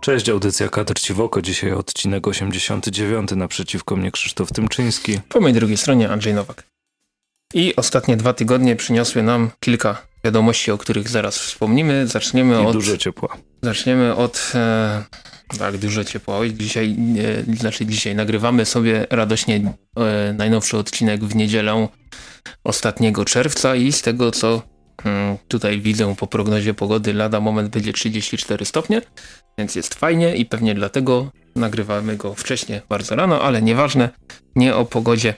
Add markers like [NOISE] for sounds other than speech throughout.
Cześć, audycja Kadr Ci w oko. Dzisiaj odcinek 89. Naprzeciwko mnie Krzysztof Tymczyński. Po mojej drugiej stronie Andrzej Nowak. I ostatnie dwa tygodnie przyniosły nam kilka wiadomości, o których zaraz wspomnimy. Zaczniemy I od... dużo ciepła. Zaczniemy od... E, tak, dużo ciepła. Oj, dzisiaj, e, znaczy dzisiaj nagrywamy sobie radośnie e, najnowszy odcinek w niedzielę ostatniego czerwca i z tego, co tutaj widzę po prognozie pogody, lada moment będzie 34 stopnie, więc jest fajnie i pewnie dlatego nagrywamy go wcześniej, bardzo rano, ale nieważne, nie o pogodzie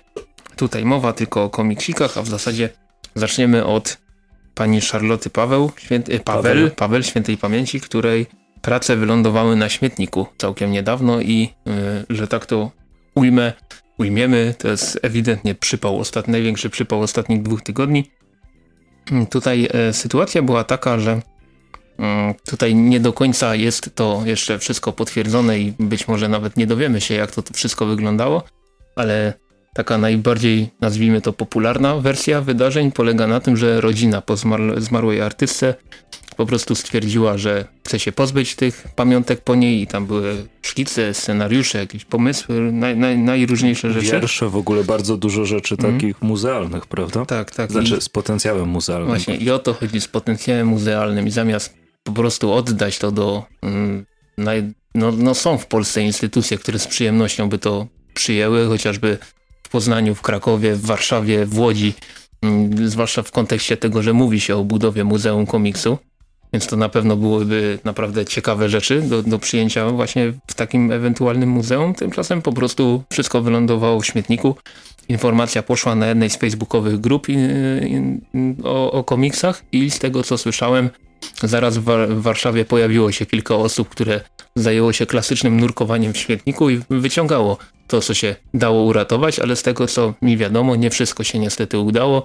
tutaj mowa, tylko o komiksikach, a w zasadzie zaczniemy od pani Charloty Paweł, święty, Paweł, Paweł. Paweł świętej pamięci, której prace wylądowały na śmietniku całkiem niedawno i y, że tak to ujmę, ujmiemy, to jest ewidentnie przypał, ostat, największy przypał ostatnich dwóch tygodni. Tutaj e, sytuacja była taka, że mm, tutaj nie do końca jest to jeszcze wszystko potwierdzone i być może nawet nie dowiemy się, jak to wszystko wyglądało, ale taka najbardziej, nazwijmy to, popularna wersja wydarzeń polega na tym, że rodzina po zmar- zmarłej artystce po prostu stwierdziła, że chce się pozbyć tych pamiątek po niej i tam były szkice, scenariusze, jakieś pomysły, naj, naj, najróżniejsze rzeczy. Wiersze, w ogóle bardzo dużo rzeczy Mhm. takich muzealnych, prawda? Tak, tak. Znaczy I, z potencjałem muzealnym. właśnie i o to chodzi z potencjałem muzealnym i zamiast po prostu oddać to do... Mm, naj, no, no są w Polsce instytucje, które z przyjemnością by to przyjęły, chociażby w Poznaniu, w Krakowie, w Warszawie, w Łodzi, mm, zwłaszcza w kontekście tego, że mówi się o budowie Muzeum Komiksu. Więc to na pewno byłyby naprawdę ciekawe rzeczy do, do przyjęcia właśnie w takim ewentualnym muzeum. Tymczasem po prostu wszystko wylądowało w śmietniku. Informacja poszła na jednej z facebookowych grup i, i, o, o komiksach i z tego co słyszałem, zaraz w, w Warszawie pojawiło się kilka osób, które zajęło się klasycznym nurkowaniem w śmietniku i wyciągało to, co się dało uratować, ale z tego co mi wiadomo, nie wszystko się niestety udało,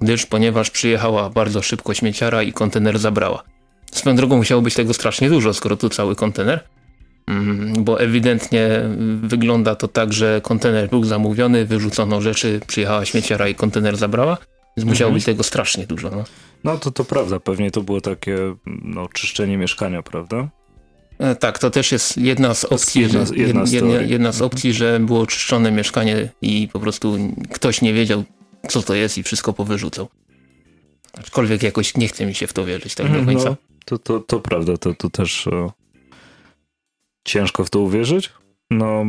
gdyż ponieważ przyjechała bardzo szybko śmieciara i kontener zabrała. Swoją drogą musiało być tego strasznie dużo, skoro tu cały kontener. Mm, Bo ewidentnie wygląda to tak, że kontener był zamówiony, wyrzucono rzeczy, przyjechała śmieciara i kontener zabrała. Więc musiało Mhm. być tego strasznie dużo. No. No to to prawda, pewnie to było takie no, czyszczenie mieszkania, prawda? E, Tak, to też jest jedna z opcji, jedna że- jedna z jed- jedna, jedna z opcji, że było czyszczone mieszkanie i po prostu ktoś nie wiedział, co to jest i wszystko powyrzucał. Aczkolwiek jakoś nie chce mi się w to wierzyć tak do końca. No, to, to, to prawda, to, to też e, ciężko w to uwierzyć. No,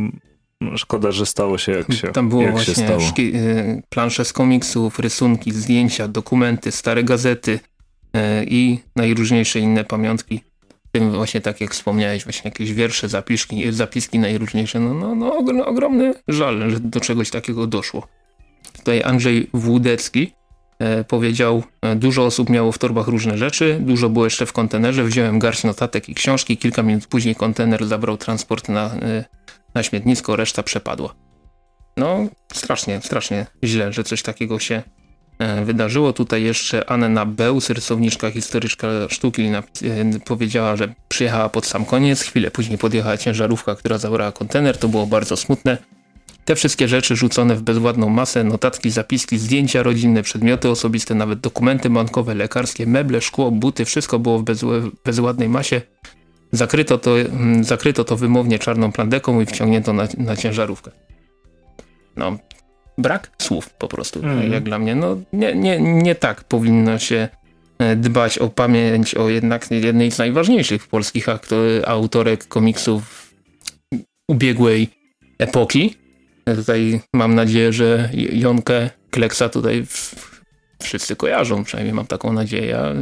szkoda, że stało się jak się, Tam było jak właśnie się stało. szki- y, plansze z komiksów, rysunki, zdjęcia, dokumenty, stare gazety y, i najróżniejsze inne pamiątki. W tym właśnie tak jak wspomniałeś, właśnie jakieś wiersze, zapiski, zapiski najróżniejsze. No, no, no ogr- ogromny żal, że do czegoś takiego doszło. Tutaj Andrzej Włódecki e, powiedział, e, dużo osób miało w torbach różne rzeczy, dużo było jeszcze w kontenerze, wziąłem garść notatek i książki, kilka minut później kontener zabrał transport na, e, na śmietnisko, reszta przepadła. No, strasznie, strasznie źle, że coś takiego się e, wydarzyło. Tutaj jeszcze Anna Beus, rysowniczka, historyczka sztuki, e, powiedziała, że przyjechała pod sam koniec. Chwilę później podjechała ciężarówka, która zabrała kontener. To było bardzo smutne. Te wszystkie rzeczy rzucone w bezładną masę, notatki, zapiski, zdjęcia rodzinne, przedmioty osobiste, nawet dokumenty bankowe, lekarskie, meble, szkło, buty, wszystko było w bezładnej masie. Zakryto to, mm, zakryto to wymownie czarną plandeką i wciągnięto na, na ciężarówkę. No, brak słów po prostu, Mhm. jak dla mnie. No, nie, nie, nie tak powinno się e, dbać o pamięć o jednak jednej z najważniejszych polskich aktor- autorek komiksów ubiegłej epoki. Tutaj mam nadzieję, że Jonkę Kleksa tutaj wszyscy kojarzą, przynajmniej mam taką nadzieję. Ja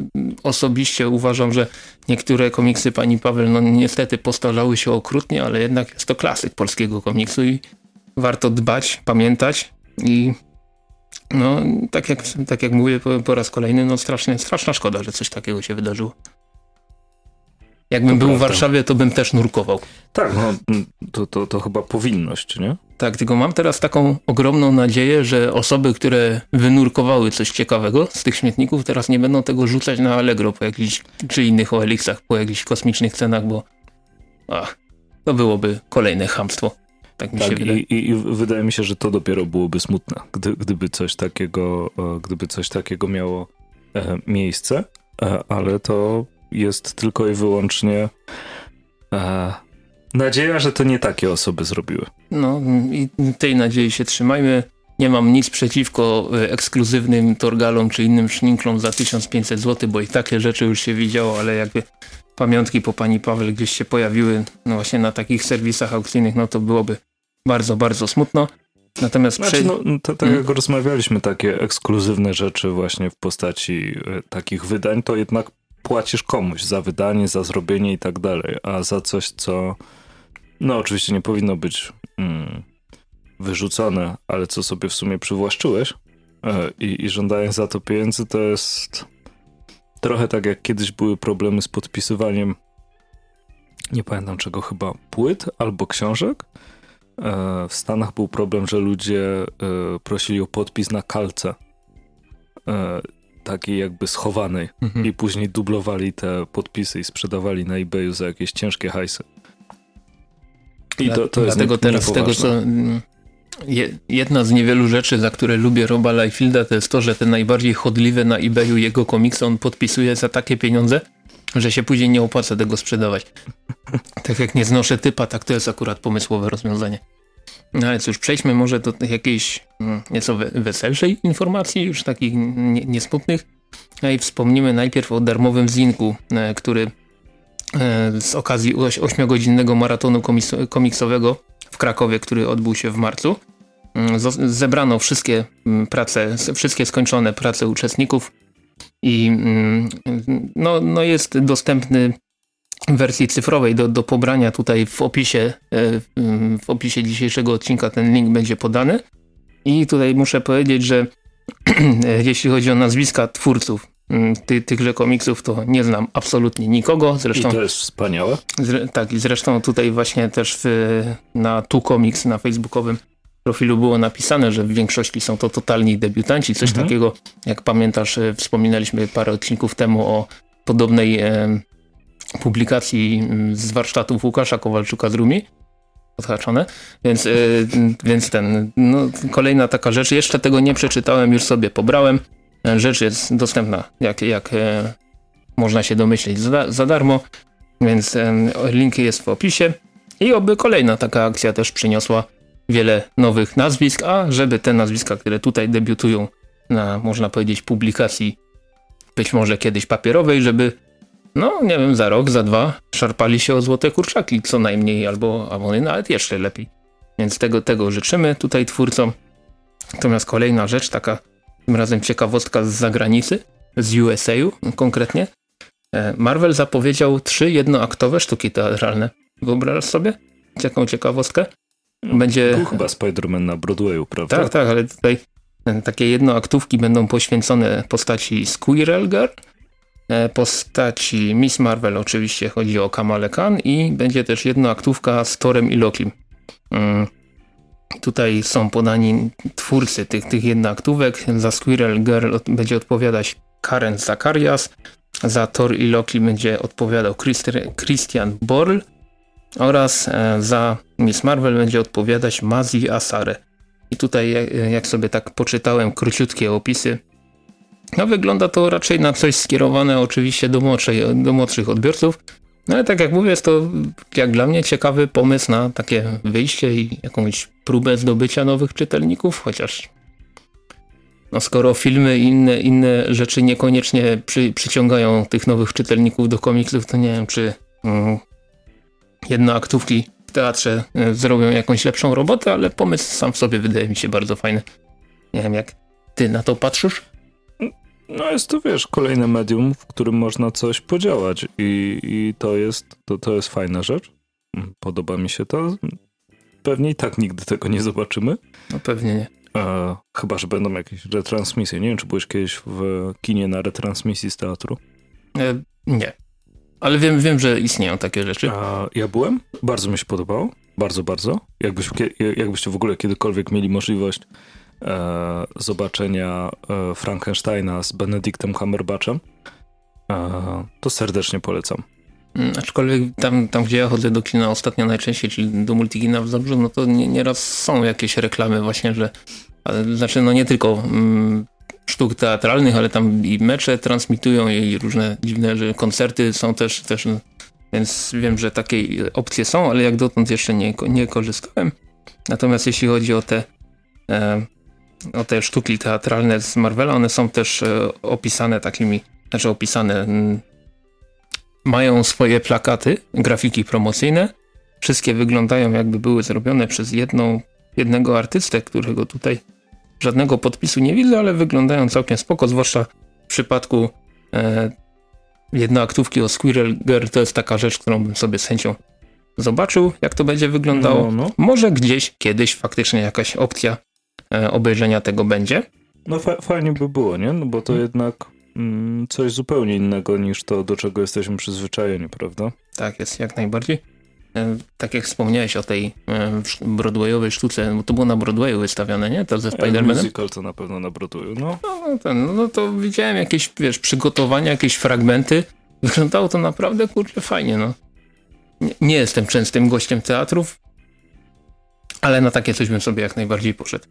osobiście uważam, że niektóre komiksy pani Paweł no niestety postarzały się okrutnie, ale jednak jest to klasyk polskiego komiksu i warto dbać, pamiętać i no, tak jak, tak jak mówię po, po raz kolejny, no strasznie, straszna szkoda, że coś takiego się wydarzyło. Jakbym To był w prawda. Warszawie, to bym też nurkował. Tak, no, mm, to, to, to chyba powinność, nie? Tak, tylko mam teraz taką ogromną nadzieję, że osoby, które wynurkowały coś ciekawego z tych śmietników, teraz nie będą tego rzucać na Allegro po jakichś, czy innych OLX-ach, po jakichś kosmicznych cenach, bo ach, to byłoby kolejne chamstwo. Tak mi się Tak, wydaje. i, i, i wydaje mi się, że to dopiero byłoby smutne, gdy, gdyby, coś takiego, e, gdyby coś takiego miało e, miejsce, e, ale to jest tylko i wyłącznie e, Nadzieja, że to nie takie osoby zrobiły. No i tej nadziei się trzymajmy. Nie mam nic przeciwko e, ekskluzywnym torgalom czy innym szninklom za 1500 zł, bo i takie rzeczy już się widziało, ale jakby pamiątki po pani Pawle gdzieś się pojawiły no właśnie na takich serwisach aukcyjnych, no to byłoby bardzo, bardzo smutno. Natomiast znaczy, no, to, tak hmm? jak rozmawialiśmy, takie ekskluzywne rzeczy właśnie w postaci e, takich wydań, to jednak płacisz komuś za wydanie, za zrobienie i tak dalej, a za coś, co no oczywiście nie powinno być mm, wyrzucone, ale co sobie w sumie przywłaszczyłeś e, i, i żądając za to pieniędzy, to jest trochę tak jak kiedyś były problemy z podpisywaniem nie pamiętam czego chyba, płyt albo książek. E, w Stanach był problem, że ludzie e, prosili o podpis na kalce takiej jakby schowanej mhm. i później dublowali te podpisy i sprzedawali na eBayu za jakieś ciężkie hajsy. I to, to jest Dlatego nie, teraz z tego, co jedna z niewielu rzeczy, za które lubię Roba Liefilda, to jest to, że te najbardziej chodliwe na eBayu jego komiksy on podpisuje za takie pieniądze, że się później nie opłaca tego sprzedawać. tak jak nie znoszę typa, tak to jest akurat pomysłowe rozwiązanie. No ale cóż, przejdźmy może do jakiejś mm, nieco weselszej informacji, już takich niesmutnych. No i wspomnimy najpierw o darmowym zinku, e, który e, z okazji 8-godzinnego maratonu komiksowego w Krakowie, który odbył się w marcu, mm, zebrano wszystkie mm, prace, wszystkie skończone prace uczestników i no, no jest dostępny wersji cyfrowej do, do pobrania tutaj w opisie, e, w opisie dzisiejszego odcinka ten link będzie podany. I tutaj muszę powiedzieć, że [CLEARS THROAT] jeśli chodzi o nazwiska twórców mm, ty, tychże komiksów, to nie znam absolutnie nikogo. Zresztą, I to jest wspaniałe. Zre, tak, i zresztą tutaj właśnie też w, na Tu Comics na facebookowym profilu było napisane, że w większości są to totalni debiutanci. Coś mhm. takiego, jak pamiętasz, e, wspominaliśmy parę odcinków temu o podobnej e, publikacji mm, z warsztatów Łukasza Kowalczuka z Rumi odhaczone, więc, yy, więc ten, no, kolejna taka rzecz, jeszcze tego nie przeczytałem, już sobie pobrałem, rzecz jest dostępna, jak, jak e, można się domyślić, za, za darmo, więc e, link jest w opisie. I oby kolejna taka akcja też przyniosła wiele nowych nazwisk, a żeby te nazwiska, które tutaj debiutują na, można powiedzieć, publikacji być może kiedyś papierowej, żeby no nie wiem, za rok, za dwa szarpali się o złote kurczaki co najmniej, albo, albo nawet jeszcze lepiej. Więc tego, tego życzymy tutaj twórcom. Natomiast kolejna rzecz, taka tym razem ciekawostka z zagranicy, z USA konkretnie. E, Marvel zapowiedział trzy jednoaktowe sztuki teatralne. Wyobrażasz sobie? Jaką ciekawostkę? Będzie... Był chyba Spider-Man na Broadwayu, prawda? Tak, tak, ale tutaj e, takie jednoaktówki będą poświęcone postaci Squirrel Girl, postaci Miss Marvel oczywiście chodzi o Kamale Khan i będzie też jedna aktówka z Torem i Lokim. Mm. Tutaj są podani twórcy tych, tych jednoaktówek. Za Squirrel Girl będzie odpowiadać Karen Zacharias, za Thor i Loki będzie odpowiadał Christian Borl oraz e, za Miss Marvel będzie odpowiadać Mazi Asare. I tutaj jak sobie tak poczytałem króciutkie opisy, no wygląda to raczej na coś skierowane oczywiście do, młodszej, do młodszych odbiorców, no ale tak jak mówię, jest to jak dla mnie ciekawy pomysł na takie wyjście i jakąś próbę zdobycia nowych czytelników, chociaż no skoro filmy i inne, inne rzeczy niekoniecznie przy, przyciągają tych nowych czytelników do komiksów, to nie wiem, czy mm, jednoaktówki w teatrze y, zrobią jakąś lepszą robotę, ale pomysł sam w sobie wydaje mi się bardzo fajny. Nie wiem, jak ty na to patrzysz? No jest to, wiesz, kolejne medium, w którym można coś podziałać i, i to, jest, to, to jest fajna rzecz. Podoba mi się to. Pewnie i tak nigdy tego nie zobaczymy. No pewnie nie. E, chyba, że będą jakieś retransmisje. Nie wiem, czy byłeś kiedyś w kinie na retransmisji z teatru? E, nie. Ale wiem, wiem, że istnieją takie rzeczy. A ja byłem. Bardzo mi się podobało. Bardzo, bardzo. Jakbyś, jakbyście w ogóle kiedykolwiek mieli możliwość zobaczenia e, Frankensteina z Benedictem Cumberbatchem, e, to serdecznie polecam. Hmm, aczkolwiek tam, tam, gdzie ja chodzę do kina ostatnio najczęściej, czyli do Multigina w Zabrzu, no to nie, nieraz są jakieś reklamy właśnie, że znaczy no nie tylko mm, sztuk teatralnych, ale tam i mecze transmitują i różne dziwne że koncerty są też, też więc wiem, że takie opcje są, ale jak dotąd jeszcze nie, nie korzystałem. Natomiast jeśli chodzi o te, e, o te sztuki teatralne z Marvela, one są też e, opisane takimi, znaczy opisane, mają swoje plakaty, grafiki promocyjne. Wszystkie wyglądają jakby były zrobione przez jedną, jednego artystę, którego tutaj żadnego podpisu nie widzę, ale wyglądają całkiem spoko, zwłaszcza w przypadku e, jednoaktówki o Squirrel Girl to jest taka rzecz, którą bym sobie z chęcią zobaczył, jak to będzie wyglądało. No, no. Może gdzieś, kiedyś faktycznie jakaś opcja obejrzenia tego będzie. No fa fajnie by było, nie? No bo to hmm. jednak mm, coś zupełnie innego niż to, do czego jesteśmy przyzwyczajeni, prawda? Tak jest, jak najbardziej. E, tak jak wspomniałeś o tej e, Broadwayowej sztuce, bo to było na Broadwayu wystawione, nie? To ze Spider-Manem? Musical to na pewno na Broadwayu, no. No, no, ten, no to widziałem jakieś, wiesz, przygotowania, jakieś fragmenty. Wyglądało to naprawdę, kurczę, fajnie, no. Nie, nie jestem częstym gościem teatrów, ale na takie coś bym sobie jak najbardziej poszedł.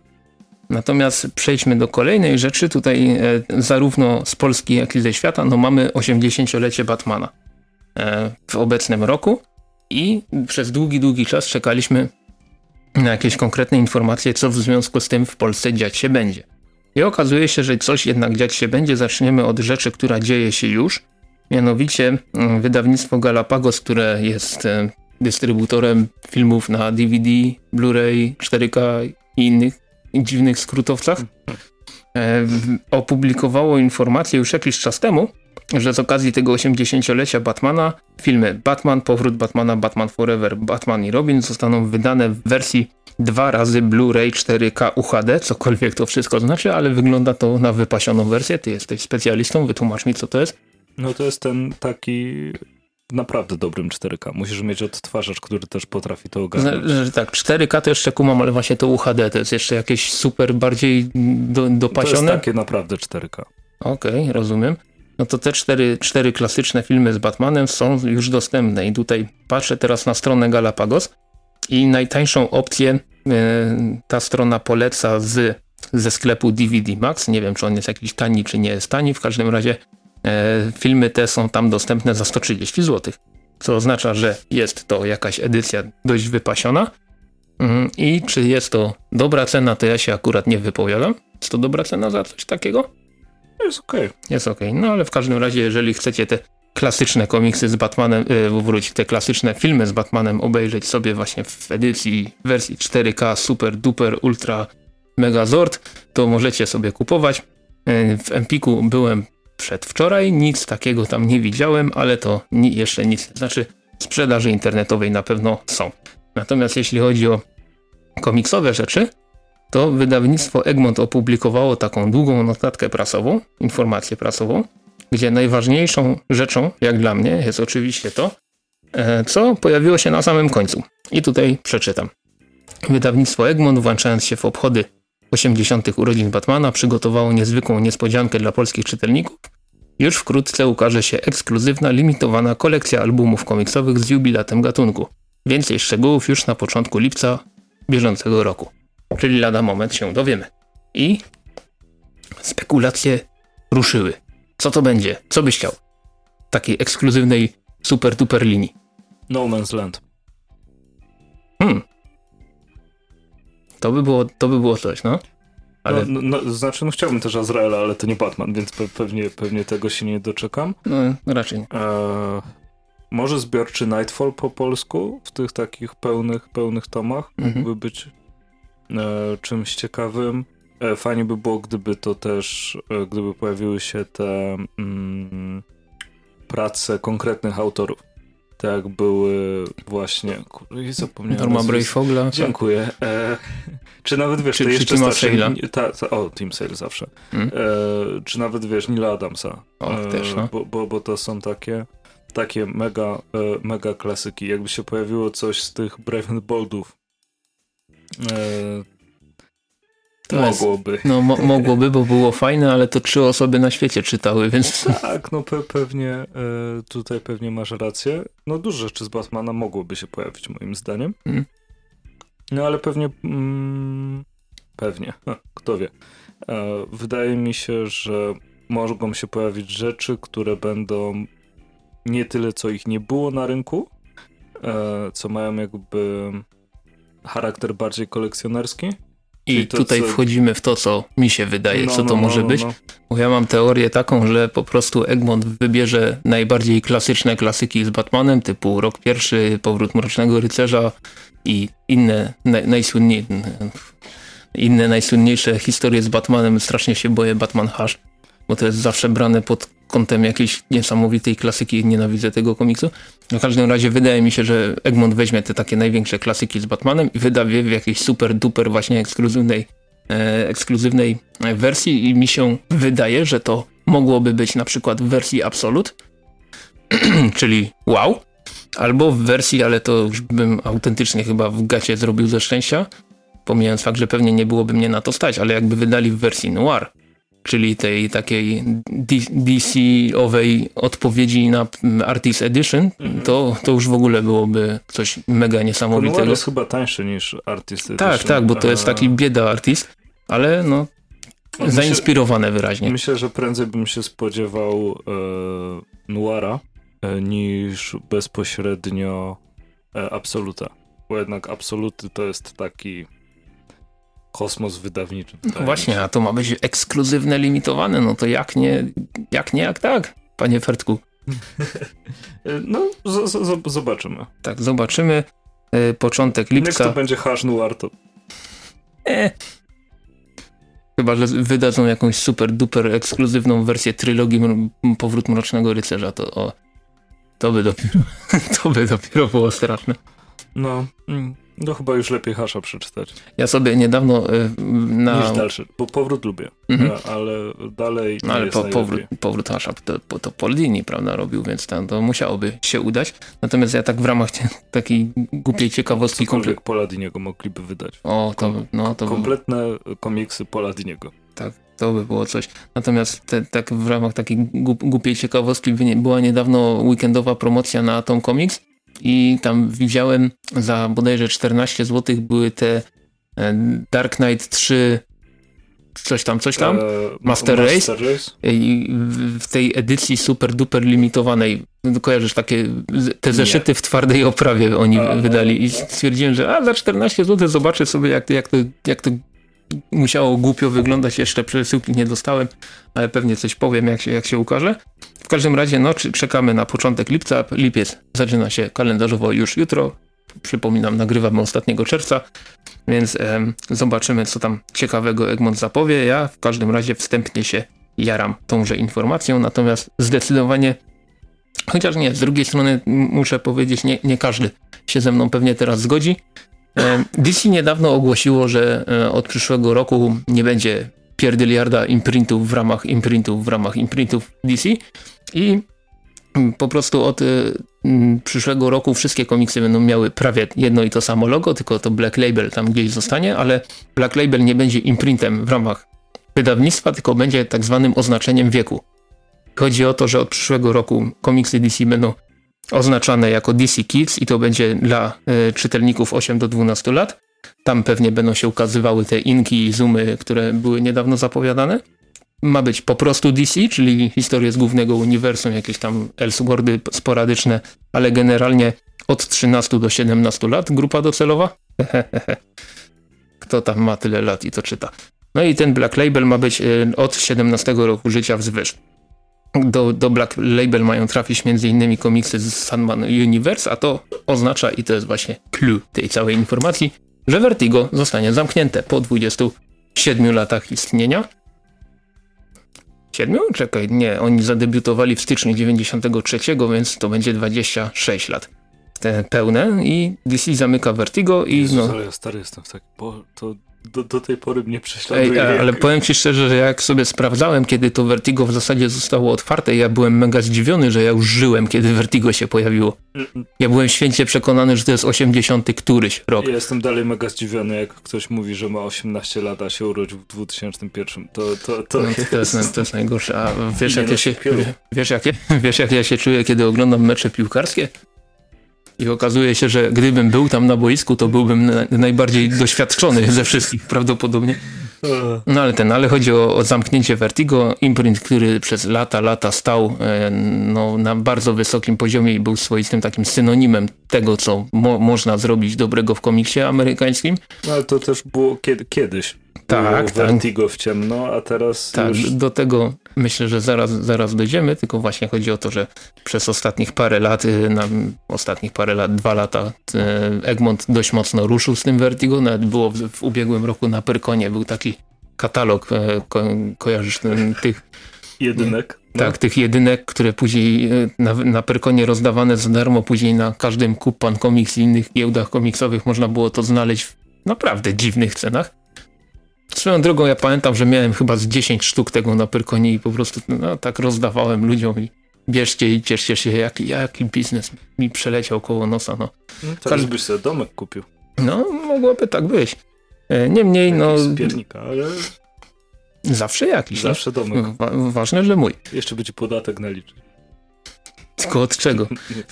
Natomiast przejdźmy do kolejnej rzeczy. Tutaj e, zarówno z Polski, jak i ze świata, no mamy 80-lecie Batmana e, w obecnym roku i przez długi, długi czas czekaliśmy na jakieś konkretne informacje, co w związku z tym w Polsce dziać się będzie. I okazuje się, że coś jednak dziać się będzie. Zaczniemy od rzeczy, która dzieje się już. Mianowicie mm, wydawnictwo Galapagos, które jest e, dystrybutorem filmów na DVD, Blu-ray, 4K i innych dziwnych skrótowcach, e, opublikowało informację już jakiś czas temu, że z okazji tego 80-lecia Batmana filmy Batman, Powrót Batmana, Batman Forever, Batman i Robin zostaną wydane w wersji dwa razy Blu-ray 4K UHD, cokolwiek to wszystko znaczy, ale wygląda to na wypasioną wersję. Ty jesteś specjalistą, wytłumacz mi co to jest. No to jest ten taki naprawdę dobrym 4K. Musisz mieć odtwarzacz, który też potrafi to ogarnąć. Że, tak, 4K to jeszcze kumam, ale właśnie to UHD to jest jeszcze jakieś super bardziej do, dopasione. To jest takie naprawdę 4K. Okej, okay, rozumiem no to te cztery, cztery klasyczne filmy z Batmanem są już dostępne i tutaj patrzę teraz na stronę Galapagos i najtańszą opcję yy, ta strona poleca z, ze sklepu DVD Max. Nie wiem, czy on jest jakiś tani, czy nie jest tani. W każdym razie filmy te są tam dostępne za 130 zł. Co oznacza, że jest to jakaś edycja dość wypasiona. Yy, I czy jest to dobra cena, to ja się akurat nie wypowiadam. Jest to dobra cena za coś takiego? Jest okej. Okay. Jest okej. Okay. No ale w każdym razie, jeżeli chcecie te klasyczne komiksy z Batmanem, yy, wrócić te klasyczne filmy z Batmanem obejrzeć sobie właśnie w edycji wersji 4K Super Duper Ultra Megazord, to możecie sobie kupować. Yy, w Empiku byłem przedwczoraj, nic takiego tam nie widziałem, ale to ni jeszcze nic, znaczy sprzedaży internetowej na pewno są. Natomiast jeśli chodzi o komiksowe rzeczy, to wydawnictwo Egmont opublikowało taką długą notatkę prasową, informację prasową, gdzie najważniejszą rzeczą, jak dla mnie, jest oczywiście to, e, co pojawiło się na samym końcu. I tutaj przeczytam. Wydawnictwo Egmont, włączając się w obchody 80. urodzin Batmana, przygotowało niezwykłą niespodziankę dla polskich czytelników. Już wkrótce ukaże się ekskluzywna, limitowana kolekcja albumów komiksowych z jubilatem gatunku. Więcej szczegółów już na początku lipca bieżącego roku czyli lada moment się dowiemy. I spekulacje ruszyły. Co to będzie? Co byś chciał? Takiej ekskluzywnej super duper linii. No Man's Land. Hmm. To by było, to by było coś, no. Ale... No, no, no, znaczy, no chciałbym też Azraela, ale to nie Batman, więc pe pewnie, pewnie tego się nie doczekam. No, raczej nie. E może zbiorczy Nightfall po polsku w tych takich pełnych, pełnych tomach mhm. mógłby być e, czymś ciekawym. E, fajnie by było, gdyby to też, e, gdyby pojawiły się te mm, prace konkretnych autorów. Tak jak były właśnie, kurde, zapomniałem. Norma Brayfogla. Dziękuję. E, czy nawet wiesz, czy, to jeszcze starsze, ta, ta, O, Team Sale zawsze. Hmm? E, czy nawet wiesz, Nila Adamsa. O, e, też, no. Bo, bo, bo to są takie takie mega, e, mega klasyki. Jakby się pojawiło coś z tych Brave Boldów, E, to mogłoby. Jest, no mo mogłoby, bo było fajne, ale to trzy osoby na świecie czytały, więc... Tak, no pe pewnie e, tutaj pewnie masz rację. No dużo rzeczy z Batmana mogłoby się pojawić moim zdaniem. Hmm. No ale pewnie mm, pewnie, kto wie. E, wydaje mi się, że mogą się pojawić rzeczy, które będą nie tyle, co ich nie było na rynku, e, co mają jakby charakter bardziej kolekcjonerski. I to, tutaj co... wchodzimy w to, co mi się wydaje, no, co to no, może no, być. no. Bo ja mam teorię taką, że po prostu Egmont wybierze najbardziej klasyczne klasyki z Batmanem, typu Rok Pierwszy, Powrót Mrocznego Rycerza i inne naj, inne najsłynniejsze historie z Batmanem. Strasznie się boję Batman Hush, bo to jest zawsze brane pod kątem jakiejś niesamowitej klasyki. Nienawidzę tego komiksu. W każdym razie wydaje mi się, że Egmont weźmie te takie największe klasyki z Batmanem i wyda je w jakiejś super duper właśnie ekskluzywnej e, ekskluzywnej wersji i mi się wydaje, że to mogłoby być na przykład w wersji Absolute, [CLEARS THROAT] czyli wow, albo w wersji, ale to już bym autentycznie chyba w gacie zrobił ze szczęścia, pomijając fakt, że pewnie nie byłoby mnie na to stać, ale jakby wydali w wersji noir, czyli tej takiej DC-owej odpowiedzi na Artist Edition, Mhm. to, to już w ogóle byłoby coś mega niesamowitego. Noir jest chyba tańszy niż Artist Edition. Tak, tak, bo to jest taki bieda artist, ale no Myślę- zainspirowane wyraźnie. Myślę, że prędzej bym się spodziewał e, Noira e, niż bezpośrednio e, Absoluta. Bo jednak Absoluty to jest taki kosmos wydawniczy. mi Właśnie, a to ma być ekskluzywne, limitowane, no to jak nie, jak nie, jak tak, panie Fertku. [LAUGHS] No, z, z, zobaczymy. Tak, zobaczymy. E, Początek Jak to lipca. będzie hash noir, to E. Chyba, że wydadzą jakąś super duper ekskluzywną wersję trylogii Powrót Mrocznego Rycerza, to o, to by dopiero, [LAUGHS] to by dopiero było straszne. no, mm, no chyba już lepiej hasza przeczytać Ja sobie niedawno e, na... niż dalszy, bo powrót lubię, Mhm. ale dalej No ale po, powrót, powrót Hasha to, to, to Poldini, prawda, robił, więc tam to musiałoby się udać. Natomiast ja tak w ramach [LAUGHS] takiej głupiej ciekawostki Cokolwiek Poladiniego mogliby wydać. O, to, no, to, Kompletne komiksy Poladiniego. tak, to by było coś. Natomiast te, tak w ramach takiej głup, głupiej ciekawostki była niedawno weekendowa promocja na Atom Comics i tam widziałem za bodajże 14 zł były te e, Dark Knight 3 coś tam, coś tam. E, Master Race? I w- tej edycji super duper limitowanej, no, kojarzysz takie, te zeszyty w twardej oprawie oni wydali. I stwierdziłem, że a za 14 zł zobaczę sobie jak, jak, to, jak to musiało głupio wyglądać, jeszcze przesyłki nie dostałem, ale pewnie coś powiem jak się, jak się ukaże. W każdym razie no, czekamy na początek lipca, lipiec zaczyna się kalendarzowo już jutro, przypominam nagrywamy ostatniego czerwca, więc em, zobaczymy co tam ciekawego Egmont zapowie. Ja w każdym razie wstępnie się jaram tąże informacją, natomiast zdecydowanie, chociaż nie, z drugiej strony muszę powiedzieć, nie, nie każdy się ze mną pewnie teraz zgodzi. E, DC niedawno ogłosiło, że e, od przyszłego roku nie będzie pierdyliarda imprintów w ramach imprintów w ramach imprintów DC i mm, po prostu od e, mm, przyszłego roku wszystkie komiksy będą miały prawie jedno i to samo logo, tylko to Black Label tam gdzieś zostanie, ale Black Label nie będzie imprintem w ramach wydawnictwa, tylko będzie tak zwanym oznaczeniem wieku. Chodzi o to, że od przyszłego roku komiksy DC będą oznaczane jako DC Kids i to będzie dla e, czytelników 8 do 12 lat. Tam pewnie będą się ukazywały te inki i zoomy, które były niedawno zapowiadane. Ma być po prostu DC, czyli historie z głównego uniwersum, jakieś tam Elseworldy sporadyczne, ale generalnie od 13 do 17 lat grupa docelowa. [LAUGHS] Kto tam ma tyle lat i to czyta. No i ten Black Label ma być y, od 17 roku życia wzwyż. Do, do Black Label mają trafić m.in. komiksy z Sandman Universe, a to oznacza, i to jest właśnie clue tej całej informacji, że Vertigo zostanie zamknięte po 27 latach istnienia. Siedmiu? Czekaj, nie, oni zadebiutowali w styczniu 93, więc to będzie 26 lat. Te pełne i DC zamyka Vertigo i Jezus, no, ale ja stary jestem tak, bo to do, do tej pory mnie prześladuje. Ej, ale powiem ci szczerze, że jak sobie sprawdzałem, kiedy to Vertigo w zasadzie zostało otwarte, ja byłem mega zdziwiony, że ja już żyłem, kiedy Vertigo się pojawiło. Ja byłem święcie przekonany, że to jest 80 któryś rok. Ja jestem dalej mega zdziwiony, jak ktoś mówi, że ma 18 lat, a się urodził w 2001. To, to, to, No, jest... to, jest, to jest najgorsze. A wiesz Nie jak, ja się, wiesz, jak, ja- wiesz, jak ja się czuję, kiedy oglądam mecze piłkarskie? I okazuje się, że gdybym był tam na boisku, to byłbym na, najbardziej doświadczony ze wszystkich prawdopodobnie. No ale ten, ale chodzi o, o, zamknięcie Vertigo, imprint, który przez lata, lata stał e, no, na bardzo wysokim poziomie i był swoistym takim synonimem tego, co mo można zrobić dobrego w komiksie amerykańskim. No ale to też było kiedy, kiedyś. Tak, było Vertigo tak. w ciemno, a teraz Tak, już... do tego myślę, że zaraz, zaraz dojdziemy, tylko właśnie chodzi o to, że przez ostatnich parę lat, y, na ostatnich parę lat, dwa lata y, Egmont dość mocno ruszył z tym Vertigo, nawet było w, w ubiegłym roku na Pyrkonie był taki katalog, e, ko kojarzysz ten, tych... Jedynek. No. Tak, tych jedynek, które później na, na Pyrkonie rozdawane za darmo, później na każdym Kupan Comics i innych giełdach komiksowych można było to znaleźć w naprawdę dziwnych cenach. Swoją drogą ja pamiętam, że miałem chyba z 10 sztuk tego na Pyrkonie i po prostu no, tak rozdawałem ludziom i bierzcie i cieszcie się, jaki, jaki biznes mi przeleciał koło nosa. No. no teraz byś sobie domek kupił. No, mogłoby tak być. E, niemniej, no... Piernika, ale... Zawsze jakiś. No. Zawsze domek. Wa ważne, że mój. Jeszcze będzie podatek naliczyć. Tylko od czego?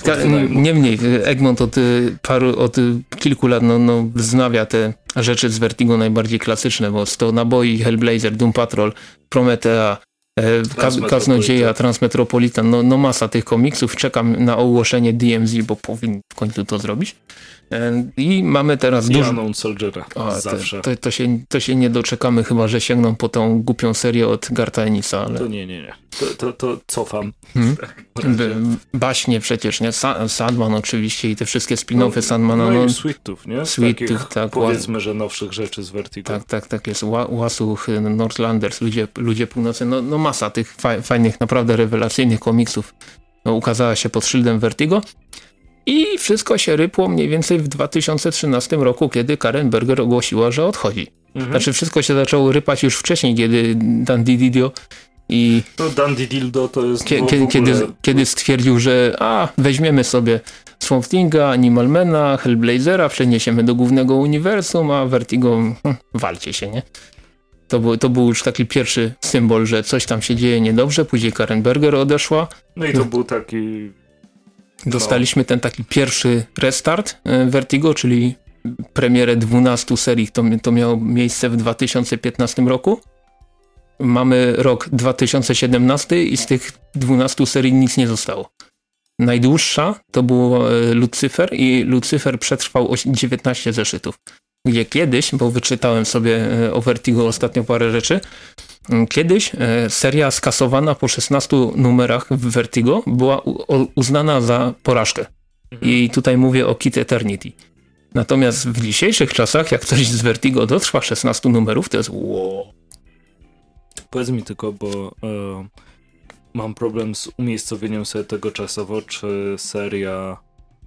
[LAUGHS] Niemniej, Egmont od paru, od kilku lat no, no, wznawia te rzeczy z Vertigo najbardziej klasyczne, bo to naboi, Hellblazer, Doom Patrol, Prometea, e, Kaznodzieja, Transmetropolitan, no, no masa tych komiksów. Czekam na ogłoszenie DMZ, bo powinni w końcu to zrobić. I mamy teraz dużo... Soldiera, zawsze. To, to, się, to się nie doczekamy, chyba że sięgną po tą głupią serię od Garta Enisa. Ale... To nie, nie, nie. To, to, to cofam. Hmm? Baśnie przecież, nie? Sandman oczywiście i te wszystkie spin-offy no, Sandmana. No, no i Sweetów, nie? Sweetów, tak. Powiedzmy, że nowszych rzeczy z Vertigo. Tak, tak, tak jest. Łasuch, Northlanders, ludzie, ludzie północy, no, no masa tych fajnych, naprawdę rewelacyjnych komiksów no, ukazała się pod szyldem Vertigo. I wszystko się rypło mniej więcej w 2013 roku, kiedy Karen Berger ogłosiła, że odchodzi. Mhm. Znaczy wszystko się zaczęło rypać już wcześniej, kiedy Dan Didio i... No Dan Dildo to jest... Kie, kiedy, kiedy, kiedy stwierdził, że a, weźmiemy sobie Swamp Thinga, Animalmana, Hellblazera, przeniesiemy do głównego uniwersum, a Vertigo, hm, walcie się, nie? To był, to był już taki pierwszy symbol, że coś tam się dzieje niedobrze, później Karen Berger odeszła. No i to był taki Dostaliśmy ten taki pierwszy restart e, Vertigo, czyli premierę 12 serii, to, to miało miejsce w 2015 roku. Mamy rok 2017 i z tych 12 serii nic nie zostało. Najdłuższa to było e, Lucyfer i Lucyfer przetrwał 19 zeszytów. Gdzie kiedyś, bo wyczytałem sobie e, o Vertigo ostatnio parę rzeczy, kiedyś e, seria skasowana po 16 numerach w Vertigo była uznana za porażkę. I tutaj mówię o Kit Eternity. Natomiast w dzisiejszych czasach, jak coś z Vertigo dotrwa 16 numerów, to jest wow. Powiedz mi tylko, bo e, mam problem z umiejscowieniem sobie tego czasowo, czy seria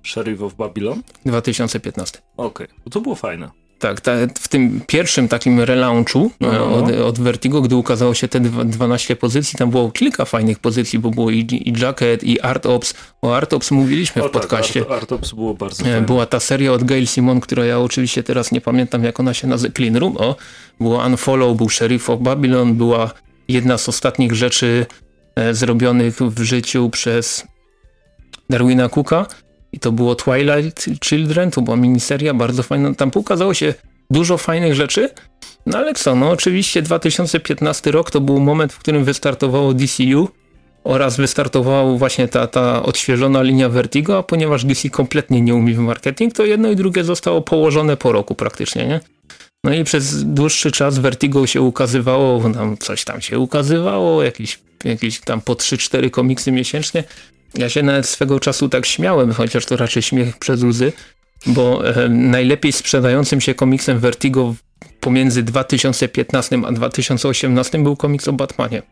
Sheriff of Babylon? 2015. Okej, okay. to było fajne. Tak, ta, w tym pierwszym takim relaunchu no, no. Od, od, Vertigo, gdy ukazało się te 12 pozycji, tam było kilka fajnych pozycji, bo było i, i Jacket, i Art Ops. O Art Ops mówiliśmy o, w tak, podcaście. Art, Art Ops było bardzo e, fajne. Była ta seria od Gail Simon, która ja oczywiście teraz nie pamiętam, jak ona się nazywa. Clean Room, o. Było Unfollow, był Sheriff of Babylon, była jedna z ostatnich rzeczy e, zrobionych w życiu przez Darwina Cooka i to było Twilight Children, to była miniseria bardzo fajna. Tam pokazało się dużo fajnych rzeczy. No ale co, no oczywiście 2015 rok to był moment, w którym wystartowało DCU oraz wystartowała właśnie ta, ta odświeżona linia Vertigo, a ponieważ DC kompletnie nie umie w marketing, to jedno i drugie zostało położone po roku praktycznie, nie? No i przez dłuższy czas Vertigo się ukazywało, tam coś tam się ukazywało, jakieś, jakieś tam po 3-4 komiksy miesięcznie, ja się nawet swego czasu tak śmiałem, chociaż to raczej śmiech przez łzy, bo e, najlepiej sprzedającym się komiksem Vertigo pomiędzy 2015 a 2018 był komiks o Batmanie.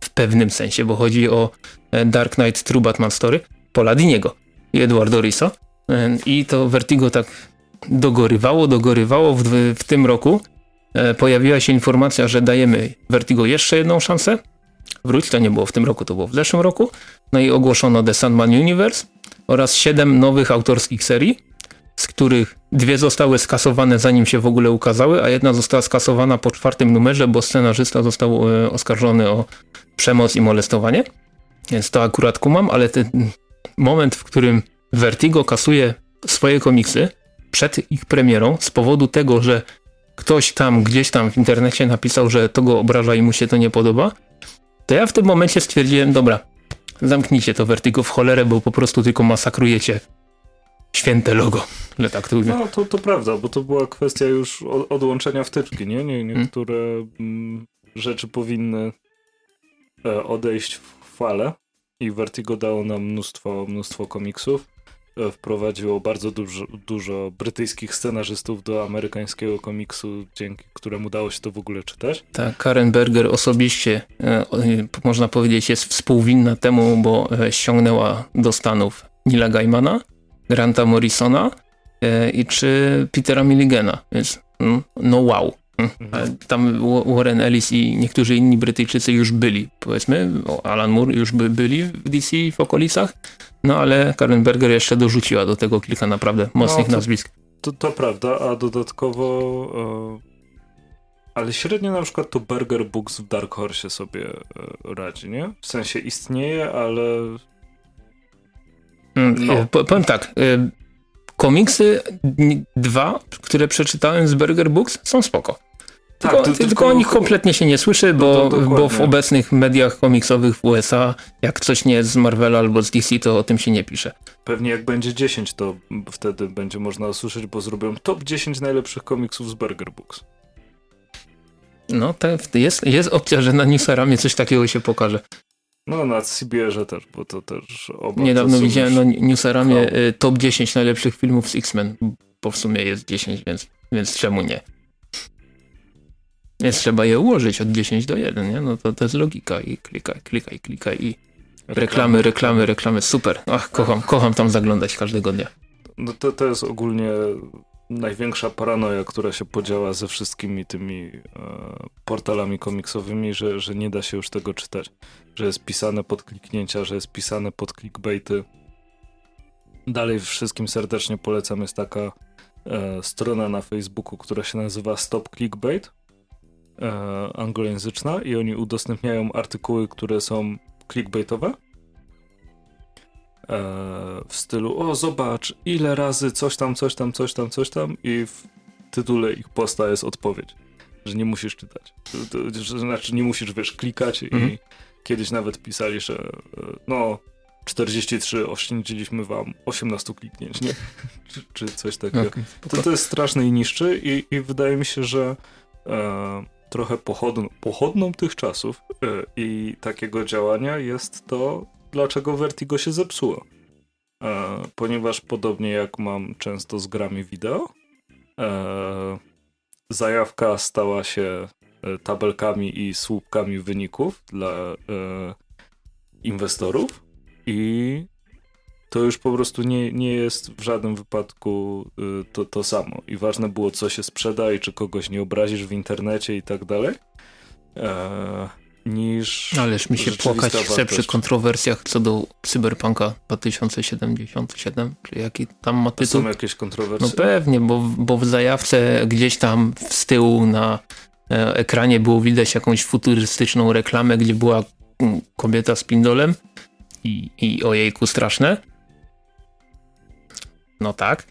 W pewnym sensie, bo chodzi o e, Dark Knight True Batman Story Poladiniego i Eduardo Riso. E, I to Vertigo tak dogorywało, dogorywało w, w tym roku. E, pojawiła się informacja, że dajemy Vertigo jeszcze jedną szansę Wróć, to nie było w tym roku, to było w zeszłym roku. No i ogłoszono The Sandman Universe oraz siedem nowych autorskich serii, z których dwie zostały skasowane zanim się w ogóle ukazały, a jedna została skasowana po czwartym numerze, bo scenarzysta został e, oskarżony o przemoc i molestowanie. Więc to akurat kumam, ale ten moment, w którym Vertigo kasuje swoje komiksy przed ich premierą z powodu tego, że ktoś tam gdzieś tam w internecie napisał, że to go obraża i mu się to nie podoba, to ja w tym momencie stwierdziłem, dobra, zamknijcie to Vertigo w cholerę, bo po prostu tylko masakrujecie święte logo, że tak to No to, to prawda, bo to była kwestia już odłączenia wtyczki, nie? nie niektóre hmm. rzeczy powinny e, odejść w fale i Vertigo dało nam mnóstwo, mnóstwo komiksów. E, wprowadziło bardzo dużo, dużo brytyjskich scenarzystów do amerykańskiego komiksu, dzięki któremu dało się to w ogóle czytać. Tak, Karen Berger osobiście, e, można powiedzieć, jest współwinna temu, bo e, ściągnęła do Stanów Nila Gaimana, Granta Morrisona i czy Petera Milligana, więc mm, no wow. Mhm. Tam Warren Ellis i niektórzy inni Brytyjczycy już byli, powiedzmy, Alan Moore już by byli w DC w okolicach, no ale Karen Berger jeszcze dorzuciła do tego kilka naprawdę mocnych no, to, nazwisk. To, to, prawda, a dodatkowo e, ale średnio na przykład to Berger Books w Dark Horse sobie e, radzi, nie? W sensie istnieje, ale no. Powiem tak, e, komiksy dwa, które przeczytałem z Burger Books są spoko. Tak, tylko, to, tylko, tylko o nich kompletnie się nie słyszy, bo, to, bo w obecnych mediach komiksowych w USA, jak coś nie jest z Marvela albo z DC, to o tym się nie pisze. Pewnie jak będzie 10, to wtedy będzie można usłyszeć, bo zrobią top 10 najlepszych komiksów z Burger Books. No, to jest, jest opcja, że na Newsaramie coś takiego się pokaże. No na CBR też, bo to też oba Niedawno widziałem na Newsaramie y, top 10 najlepszych filmów z X-Men, bo w sumie jest 10, więc, więc czemu nie? Więc trzeba je ułożyć od 10 do 1, nie? No to, to jest logika i klikaj, klikaj, klikaj i reklamy, reklamy, reklamy, super. Ach, kocham, kocham tam zaglądać każdego dnia. No to, to jest ogólnie największa paranoja, która się podziała ze wszystkimi tymi e, portalami komiksowymi, że, że nie da się już tego czytać. Że jest pisane pod kliknięcia, że jest pisane pod clickbaity. Dalej wszystkim serdecznie polecam, jest taka e, strona na Facebooku, która się nazywa Stop Clickbait, e, anglojęzyczna i oni udostępniają artykuły, które są clickbaitowe E, w stylu o zobacz ile razy coś tam, coś tam, coś tam, coś tam i w tytule ich posta jest odpowiedź, że nie musisz czytać. Że, znaczy nie musisz, wiesz, klikać mhm. i kiedyś nawet pisali, że e, no 43 oszczędziliśmy wam 18 kliknięć, nie? [LAUGHS] czy, czy coś takiego. Okay, to, to jest straszne i niszczy i, i wydaje mi się, że e, trochę pochodną, pochodną tych czasów e, i takiego działania jest to, dlaczego Vertigo się zepsuło. E, ponieważ podobnie jak mam często z grami wideo, e, zajawka stała się tabelkami i słupkami wyników dla inwestorów i to już po prostu nie, nie jest w żadnym wypadku e, to, to samo. I ważne było, co się sprzeda i czy kogoś nie obrazisz w internecie i tak dalej. E, niż. Ależ mi się płakać chce przy kontrowersjach co do Cyberpunka 2077, czy jaki tam ma tytuł. są jakieś kontrowersje? No pewnie, bo, bo w zajawce gdzieś tam z tyłu na e, ekranie było widać jakąś futurystyczną reklamę, gdzie była mm, kobieta z pindolem i, i ojejku straszne. No tak.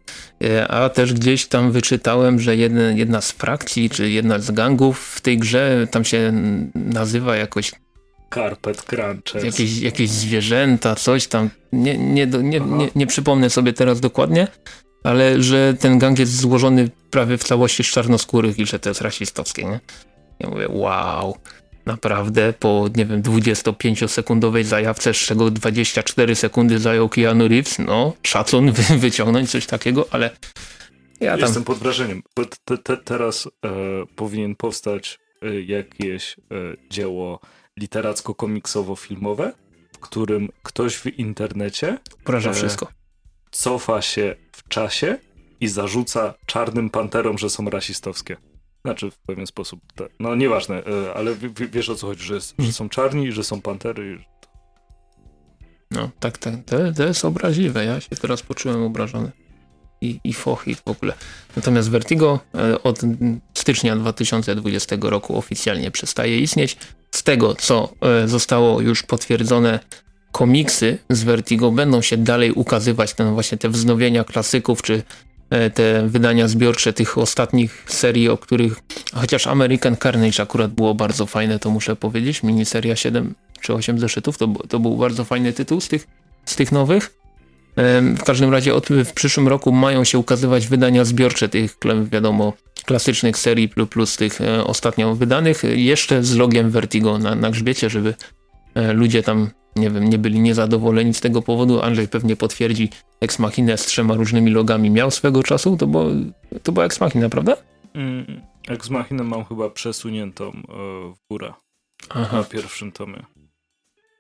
E, a też gdzieś tam wyczytałem, że jedna, jedna z frakcji, czy jedna z gangów w tej grze, tam się nazywa jakoś Carpet Crunchers. Jakieś, jakieś zwierzęta, coś tam. Nie, nie, nie, nie, nie przypomnę sobie teraz dokładnie, ale że ten gang jest złożony prawie w całości z czarnoskórych i że to jest rasistowskie, nie? Ja mówię, wow naprawdę po, nie wiem, 25-sekundowej zajawce, z czego 24 sekundy zajął Keanu Reeves, no, szacun wy, [LAUGHS] wyciągnąć coś takiego, ale ja tam... Jestem pod wrażeniem, te, te, teraz e, powinien powstać e, jakieś e, dzieło literacko-komiksowo-filmowe, w którym ktoś w internecie poraża e, wszystko. Cofa się w czasie i zarzuca czarnym panterom, że są rasistowskie. Znaczy w pewien sposób, tak. no nieważne, e, ale wiesz o co chodzi, że, jest, że są czarni, że są pantery. No tak, tak, to, to jest obraźliwe, ja się teraz poczułem obrażony. I, i foch i w ogóle. Natomiast Vertigo e, od stycznia 2020 roku oficjalnie przestaje istnieć. Z tego, co e, zostało już potwierdzone, komiksy z Vertigo będą się dalej ukazywać, ten właśnie te wznowienia klasyków, czy te wydania zbiorcze tych ostatnich serii, o których, chociaż American Carnage akurat było bardzo fajne, to muszę powiedzieć, miniseria 7 czy 8 zeszytów, to, to był bardzo fajny tytuł z tych, z tych nowych. W każdym razie od, w przyszłym roku mają się ukazywać wydania zbiorcze tych, wiadomo, klasycznych serii plus, plus tych e, ostatnio wydanych, jeszcze z logiem Vertigo na, na grzbiecie, żeby e, ludzie tam, nie wiem, nie byli niezadowoleni z tego powodu. Andrzej pewnie potwierdzi, Ex Machina z trzema różnymi logami miał swego czasu, to, było, to była Ex Machina, prawda? Mm, Ex Machina mam chyba przesuniętą e, w górę Aha. na pierwszym tomie.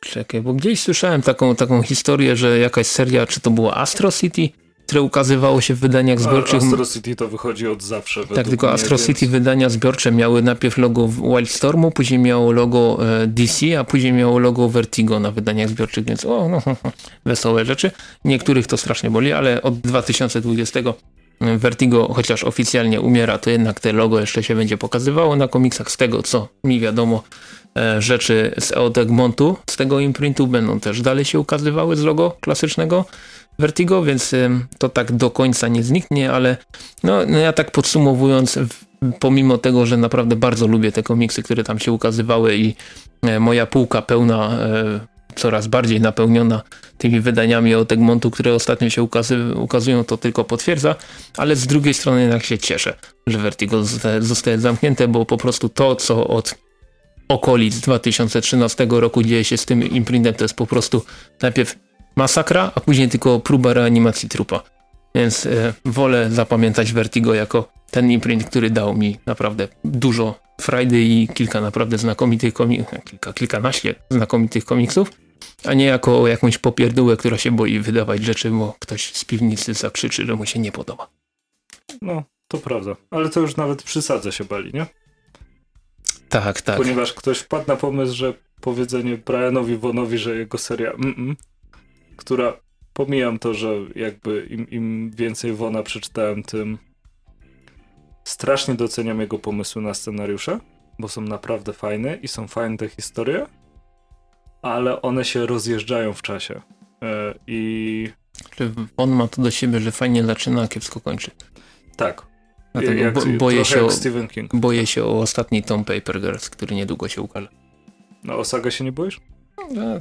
Czekaj, bo gdzieś słyszałem taką, taką historię, że jakaś seria, czy to było Astro City, które ukazywało się w wydaniach zbiorczych. Astro City to wychodzi od zawsze. Tak, tylko Astro więc... City wydania zbiorcze miały najpierw logo Wildstormu, później miało logo e, DC, a później miało logo Vertigo na wydaniach zbiorczych, więc o, no, [LAUGHS] wesołe rzeczy. Niektórych to strasznie boli, ale od 2020 e, Vertigo, chociaż oficjalnie umiera, to jednak te logo jeszcze się będzie pokazywało na komiksach. Z tego, co mi wiadomo, e, rzeczy z Eotegmontu, z tego imprintu będą też dalej się ukazywały z logo klasycznego. Vertigo, więc to tak do końca nie zniknie, ale no, no ja tak podsumowując, pomimo tego, że naprawdę bardzo lubię te komiksy, które tam się ukazywały i e, moja półka pełna, e, coraz bardziej napełniona tymi wydaniami od Egmontu, które ostatnio się ukazy, ukazują, to tylko potwierdza, ale z drugiej strony jednak się cieszę, że Vertigo zostaje, zostaje zamknięte, bo po prostu to, co od okolic 2013 roku dzieje się z tym imprintem, to jest po prostu najpierw masakra, a później tylko próba reanimacji trupa. Więc e, wolę zapamiętać Vertigo jako ten imprint, który dał mi naprawdę dużo frajdy i kilka naprawdę znakomitych komiksów, kilka, kilkanaście znakomitych komiksów, a nie jako jakąś popierdółę, która się boi wydawać rzeczy, bo ktoś z piwnicy zakrzyczy, że mu się nie podoba. No, to prawda. Ale to już nawet przysadza się bali, nie? Tak, tak. Ponieważ ktoś wpadł na pomysł, że powiedzenie Brianowi Wonowi, że jego seria mm -mm, która pomijam to, że jakby im, im więcej Wona przeczytałem, tym strasznie doceniam jego pomysły na scenariusze, bo są naprawdę fajne i są fajne te historie, ale one się rozjeżdżają w czasie. E, I. Czy on ma to do siebie, że fajnie zaczyna, a kiepsko kończy. Tak. Dlatego jak, bo, boję, się o, boję się o ostatni Tom Paper Girls, który niedługo się ukaże. No o sagę się nie boisz? No,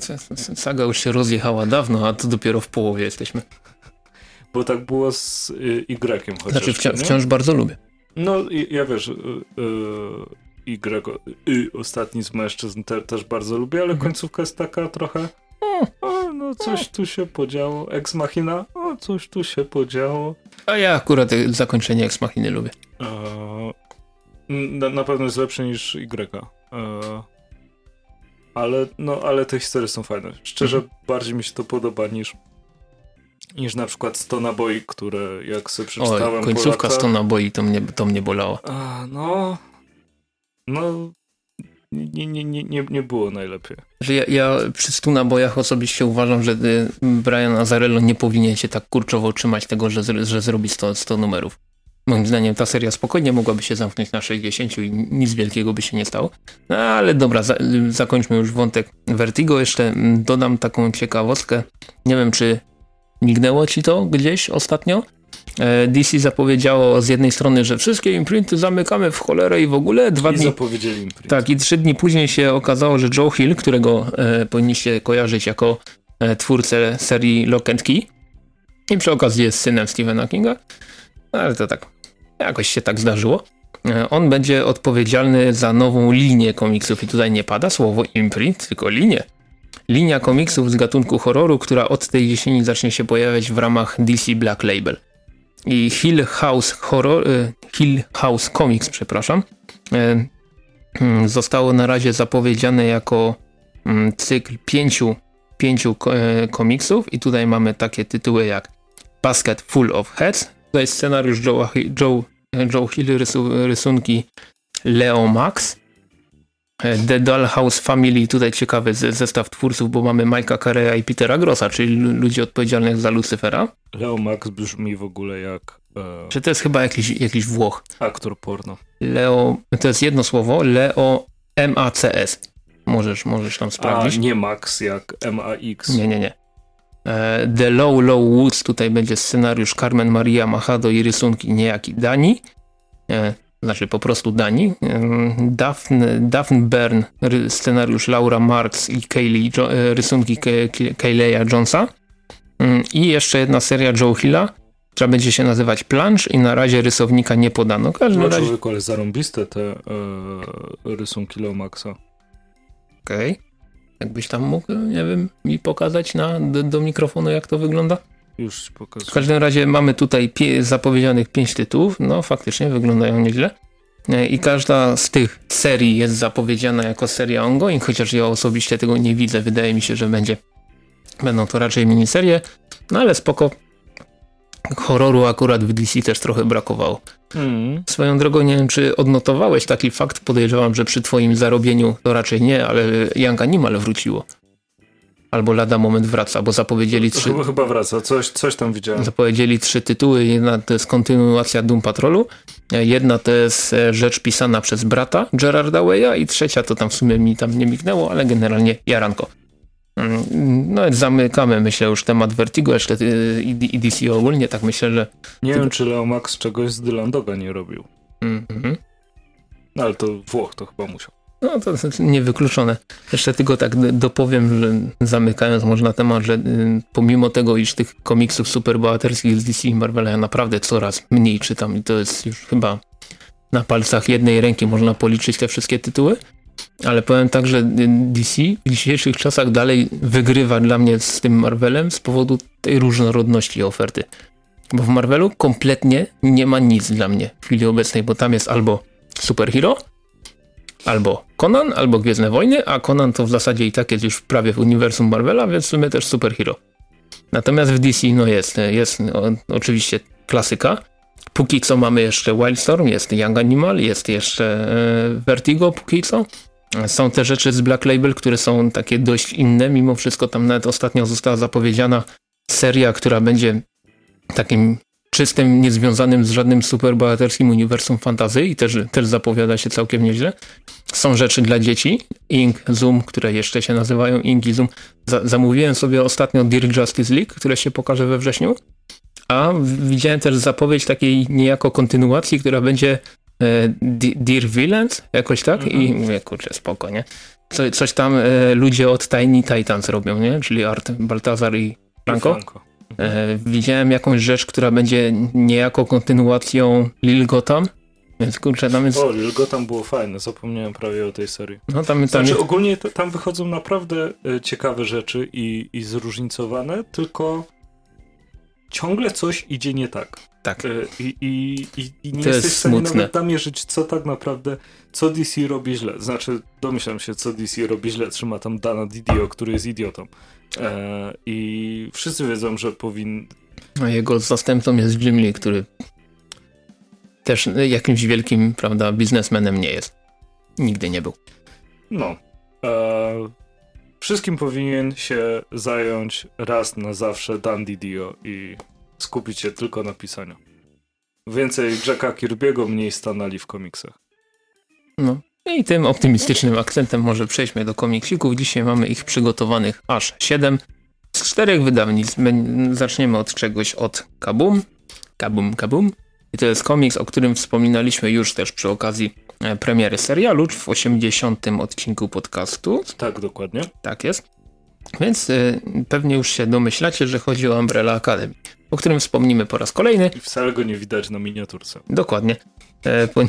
saga już się rozjechała dawno, a to dopiero w połowie jesteśmy. Bo tak było z y, Y chociaż. Znaczy wci wciąż bardzo lubię. No ja wiesz, y, y, Y, y, ostatni z mężczyzn te, też bardzo lubię, ale mhm. końcówka jest taka trochę o, no coś tu się podziało. Ex Machina, o coś tu się podziało. A ja akurat zakończenie Ex Machiny lubię. E, na, na, pewno jest lepsze niż Y. E, ale, no, ale te historie są fajne. Szczerze, mhm. bardziej mi się to podoba niż niż na przykład 100 naboi, które jak sobie przeczytałem... Oj, końcówka lata... 100 naboi to mnie, to mnie bolało. A, no... No... Nie, nie, nie, nie, było najlepiej. Ja, ja przy 100 nabojach osobiście uważam, że y, Brian Azarello nie powinien się tak kurczowo trzymać tego, że, że zrobi 100, 100 numerów. Moim zdaniem ta seria spokojnie mogłaby się zamknąć na 60 i nic wielkiego by się nie stało. No, ale dobra, za, zakończmy już wątek Vertigo. Jeszcze mm, dodam taką ciekawostkę. Nie wiem, czy mignęło ci to gdzieś ostatnio? E, DC zapowiedziało z jednej strony, że wszystkie imprinty zamykamy w cholerę i w ogóle dwa I dni. zapowiedzieli imprint. Tak, i trzy dni później się okazało, że Joe Hill, którego e, powinniście kojarzyć jako e, twórcę serii Lock and Key i przy okazji jest synem Stephena Kinga, ale to tak, jakoś się tak zdarzyło. E, on będzie odpowiedzialny za nową linię komiksów i tutaj nie pada słowo imprint, tylko linię. Linia komiksów z gatunku horroru, która od tej jesieni zacznie się pojawiać w ramach DC Black Label. I Hill House Horror, e, Hill House Comics, przepraszam, e, mm, zostało na razie zapowiedziane jako mm, cykl pięciu, pięciu komiksów i tutaj mamy takie tytuły jak Basket Full of Heads, Tutaj scenariusz Joe, Joe, Joe Hill, rysu, rysunki Leo Max. E, The Dollhouse Family, tutaj ciekawy zestaw twórców, bo mamy Mike'a Carreya i Petera Grossa, czyli ludzi odpowiedzialnych za Lucifera. Leo Max brzmi w ogóle jak... E... Czy to jest chyba jakiś, jakiś Włoch? Aktor porno. Leo, to jest jedno słowo, Leo M-A-C-S. Możesz, możesz tam sprawdzić. A nie Max jak M-A-X. Nie, nie, nie. E, The Low Low Woods, tutaj będzie scenariusz Carmen Maria Machado i rysunki niejaki Dani. E, znaczy po prostu Dani. Daphne, Daphne Byrne, scenariusz Laura Marks i Kaylee, rysunki Kayleya Jonesa. Mm, I jeszcze jedna seria Joe Hilla, która będzie się nazywać Planche i na razie rysownika nie podano. Każdy no razie... człowieku, ale zarąbiste te e, rysunki Leomaxa. Okej. Okay. Jakbyś tam mógł, nie wiem, mi pokazać na, do, do mikrofonu, jak to wygląda? Już ci pokazuję. W każdym razie mamy tutaj zapowiedzianych pięć tytułów. No, faktycznie wyglądają nieźle. E, I każda z tych serii jest zapowiedziana jako seria ongoing, chociaż ja osobiście tego nie widzę. Wydaje mi się, że będzie, będą to raczej miniserie. No ale spoko, horroru akurat w DC też trochę brakowało. Mm. Swoją drogą nie wiem, czy odnotowałeś taki fakt, podejrzewam, że przy twoim zarobieniu to raczej nie, ale Young Animal wróciło. Albo lada moment wraca, bo zapowiedzieli trzy... Chyba, chyba wraca, coś, coś tam widziałem. Zapowiedzieli trzy tytuły, jedna to jest kontynuacja Doom Patrolu, jedna to jest e, rzecz pisana przez brata Gerarda Way'a i trzecia to tam w sumie mi tam nie mignęło, ale generalnie jaranko. Mm, no zamykamy myślę już temat Vertigo jeszcze y, i DC ogólnie, tak myślę, że... Nie wiem czy Leo Max czegoś z Dylandoga nie robił. -hmm. No ale to Włoch to chyba musiał. No to niewykluczone. Jeszcze tylko tak dopowiem, że zamykając można temat, że y, pomimo tego, iż tych komiksów superbohaterskich z DC i Marvela ja naprawdę coraz mniej czytam i to jest już chyba na palcach jednej ręki można policzyć te wszystkie tytuły, ale powiem tak, że DC w dzisiejszych czasach dalej wygrywa dla mnie z tym Marvelem z powodu tej różnorodności oferty. Bo w Marvelu kompletnie nie ma nic dla mnie w chwili obecnej, bo tam jest albo superhero, albo Conan, albo Gwiezdne Wojny, a Conan to w zasadzie i tak jest już prawie w uniwersum Marvela, więc w sumie też superhero. Natomiast w DC no jest, jest oczywiście klasyka. Póki co mamy jeszcze Wildstorm, jest Young Animal, jest jeszcze e, Vertigo póki co. Są te rzeczy z Black Label, które są takie dość inne, mimo wszystko tam nawet ostatnio została zapowiedziana seria, która będzie takim czystym, niezwiązanym z żadnym superbohaterskim uniwersum fantazy i też, też zapowiada się całkiem nieźle. Są rzeczy dla dzieci, Ink, Zoom, które jeszcze się nazywają Ink i Zoom. zamówiłem sobie ostatnio Dear Justice League, które się pokaże we wrześniu, a widziałem też zapowiedź takiej niejako kontynuacji, która będzie Dear Villains, jakoś tak? Mhm. I mówię, kurczę, spoko, nie? Co, coś tam e, ludzie od Tiny Titans robią, nie? Czyli Art Baltazar i Franco. Franco. E, widziałem jakąś rzecz, która będzie niejako kontynuacją Lil Gotham. Więc kurczę, tam jest... O, Lil Gotham było fajne, zapomniałem prawie o tej serii. No, tam, tam znaczy jest... ogólnie tam wychodzą naprawdę e, ciekawe rzeczy i, i zróżnicowane, tylko ciągle coś idzie nie tak. Tak. E, I, i, i, i nie to jesteś w stanie smutne. nawet namierzyć, co tak naprawdę, co DC robi źle. Znaczy, domyślam się, co DC robi źle. Trzyma tam Dana Didio, który jest idiotą. E, I wszyscy wiedzą, że powinien... A jego zastępcą jest Jim Lee, który też jakimś wielkim, prawda, biznesmenem nie jest. Nigdy nie był. No. E, wszystkim powinien się zająć raz na zawsze Dan Didio i skupić się tylko na pisaniu. Więcej Jacka Kirby'ego, mniej Stanali w komiksach. No. I tym optymistycznym akcentem może przejdźmy do komiksików. Dzisiaj mamy ich przygotowanych aż 7 z czterech wydawnictw. Zaczniemy od czegoś od Kabum. Kabum, Kabum. I to jest komiks, o którym wspominaliśmy już też przy okazji e, premiery serialu w 80. odcinku podcastu. Tak, dokładnie. Tak jest. Więc y, pewnie już się domyślacie, że chodzi o Umbrella Academy, o którym wspomnimy po raz kolejny. I wcale go nie widać na miniaturce. Dokładnie. E, po,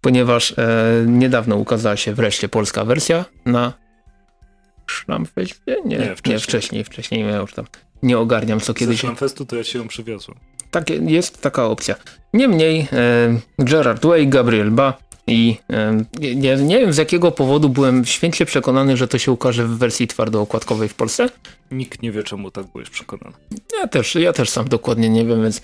ponieważ e, niedawno ukazała się wreszcie polska wersja na Szlamfeście? Nie, nie, wcześniej. nie, wcześniej, wcześniej ja już tam nie ogarniam co kiedyś. Z Szlamfestu to ja się ją przywiozłem. Tak, jest taka opcja. Niemniej e, Gerard Way, Gabriel Ba i e, nie, nie wiem z jakiego powodu byłem święcie przekonany, że to się ukaże w wersji twardookładkowej w Polsce. Nikt nie wie czemu tak byłeś przekonany. Ja też, ja też sam dokładnie nie wiem, więc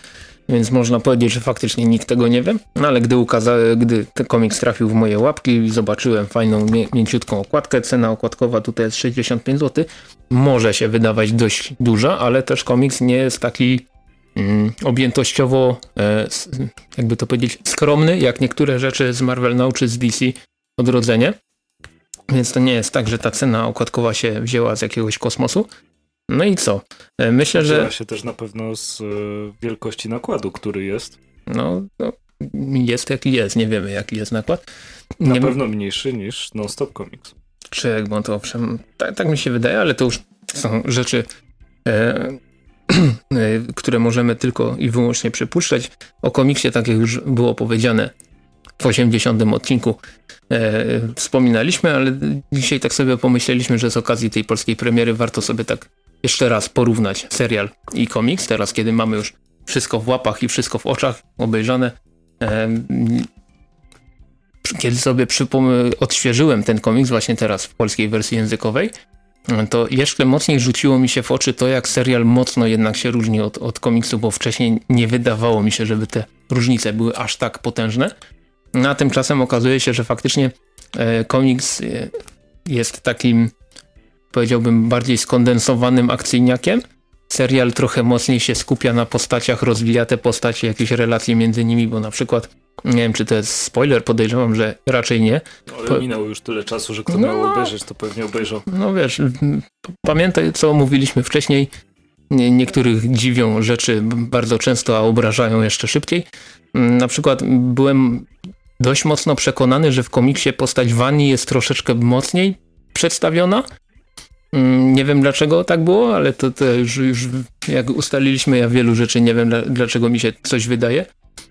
więc można powiedzieć, że faktycznie nikt tego nie wie. No ale gdy, ukaza, gdy ten komiks trafił w moje łapki i zobaczyłem fajną, mię mięciutką okładkę, cena okładkowa tutaj jest 65 zł, może się wydawać dość duża, ale też komiks nie jest taki objętościowo, e, jakby to powiedzieć, skromny, jak niektóre rzeczy z Marvel Now czy z DC odrodzenie. Więc to nie jest tak, że ta cena okładkowa się wzięła z jakiegoś kosmosu. No i co? E, myślę, że... Wzięła się też na pewno z e, wielkości nakładu, który jest. No, no jest jaki jest, nie wiemy jaki jest nakład. Na nie pewno mniejszy niż Non-Stop Comics. Czy, to owszem, tak, tak, mi się wydaje, ale to już są rzeczy, e, [CLEARS THROAT] które możemy tylko i wyłącznie przypuszczać. O komiksie, tak jak już było powiedziane w 80 odcinku, e, wspominaliśmy, ale dzisiaj tak sobie pomyśleliśmy, że z okazji tej polskiej premiery warto sobie tak jeszcze raz porównać serial i komiks, teraz kiedy mamy już wszystko w łapach i wszystko w oczach obejrzane. Kiedy sobie odświeżyłem ten komiks właśnie teraz w polskiej wersji językowej, to jeszcze mocniej rzuciło mi się w oczy to, jak serial mocno jednak się różni od, od komiksu, bo wcześniej nie wydawało mi się, żeby te różnice były aż tak potężne. No, a tymczasem okazuje się, że faktycznie e, komiks e, jest takim, powiedziałbym, bardziej skondensowanym akcyjniakiem. Serial trochę mocniej się skupia na postaciach, rozwija te postacie, jakieś relacje między nimi, bo na przykład nie wiem, czy to jest spoiler, podejrzewam, że raczej nie. Ale po... minęło już tyle czasu, że kto no, miał obejrzeć, to pewnie obejrzał. No wiesz, pamiętaj, co mówiliśmy wcześniej. Niektórych dziwią rzeczy bardzo często, a obrażają jeszcze szybciej. Na przykład byłem dość mocno przekonany, że w komiksie postać Wani jest troszeczkę mocniej przedstawiona. Nie wiem dlaczego tak było, ale to, już, jak ustaliliśmy, ja wielu rzeczy nie wiem dlaczego mi się coś wydaje.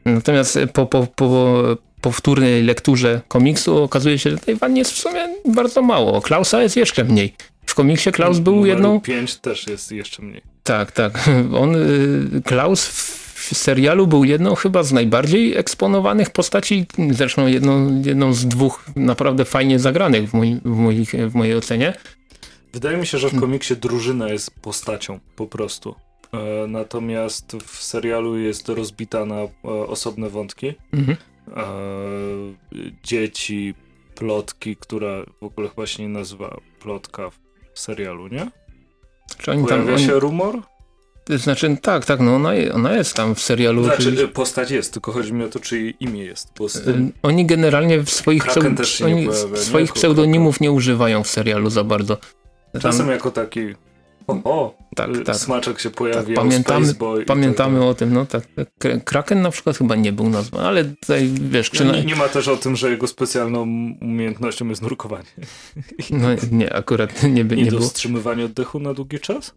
Natomiast po, po, po powtórnej lekturze komiksu okazuje się, że tej Wanny jest w sumie bardzo mało. Klausa jest jeszcze mniej. W komiksie Klaus był Numer jedną... 5 też jest jeszcze mniej. Tak, tak. On, y, Klaus w serialu był jedną chyba z najbardziej eksponowanych postaci, zresztą jedną, jedną z dwóch naprawdę fajnie zagranych w, moi, w, moich, w mojej ocenie. Wydaje mi się, że w komiksie drużyna jest postacią po prostu. E, natomiast w serialu jest rozbita na e, osobne wątki. Mhm. E, dzieci, plotki, która w ogóle chyba się nie nazywa plotka w serialu, nie? Czy oni Pojawia tam, się oni... rumor? Znaczy, tak, tak, no ona, ona jest tam w serialu. Znaczy, oczywiście. postać jest, tylko chodzi mi o to, czy imię jest. Bo tym... Oni generalnie w swoich, oni pojawia, swoich nie? pseudonimów nie używają w serialu za bardzo. Czasem jako taki o, o tak, y, tak. smaczek się pojawił, tak, pamiętamy, pamiętamy tak o tym, no tak, tak. Kraken na przykład chyba nie był nazwany, ale tutaj wiesz... Czy... Nie, nie, ma też o tym, że jego specjalną umiejętnością jest nurkowanie. No nie, akurat nie, nie, nie było. I oddechu na długi czas?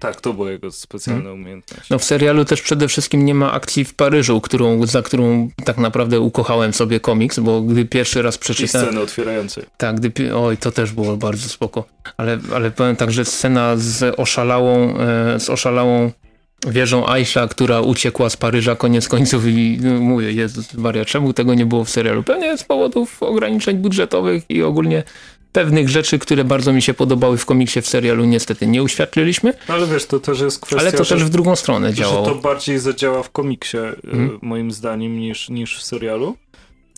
Tak, to była jego specjalna hmm. umiejętność. No w serialu też przede wszystkim nie ma akcji w Paryżu, którą, za którą tak naprawdę ukochałem sobie komiks, bo gdy pierwszy raz przeczytałem... I sceny otwierające. Tak, gdy, oj, to też było bardzo spoko. Ale, ale powiem tak, że scena z oszalałą, e, z oszalałą wieżą Aisha, która uciekła z Paryża koniec końców i mówię, Jezus Maria, czemu tego nie było w serialu? Pewnie z powodów ograniczeń budżetowych i ogólnie pewnych rzeczy, które bardzo mi się podobały w komiksie, w serialu niestety nie uświadczyliśmy. No ale wiesz, to też jest kwestia, Ale to też w drugą stronę działało. Że to bardziej zadziała w komiksie, hmm. moim zdaniem, niż, niż w serialu.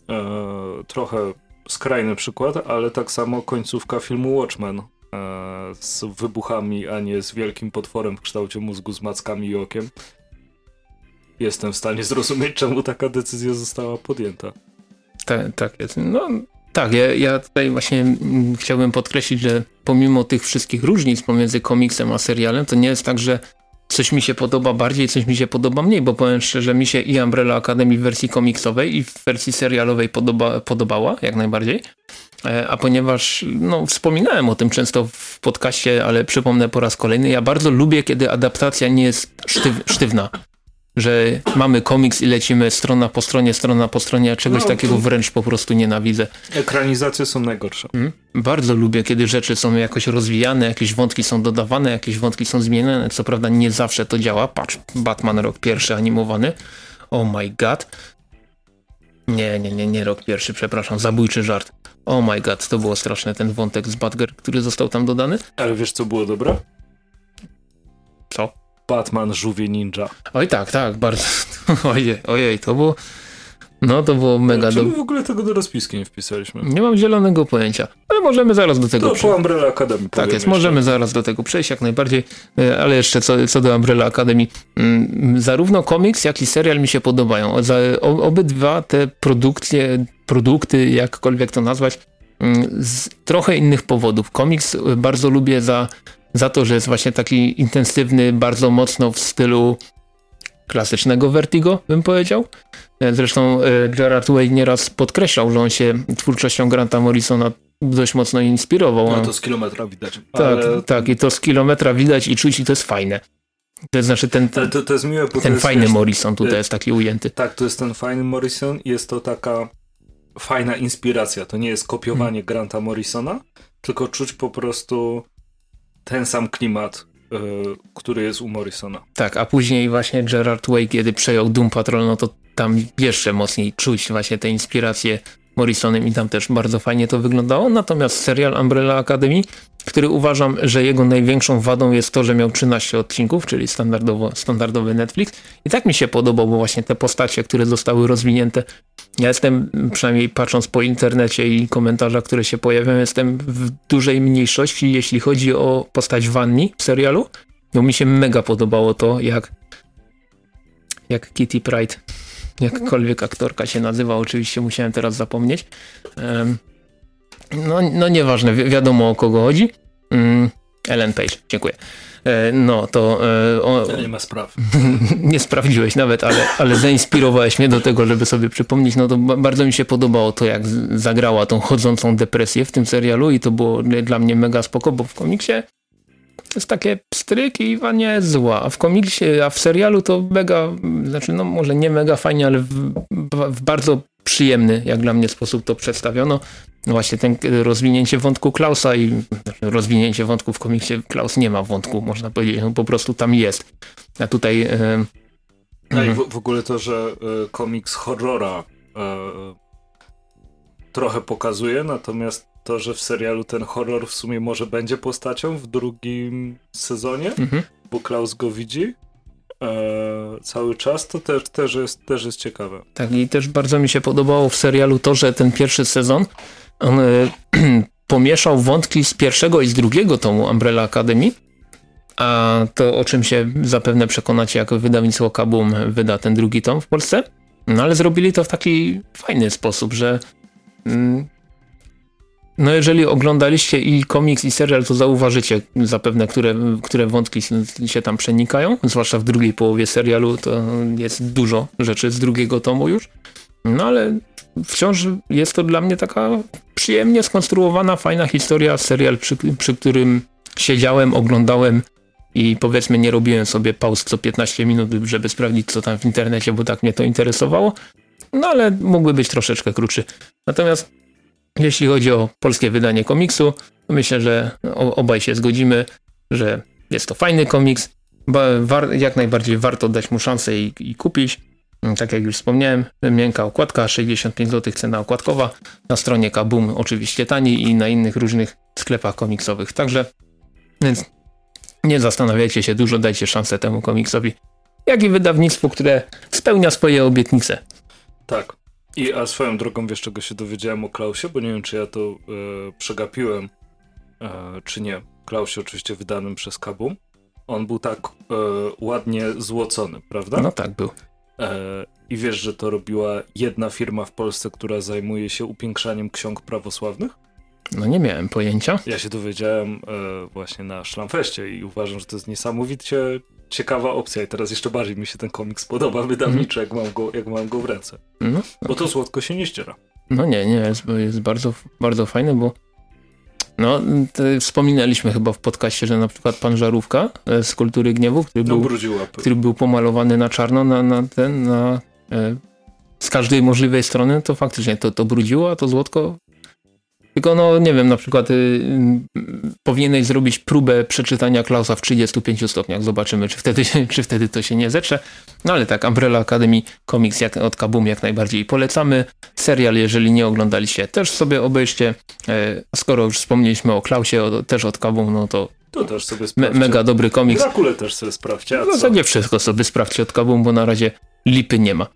E, trochę skrajny przykład, ale tak samo końcówka filmu Watchmen e, z wybuchami, a nie z wielkim potworem w kształcie mózgu z mackami i okiem. Jestem w stanie zrozumieć, czemu taka decyzja została podjęta. Tak, tak jest. No, tak, ja, ja tutaj właśnie mm, chciałbym podkreślić, że pomimo tych wszystkich różnic pomiędzy komiksem a serialem, to nie jest tak, że coś mi się podoba bardziej, coś mi się podoba mniej, bo powiem szczerze, mi się i Umbrella Academy w wersji komiksowej i w wersji serialowej podoba, podobała, jak najbardziej. E, a ponieważ no, wspominałem o tym często w podcaście, ale przypomnę po raz kolejny, ja bardzo lubię, kiedy adaptacja nie jest sztyw, sztywna że mamy komiks i lecimy strona po stronie, strona po stronie, a czegoś no, takiego wręcz po prostu nienawidzę. Ekranizacje są najgorsze. Hmm? Bardzo lubię, kiedy rzeczy są jakoś rozwijane, jakieś wątki są dodawane, jakieś wątki są zmieniane. Co prawda nie zawsze to działa. Patrz, Batman rok pierwszy animowany. Oh my god. Nie, nie, nie, nie rok pierwszy, przepraszam, zabójczy żart. Oh my god, to było straszne, ten wątek z Batgirl, który został tam dodany. Ale wiesz co było dobre? Co? Batman Żółwie Ninja. Oj tak, tak, bardzo. [LAUGHS] Ojej, ojej, to było... No to było mega dobre. w ogóle tego do rozpiski nie wpisaliśmy? Nie mam zielonego pojęcia, ale możemy zaraz do tego przejść. To po Umbrella Academy Tak jest, jeszcze. możemy zaraz do tego przejść jak najbardziej, e, ale jeszcze co, co do Umbrella Academy. Mm, zarówno komiks, jak i serial mi się podobają. Obydwa te produkcje, produkty, jakkolwiek to nazwać, mm, z trochę innych powodów. Komiks bardzo lubię za, za to, że jest właśnie taki intensywny, bardzo mocno w stylu klasycznego Vertigo, bym powiedział. E, zresztą e, Gerard Way nieraz podkreślał, że on się twórczością Granta Morrisona dość mocno inspirował. No to z kilometra widać. Tak, ale... tak i to z kilometra widać i czuć i to jest fajne. To znaczy ten, ten, to, to jest miłe, ten jest, fajny wiesz, Morrison tutaj jest taki ujęty. Tak, to jest ten fajny Morrison i jest to taka fajna inspiracja. To nie jest kopiowanie hmm. Granta Morrisona, tylko czuć po prostu ten sam klimat, yy, który jest u Morrisona. Tak, a później właśnie Gerard Way, kiedy przejął Doom Patrol, no to tam jeszcze mocniej czuć właśnie te inspiracje Morrisonem i tam też bardzo fajnie to wyglądało. Natomiast serial Umbrella Academy, który uważam, że jego największą wadą jest to, że miał 13 odcinków, czyli standardowo, standardowy Netflix. I tak mi się podobał, bo właśnie te postacie, które zostały rozwinięte. Ja jestem, przynajmniej patrząc po internecie i komentarzach, które się pojawiają, jestem w dużej mniejszości, jeśli chodzi o postać Wanni w serialu. Bo mi się mega podobało to, jak jak Kitty Pride jakkolwiek aktorka się nazywa, oczywiście musiałem teraz zapomnieć. No, no nieważne, wi wiadomo o kogo chodzi. Mm, Ellen Page, dziękuję. E, no to... E, o, nie ma spraw. [LAUGHS] nie sprawdziłeś nawet, ale, ale zainspirowałeś mnie do tego, żeby sobie przypomnieć. No to bardzo mi się podobało to, jak zagrała tą chodzącą depresję w tym serialu i to było dla mnie mega spoko, bo w komiksie to jest takie pstryk i nie jest zła. A w komiksie, a w serialu to mega, znaczy no może nie mega fajnie, ale w, w bardzo przyjemny, jak dla mnie sposób to przedstawiono. No właśnie ten rozwinięcie wątku Klausa i znaczy rozwinięcie wątku w komiksie Klaus nie ma wątku, można powiedzieć, no po prostu tam jest. A tutaj... E, no i w, w, ogóle to, że e, komiks horrora e, trochę pokazuje, natomiast to, że w serialu ten horror w sumie może będzie postacią w drugim sezonie, mhm. bo Klaus go widzi e, cały czas, to też, też, jest, też jest ciekawe. Tak, i też bardzo mi się podobało w serialu to, że ten pierwszy sezon on e, [CLEARS THROAT] pomieszał wątki z pierwszego i z drugiego tomu Umbrella Academy, a to o czym się zapewne przekonacie, jak wydawnictwo Kabum wyda ten drugi tom w Polsce. No ale zrobili to w taki fajny sposób, że no jeżeli oglądaliście i komiks i serial, to zauważycie zapewne, które, które wątki się tam przenikają, zwłaszcza w drugiej połowie serialu to jest dużo rzeczy z drugiego tomu już. No ale wciąż jest to dla mnie taka przyjemnie skonstruowana, fajna historia, serial, przy, przy którym siedziałem, oglądałem i powiedzmy nie robiłem sobie pauz co 15 minut, żeby sprawdzić co tam w internecie, bo tak mnie to interesowało. No ale mógłby być troszeczkę krótszy. Natomiast jeśli chodzi o polskie wydanie komiksu, myślę, że obaj się zgodzimy, że jest to fajny komiks. Jak najbardziej warto dać mu szansę i, i kupić. Tak jak już wspomniałem, miękka okładka, 65 zł cena okładkowa. Na stronie Kabum oczywiście taniej i na innych różnych sklepach komiksowych. Także więc nie zastanawiajcie się dużo, dajcie szansę temu komiksowi. Jak i wydawnictwu, które spełnia swoje obietnice. Tak. I a swoją drogą wiesz czego się dowiedziałem o Klausie, bo nie wiem czy ja to e, przegapiłem, e, czy nie. Klausie oczywiście wydanym przez Kabum. On był tak e, ładnie złocony, prawda? No tak był. E, I wiesz, że to robiła jedna firma w Polsce, która zajmuje się upiększaniem ksiąg prawosławnych? No nie miałem pojęcia. Ja się dowiedziałem e, właśnie na Szlamfeście i uważam, że to jest niesamowicie ciekawa opcja i teraz jeszcze bardziej mi się ten komiks podoba wydawniczy, mm. jak, mam go, jak mam go w ręce. No, bo to słodko się nie ściera. No nie, nie, jest, jest bardzo, bardzo fajny, bo no, wspominaliśmy chyba w podcaście, że na przykład pan Żarówka e, z Kultury Gniewu, który, no, był, który był pomalowany na czarno na, na ten, na, e, z każdej możliwej strony, to faktycznie to, to brudziło, a to złotko tylko no nie wiem, na przykład y, y, powinieneś zrobić próbę przeczytania Klausa w 35 stopniach. Zobaczymy, czy wtedy, czy wtedy to się nie zetrze. No ale tak, Umbrella Academy Comics jak, od Kabum jak najbardziej polecamy. Serial, jeżeli nie oglądaliście, też sobie obejście. E, skoro już wspomnieliśmy o Klausie, o, też od Kabum, no to to też sobie sprawdźcie. Me, mega dobry komiks. Drakule też sobie sprawdźcie. No to nie wszystko sobie sprawdźcie od Kabum, bo na razie lipy nie ma.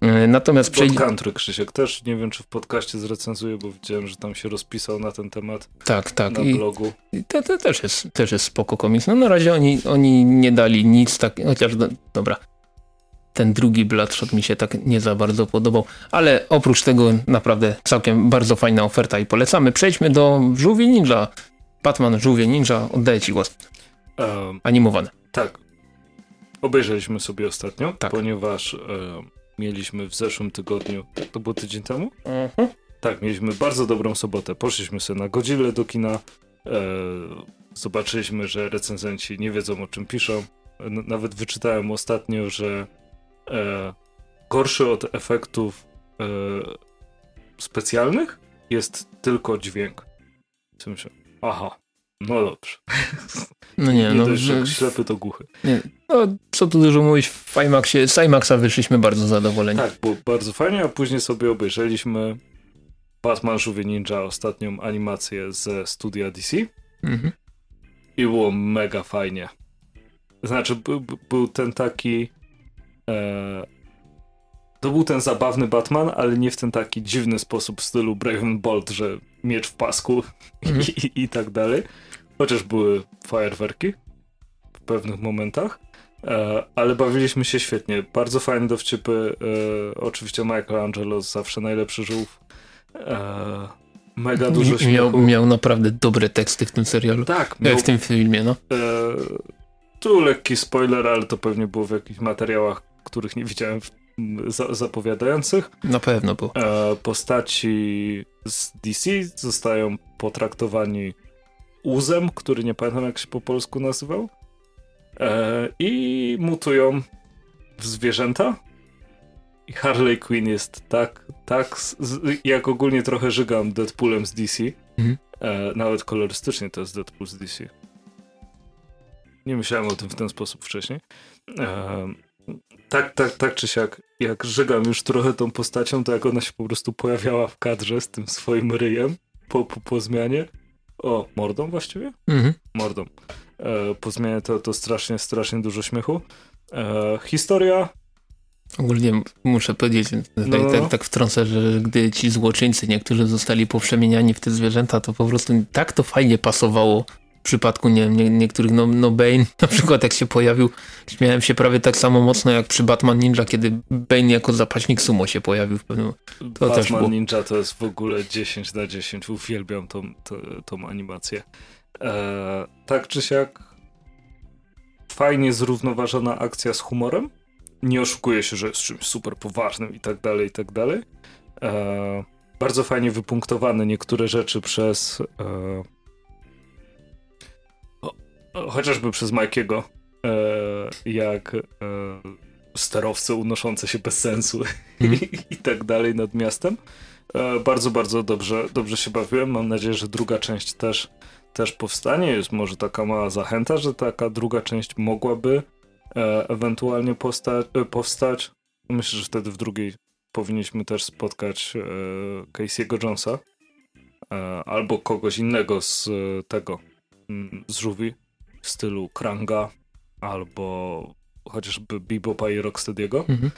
E, natomiast przejdzie... Country Krzysiek też, nie wiem czy w podcaście zrecenzuje, bo widziałem, że tam się rozpisał na ten temat tak, tak. na blogu. I to, to, też, jest, też jest spoko komiks. No na razie oni, oni nie dali nic tak, chociaż do, dobra. ten drugi Bloodshot mi się tak nie za bardzo podobał, ale oprócz tego naprawdę całkiem bardzo fajna oferta i polecamy. Przejdźmy do Żółwie Ninja. Batman Żółwie Ninja, oddaję ci głos. Um, Animowane. Tak. Obejrzeliśmy sobie ostatnio, tak. ponieważ um, mieliśmy w zeszłym tygodniu, to było tydzień temu? Mhm. Tak, mieliśmy bardzo dobrą sobotę. Poszliśmy sobie na godzinę do kina. E, zobaczyliśmy, że recenzenci nie wiedzą o czym piszą. Nawet wyczytałem ostatnio, że e, gorszy od efektów e, specjalnych jest tylko dźwięk. Co myślę, aha, no dobrze. [LAUGHS] No nie, nie no. Dość, że ślepy to głuchy. Nie, no, co tu dużo mówić, w IMAXie, z IMAXa wyszliśmy bardzo zadowoleni. Tak, było bardzo fajnie, a później sobie obejrzeliśmy Batman Żółwie Ninja, ostatnią animację ze studia DC. Mhm. I było mega fajnie. Znaczy, był, był ten taki. E, to był ten zabawny Batman, ale nie w ten taki dziwny sposób w stylu Brave Bolt, że miecz w pasku mhm. [LAUGHS] i, i, tak dalej. Chociaż były fajerwerki w pewnych momentach. E, ale bawiliśmy się świetnie. Bardzo fajne dowcipy. E, oczywiście Michelangelo zawsze najlepszy żółw. E, mega dużo śmiechu. Miał, miał naprawdę dobre teksty w tym serialu. Tak. E, miał, w tym filmie, no. E, tu lekki spoiler, ale to pewnie było w jakichś materiałach, których nie widziałem za, zapowiadających. Na pewno było. Postaci z DC zostają potraktowani uzem, który nie pamiętam jak się po polsku nazywał. E, I mutują w zwierzęta i Harley Quinn jest tak, tak, jak ogólnie trochę żygam Deadpoolem z DC. Mhm. E, nawet kolorystycznie to jest Deadpool z DC. Nie myślałem o tym w ten sposób wcześniej. E, tak, tak, tak czy siak, jak żygam już trochę tą postacią, to jak ona się po prostu pojawiała w kadrze z tym swoim ryjem po, po, po zmianie. O, mordą właściwie? Mhm. Mordą. E, po zmianie to, to strasznie, strasznie dużo śmiechu. E, historia Ogólnie muszę powiedzieć, no. tak, tak, tak wtrącę, że gdy ci złoczyńcy niektórzy zostali poprzemieniani w te zwierzęta, to po prostu tak to fajnie pasowało przypadku nie, nie, niektórych, no, no Bane [LAUGHS] na przykład jak się pojawił, śmiałem się prawie tak samo mocno jak przy Batman Ninja, kiedy Bane jako zapaśnik sumo się pojawił w pewnym... To Batman było... Ninja to jest w ogóle 10 na 10, uwielbiam tą, tą, tą animację. Eee, tak czy siak fajnie zrównoważona akcja z humorem, nie oszukuje się, że jest czymś super poważnym i tak dalej, i tak dalej. E, bardzo fajnie wypunktowane niektóre rzeczy przez e, o, chociażby przez Mikey'ego, e, jak e, sterowce unoszące się bez sensu [LAUGHS] mm. i tak dalej nad miastem. E, bardzo, bardzo dobrze, dobrze się bawiłem. Mam nadzieję, że druga część też, też powstanie. Jest może taka mała zachęta, że taka druga część mogłaby ewentualnie powstać. Myślę, że wtedy w drugiej powinniśmy też spotkać Casey'ego Jonesa albo kogoś innego z tego, mm, z żółwi, w stylu Kranga albo chociażby Bebopa i Rocksteady'ego. Mhm.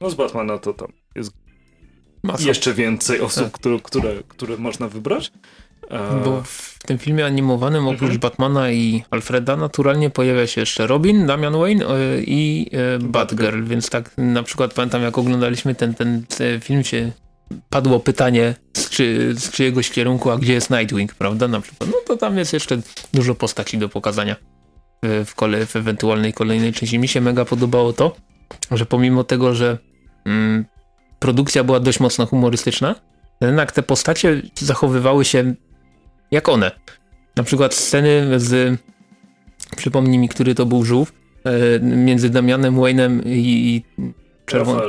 No z Batmana to tam jest Masa. jeszcze więcej osób, tak. które, które, które można wybrać. Bo w tym filmie animowanym oprócz mhm. Batmana i Alfreda naturalnie pojawia się jeszcze Robin, Damian Wayne e, i e, Batgirl, więc tak na przykład pamiętam jak oglądaliśmy ten, ten film się padło pytanie z, czy, z czyjegoś kierunku, a gdzie jest Nightwing, prawda, na przykład. No to tam jest jeszcze dużo postaci do pokazania w, w, kole, w ewentualnej kolejnej części. Mi się mega podobało to, że pomimo tego, że mm, produkcja była dość mocno humorystyczna, jednak te postacie zachowywały się jak one. Na przykład sceny z, przypomnij mi, który to był żółw, e, między Damianem Wayne'em i, czerwo,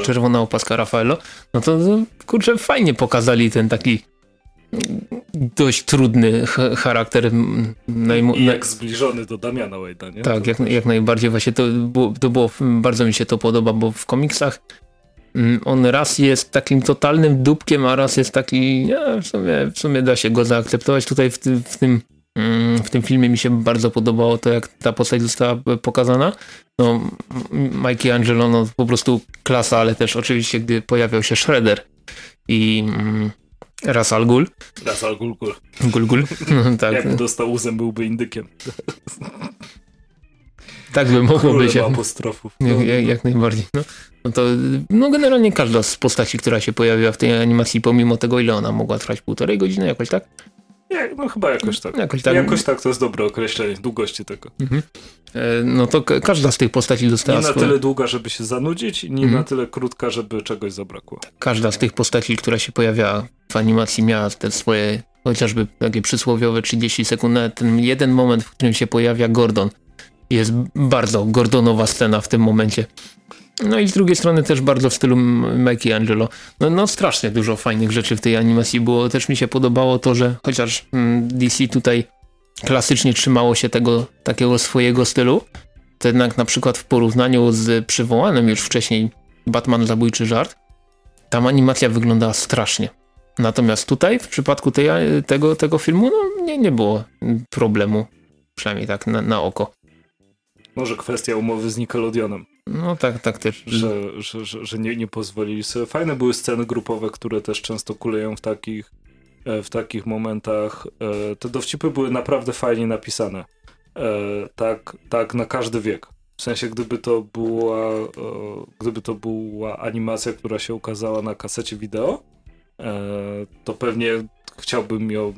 czerwona opaska Rafaelo, no to, to kurczę fajnie pokazali ten taki dość trudny charakter. Najmu, I jak zbliżony do Damiana Wayne'a, nie? Tak, jak, jak najbardziej właśnie to było, to było, bardzo mi się to podoba, bo w komiksach Mm, on raz jest takim totalnym dupkiem, a raz jest taki, nie, w, sumie, w sumie da się go zaakceptować. Tutaj w, tym, w, tym, w tym filmie mi się bardzo podobało to, jak ta postać została pokazana. No, Mikey Angelo, no po prostu klasa, ale też oczywiście, gdy pojawiał się Shredder i mm, Ras Al Ghul. Ras Al Ghul, Ghul. Gul, gul. [LAUGHS] tak. Jak dostał uzem, byłby indykiem. [LAUGHS] tak by mogło być. apostrofów. Jak, jak, jak najbardziej. No, no to no generalnie każda z postaci, która się pojawiła w tej animacji, pomimo tego, ile ona mogła trwać półtorej godziny, jakoś tak? Nie, no chyba jakoś tak. Jakoś tak. Jakoś tak to jest dobre określenie długości tego. Mhm. E, no to każda z tych postaci dostała Nie na swoje... tyle długa, żeby się zanudzić, nie mhm. na tyle krótka, żeby czegoś zabrakło. Każda z tych postaci, która się pojawiała w animacji miała te swoje chociażby takie przysłowiowe 30 sekund, na ten jeden moment, w którym się pojawia Gordon. Jest bardzo Gordonowa scena w tym momencie. No i z drugiej strony też bardzo w stylu Angelo. No, no strasznie dużo fajnych rzeczy w tej animacji było. Też mi się podobało to, że chociaż mm, DC tutaj klasycznie trzymało się tego takiego swojego stylu, to jednak na przykład w porównaniu z przywołanym już wcześniej Batman Zabójczy Żart, tam animacja wyglądała strasznie. Natomiast tutaj w przypadku tej, tego, tego filmu no, nie, nie było problemu, przynajmniej tak na, na oko. Może kwestia umowy z Nickelodeonem. No tak, tak też. Że, że, że, że nie, nie pozwolili sobie. Fajne były sceny grupowe, które też często kuleją w takich, e, w takich momentach. E, te dowcipy były naprawdę fajnie napisane. E, tak, tak na każdy wiek. W sensie, gdyby to była, gdyby to była animacja, która się ukazała na kasecie wideo, to pewnie chciałbym ją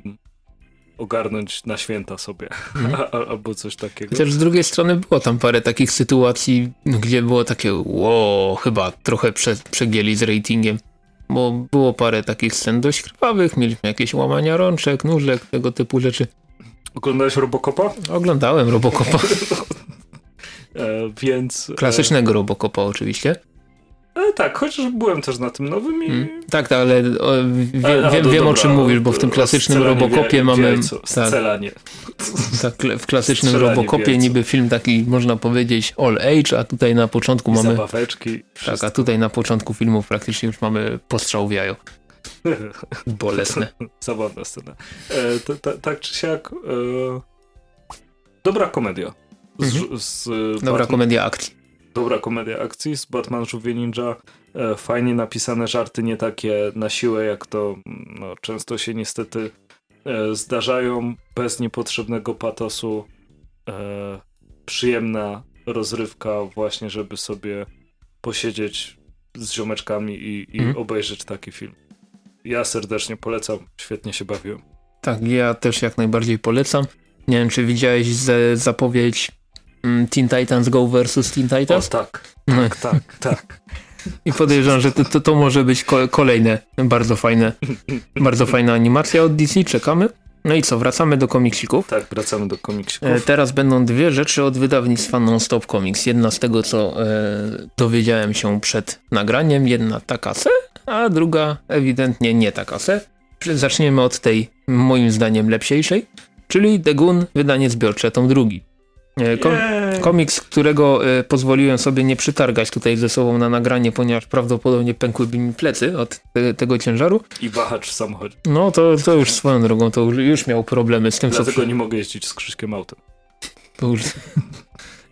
ogarnąć na święta sobie, mhm. [LAUGHS] albo coś takiego. Chociaż z drugiej strony było tam parę takich sytuacji, gdzie było takie wow, chyba trochę prze, przegięli z ratingiem, bo było parę takich scen dość krwawych, mieliśmy jakieś łamania rączek, nóżek, tego typu rzeczy. Oglądałeś Robocopa? Oglądałem Robocopa. [LAUGHS] e, więc... Klasycznego Robocopa oczywiście. E, tak, chociaż byłem też na tym nowym i... Hmm. Tak, tak, ale o, wie, a, wiem, wiem o czym mówisz, bo w tym klasycznym Robocopie mamy... tak, tak, w klasycznym Robocopie niby film taki, można powiedzieć, all age, a tutaj na początku I mamy... Zabaweczki. Tak, a tutaj na początku filmu praktycznie już mamy postrzał w jajo. [LAUGHS] Bolesne. Zabawna scena. E, tak czy siak... E, dobra komedia. Z, mhm. z, dobra komedia akcji dobra komedia akcji z Batman Żółwie Ninja. E, fajnie napisane żarty, nie takie na siłę, jak to no, często się niestety e, zdarzają, bez niepotrzebnego patosu. E, przyjemna rozrywka właśnie, żeby sobie posiedzieć z ziomeczkami i, i mm. obejrzeć taki film. Ja serdecznie polecam, świetnie się bawiłem. Tak, ja też jak najbardziej polecam. Nie wiem, czy widziałeś zapowiedź Mm, Teen Titans Go versus Teen Titans? O, tak, tak, tak, tak. [LAUGHS] I podejrzewam, że to, to, to, może być kolejne bardzo fajne, bardzo fajna animacja od DC, czekamy. No i co, wracamy do komiksików. Tak, wracamy do komiksików. E, teraz będą dwie rzeczy od wydawnictwa Non-Stop Comics. Jedna z tego, co e, dowiedziałem się przed nagraniem, jedna taka se, a druga ewidentnie nie taka se. Zaczniemy od tej, moim zdaniem, lepsiejszej, czyli The Gun, wydanie zbiorcze, tom drugi. E, kom komiks, którego e, pozwoliłem sobie nie przytargać tutaj ze sobą na nagranie, ponieważ prawdopodobnie pękłyby mi plecy od te, tego ciężaru. I wahacz w samochodzie. No to, to już swoją drogą, to już miał problemy z tym, Dlatego co... Dlatego nie mogę jeździć z Krzyśkiem autem. To już...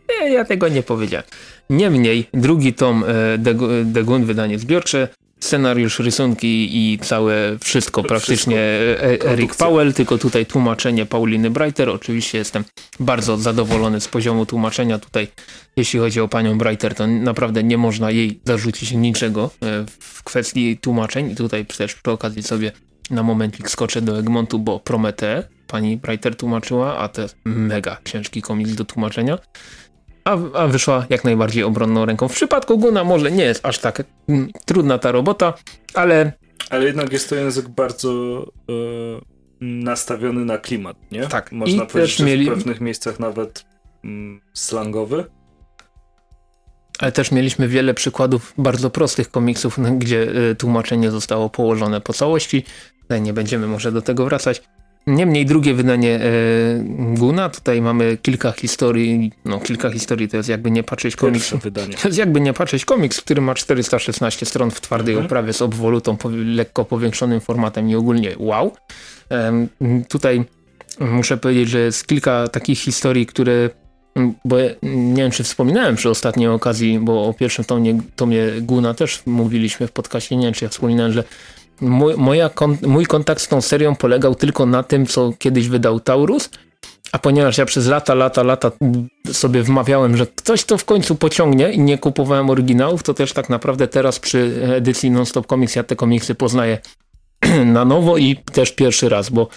nie, [LAUGHS] ja tego nie powiedziałem. Niemniej, drugi tom e, The Gun, wydanie zbiorcze, scenariusz, rysunki i całe wszystko, praktycznie wszystko. E, Eric Powell, tylko tutaj tłumaczenie Pauliny Breiter. Oczywiście jestem bardzo zadowolony z poziomu tłumaczenia tutaj. Jeśli chodzi o panią Breiter, to naprawdę nie można jej zarzucić niczego e, w kwestii tłumaczeń. I tutaj też przy okazji sobie na momencik skoczę do Egmontu, bo Promete pani Breiter tłumaczyła, a to jest mega ciężki komiks do tłumaczenia a, a wyszła jak najbardziej obronną ręką. W przypadku Guna może nie jest aż tak mm, trudna ta robota, ale... Ale jednak jest to język bardzo e, nastawiony na klimat, nie? Tak. Można I powiedzieć, też mieli... w pewnych miejscach nawet mm, slangowy. Ale też mieliśmy wiele przykładów bardzo prostych komiksów, gdzie y, tłumaczenie zostało położone po całości. Tutaj nie będziemy może do tego wracać. Niemniej drugie wydanie e, Guna, tutaj mamy kilka historii, no kilka historii to jest jakby nie patrzeć komiks. wydanie. To jest jakby nie patrzeć komiks, który ma 416 stron w twardej mhm. oprawie z obwolutą, po, lekko powiększonym formatem i ogólnie wow. E, tutaj muszę powiedzieć, że jest kilka takich historii, które bo nie wiem, czy wspominałem przy ostatniej okazji, bo o pierwszym tomie, tomie Guna też mówiliśmy w podcaście, nie wiem, czy ja wspominałem, że mój, moja, mój kontakt z tą serią polegał tylko na tym, co kiedyś wydał Taurus A ponieważ ja przez lata, lata, lata sobie wmawiałem, że ktoś to w końcu pociągnie i nie kupowałem oryginałów, to też tak naprawdę teraz przy edycji Non-Stop Comics ja te komiksy poznaję [CLEARS THROAT] na nowo i też pierwszy raz, bo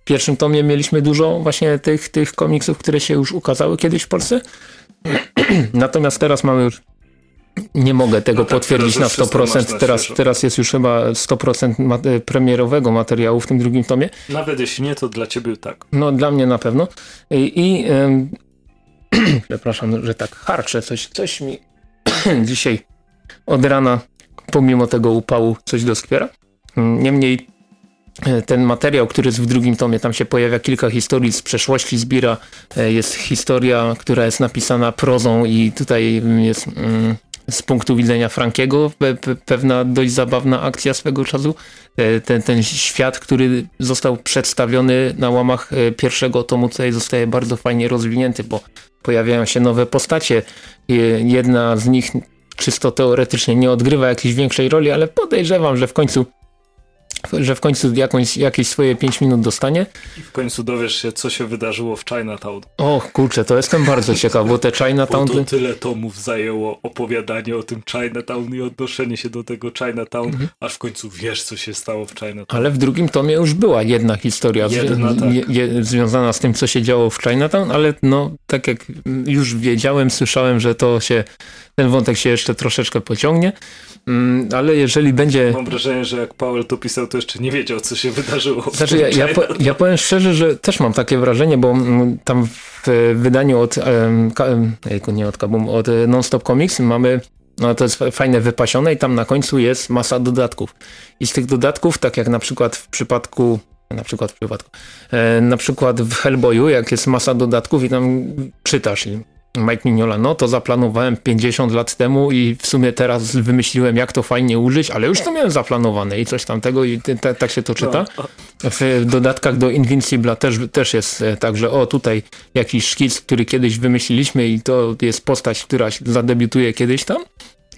w pierwszym tomie mieliśmy dużo właśnie tych, tych komiksów, które się już ukazały kiedyś w Polsce. [CLEARS THROAT] Natomiast teraz mamy już nie mogę tego no tak, potwierdzić na 100%. Na teraz, teraz jest już chyba 100% mat premierowego materiału w tym drugim tomie. Nawet jeśli nie, to dla ciebie tak. No, dla mnie na pewno. I, i [CLEARS THROAT] przepraszam, że tak harczę, coś, coś mi [CLEARS THROAT] dzisiaj od rana, pomimo tego upału, coś doskwiera. Niemniej e, ten materiał, który jest w drugim tomie, tam się pojawia kilka historii z przeszłości Zbira. E, jest historia, która jest napisana prozą i tutaj jest mm, z punktu widzenia Frankiego pe pewna dość zabawna akcja swego czasu. E, ten, ten świat, który został przedstawiony na łamach pierwszego tomu, tutaj zostaje bardzo fajnie rozwinięty, bo pojawiają się nowe postacie. Jedna z nich czysto teoretycznie nie odgrywa jakiejś większej roli, ale podejrzewam, że w końcu że w końcu jakąś, jakieś swoje 5 minut dostanie. I w końcu dowiesz się, co się wydarzyło w Chinatown. O kurczę, to jestem bardzo ciekaw, bo te Chinatown... Bo to tyle tomów zajęło opowiadanie o tym Chinatown i odnoszenie się do tego Chinatown, mhm. aż w końcu wiesz, co się stało w Chinatown. Ale w drugim tomie już była jedna historia jedna, z, tak. je, je, związana z tym, co się działo w Chinatown, ale no, tak jak już wiedziałem, słyszałem, że to się, ten wątek się jeszcze troszeczkę pociągnie. Mm, ale jeżeli będzie... Mam wrażenie, że jak Paweł to pisał, to jeszcze nie wiedział, co się wydarzyło. Znaczy, ja, ja, po, ja powiem szczerze, że też mam takie wrażenie, bo mm, tam w wydaniu od, nie od Kabum, od Non-Stop Comics mamy no to jest fajne wypasione i tam na końcu jest masa dodatków. I z tych dodatków, tak jak na przykład w przypadku na przykład w przypadku, e, na przykład w Hellboyu, jak jest masa dodatków i tam czytasz Mike Mignola, no to zaplanowałem 50 lat temu i w sumie teraz wymyśliłem, jak to fajnie użyć, ale już to miałem zaplanowane i coś tamtego i tak się to czyta. No, w dodatkach do Invincible też, też jest e, tak, że o tutaj jakiś szkic, który kiedyś wymyśliliśmy i to jest postać, która zadebiutuje kiedyś tam.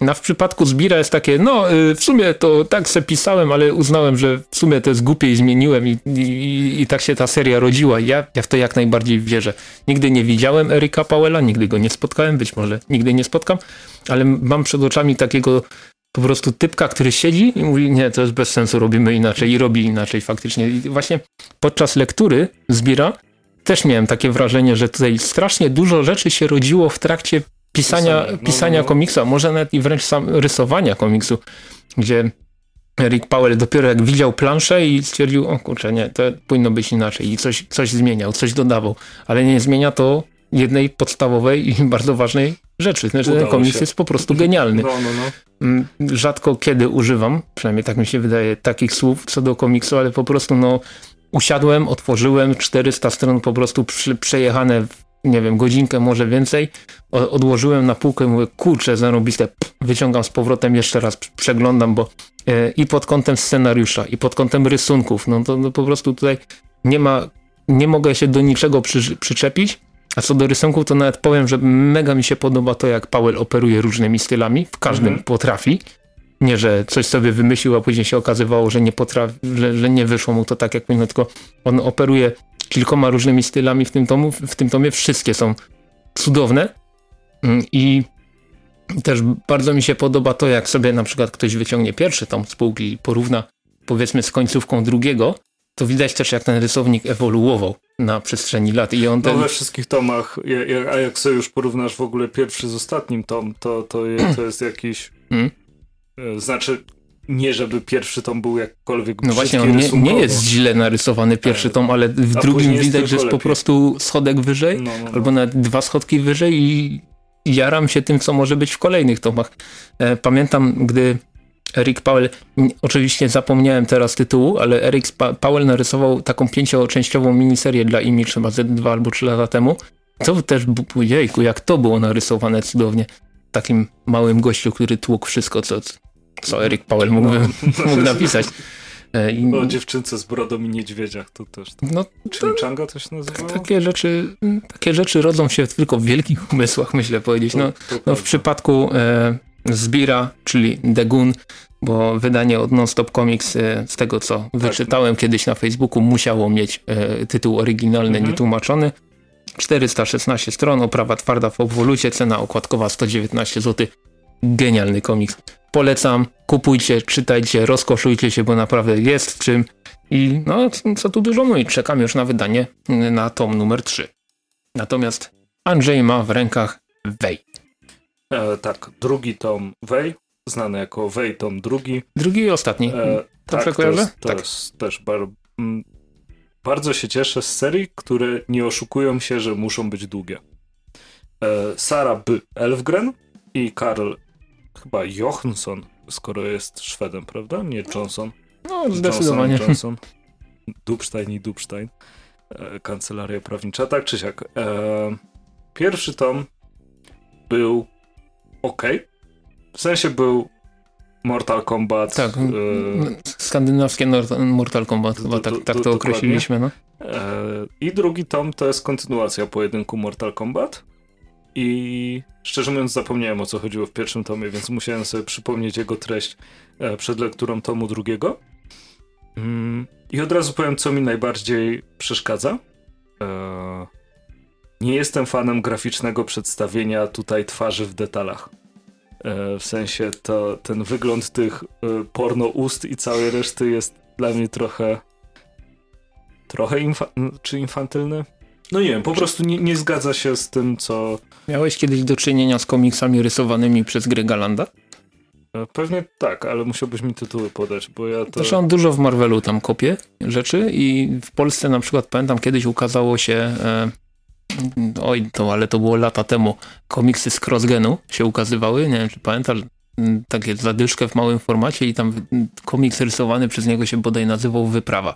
Na w przypadku Zbira jest takie, no y, w sumie to tak se pisałem, ale uznałem, że w sumie to jest głupie i zmieniłem i, i, i tak się ta seria rodziła. Ja, ja w to jak najbardziej wierzę. Nigdy nie widziałem Erika Powella, nigdy go nie spotkałem, być może nigdy nie spotkam, ale mam przed oczami takiego po prostu typka, który siedzi i mówi, nie, to jest bez sensu, robimy inaczej i robi inaczej faktycznie. I właśnie podczas lektury Zbira też miałem takie wrażenie, że tutaj strasznie dużo rzeczy się rodziło w trakcie pisania, pisania, no, pisania no, no. komiksu, a może nawet i wręcz sam rysowania komiksu, gdzie Rick Powell dopiero jak widział planszę i stwierdził, o kurczę, nie, to powinno być inaczej i coś, coś zmieniał, coś dodawał, ale nie zmienia to jednej podstawowej i [LAUGHS] bardzo ważnej rzeczy. Znaczy, ten komiks się. jest po prostu genialny. No, no, no. Mm, rzadko kiedy używam, przynajmniej tak mi się wydaje, takich słów co do komiksu, ale po prostu no usiadłem, otworzyłem 400 stron po prostu przejechane nie wiem, godzinkę, może więcej, odłożyłem na półkę i mówię, kurczę, zarobiste, wyciągam z powrotem, jeszcze raz przeglądam, bo e, i pod kątem scenariusza, i pod kątem rysunków, no to no, po prostu tutaj nie ma, nie mogę się do niczego przy, przyczepić, a co do rysunków, to nawet powiem, że mega mi się podoba to, jak Powell operuje różnymi stylami, w każdym mhm. potrafi, nie, że coś sobie wymyślił, a później się okazywało, że nie potrafi, że, że nie wyszło mu to tak jak powinno, tylko on operuje kilkoma różnymi stylami w tym, tomu, w tym tomie. Wszystkie są cudowne mm, i też bardzo mi się podoba to, jak sobie na przykład ktoś wyciągnie pierwszy tom spółki i porówna powiedzmy z końcówką drugiego, to widać też jak ten rysownik ewoluował na przestrzeni lat. I on ten... No we wszystkich tomach, a jak sobie już porównasz w ogóle pierwszy z ostatnim tom, to, to, to jest jakiś... Hmm? Znaczy, nie żeby pierwszy tom był jakkolwiek No właśnie, on nie, nie, jest źle narysowany pierwszy e, tom, ale w drugim widać, że jest po prostu schodek wyżej, no, no, no. albo nawet dwa schodki wyżej i jaram się tym, co może być w kolejnych tomach. E, pamiętam, gdy Eric Powell, oczywiście zapomniałem teraz tytułu, ale Eric Powell narysował taką pięcioczęściową miniserię dla Image chyba ze dwa albo trzy lata temu. To też, jejku, jak to było narysowane cudownie. Takim małym gościu, który tłukł wszystko, co, co Eric Powell mógł, no. [LAUGHS] mógł napisać. E, I, o dziewczynce z brodą i niedźwiedziach to też. Tak. No, Chimichanga to się nazywało? Takie rzeczy, takie rzeczy rodzą się tylko w wielkich umysłach, myślę powiedzieć. No, to, to no w przypadku e, Zbira, czyli Degun, bo wydanie od Nonstop Comics, e, z tego co tak. wyczytałem kiedyś na Facebooku, musiało mieć e, tytuł oryginalny, mhm. nietłumaczony. 416 stron, oprawa twarda w obwolucie, cena okładkowa 119 zł. Genialny komiks. Polecam, kupujcie, czytajcie, rozkoszujcie się, bo naprawdę jest w czym. I no, co tu dużo mówić, czekam już na wydanie na tom numer 3. Natomiast Andrzej ma w rękach Wej. E, tak, drugi tom Wej, znany jako Wej tom drugi. Drugi i ostatni. E, tak, to jest, to tak. jest też bar, bardzo się cieszę z serii, które nie oszukują się, że muszą być długie. E, Sara B. Elfgren i Karl chyba Johansson, skoro jest Szwedem, prawda? Nie Johnson. No, zdecydowanie. Johnson, Johnson. Dubstein i Dubstein. E, kancelaria prawnicza. Tak czy siak. E, pierwszy tom był ok. W sensie był Mortal Kombat. Tak, e, skandynawskie Mortal Kombat, chyba tak, tak to określiliśmy. No. E, I drugi tom to jest kontynuacja pojedynku Mortal Kombat. I szczerze mówiąc zapomniałem o co chodziło w pierwszym tomie, więc musiałem sobie przypomnieć jego treść e, przed lekturą tomu drugiego. Mm, I od razu powiem, co mi najbardziej przeszkadza. E, nie jestem fanem graficznego przedstawienia tutaj twarzy w detalach. E, w sensie to ten wygląd tych porno ust i całej reszty jest dla mnie trochę trochę infa czy infantylny? No nie wiem, po prostu nie, nie zgadza się z tym, co... Miałeś kiedyś do czynienia z komiksami rysowanymi przez Grega Landa? E, pewnie tak, ale musiałbyś mi tytuły podać, bo ja to... Zresztą on dużo w Marvelu tam kopie rzeczy i w Polsce na przykład pamiętam kiedyś ukazało się e, oj, to, ale to było lata temu komiksy z Crossgenu się ukazywały, nie wiem czy pamiętasz, takie zadyszkę w małym formacie i tam komiks rysowany przez niego się bodaj nazywał Wyprawa.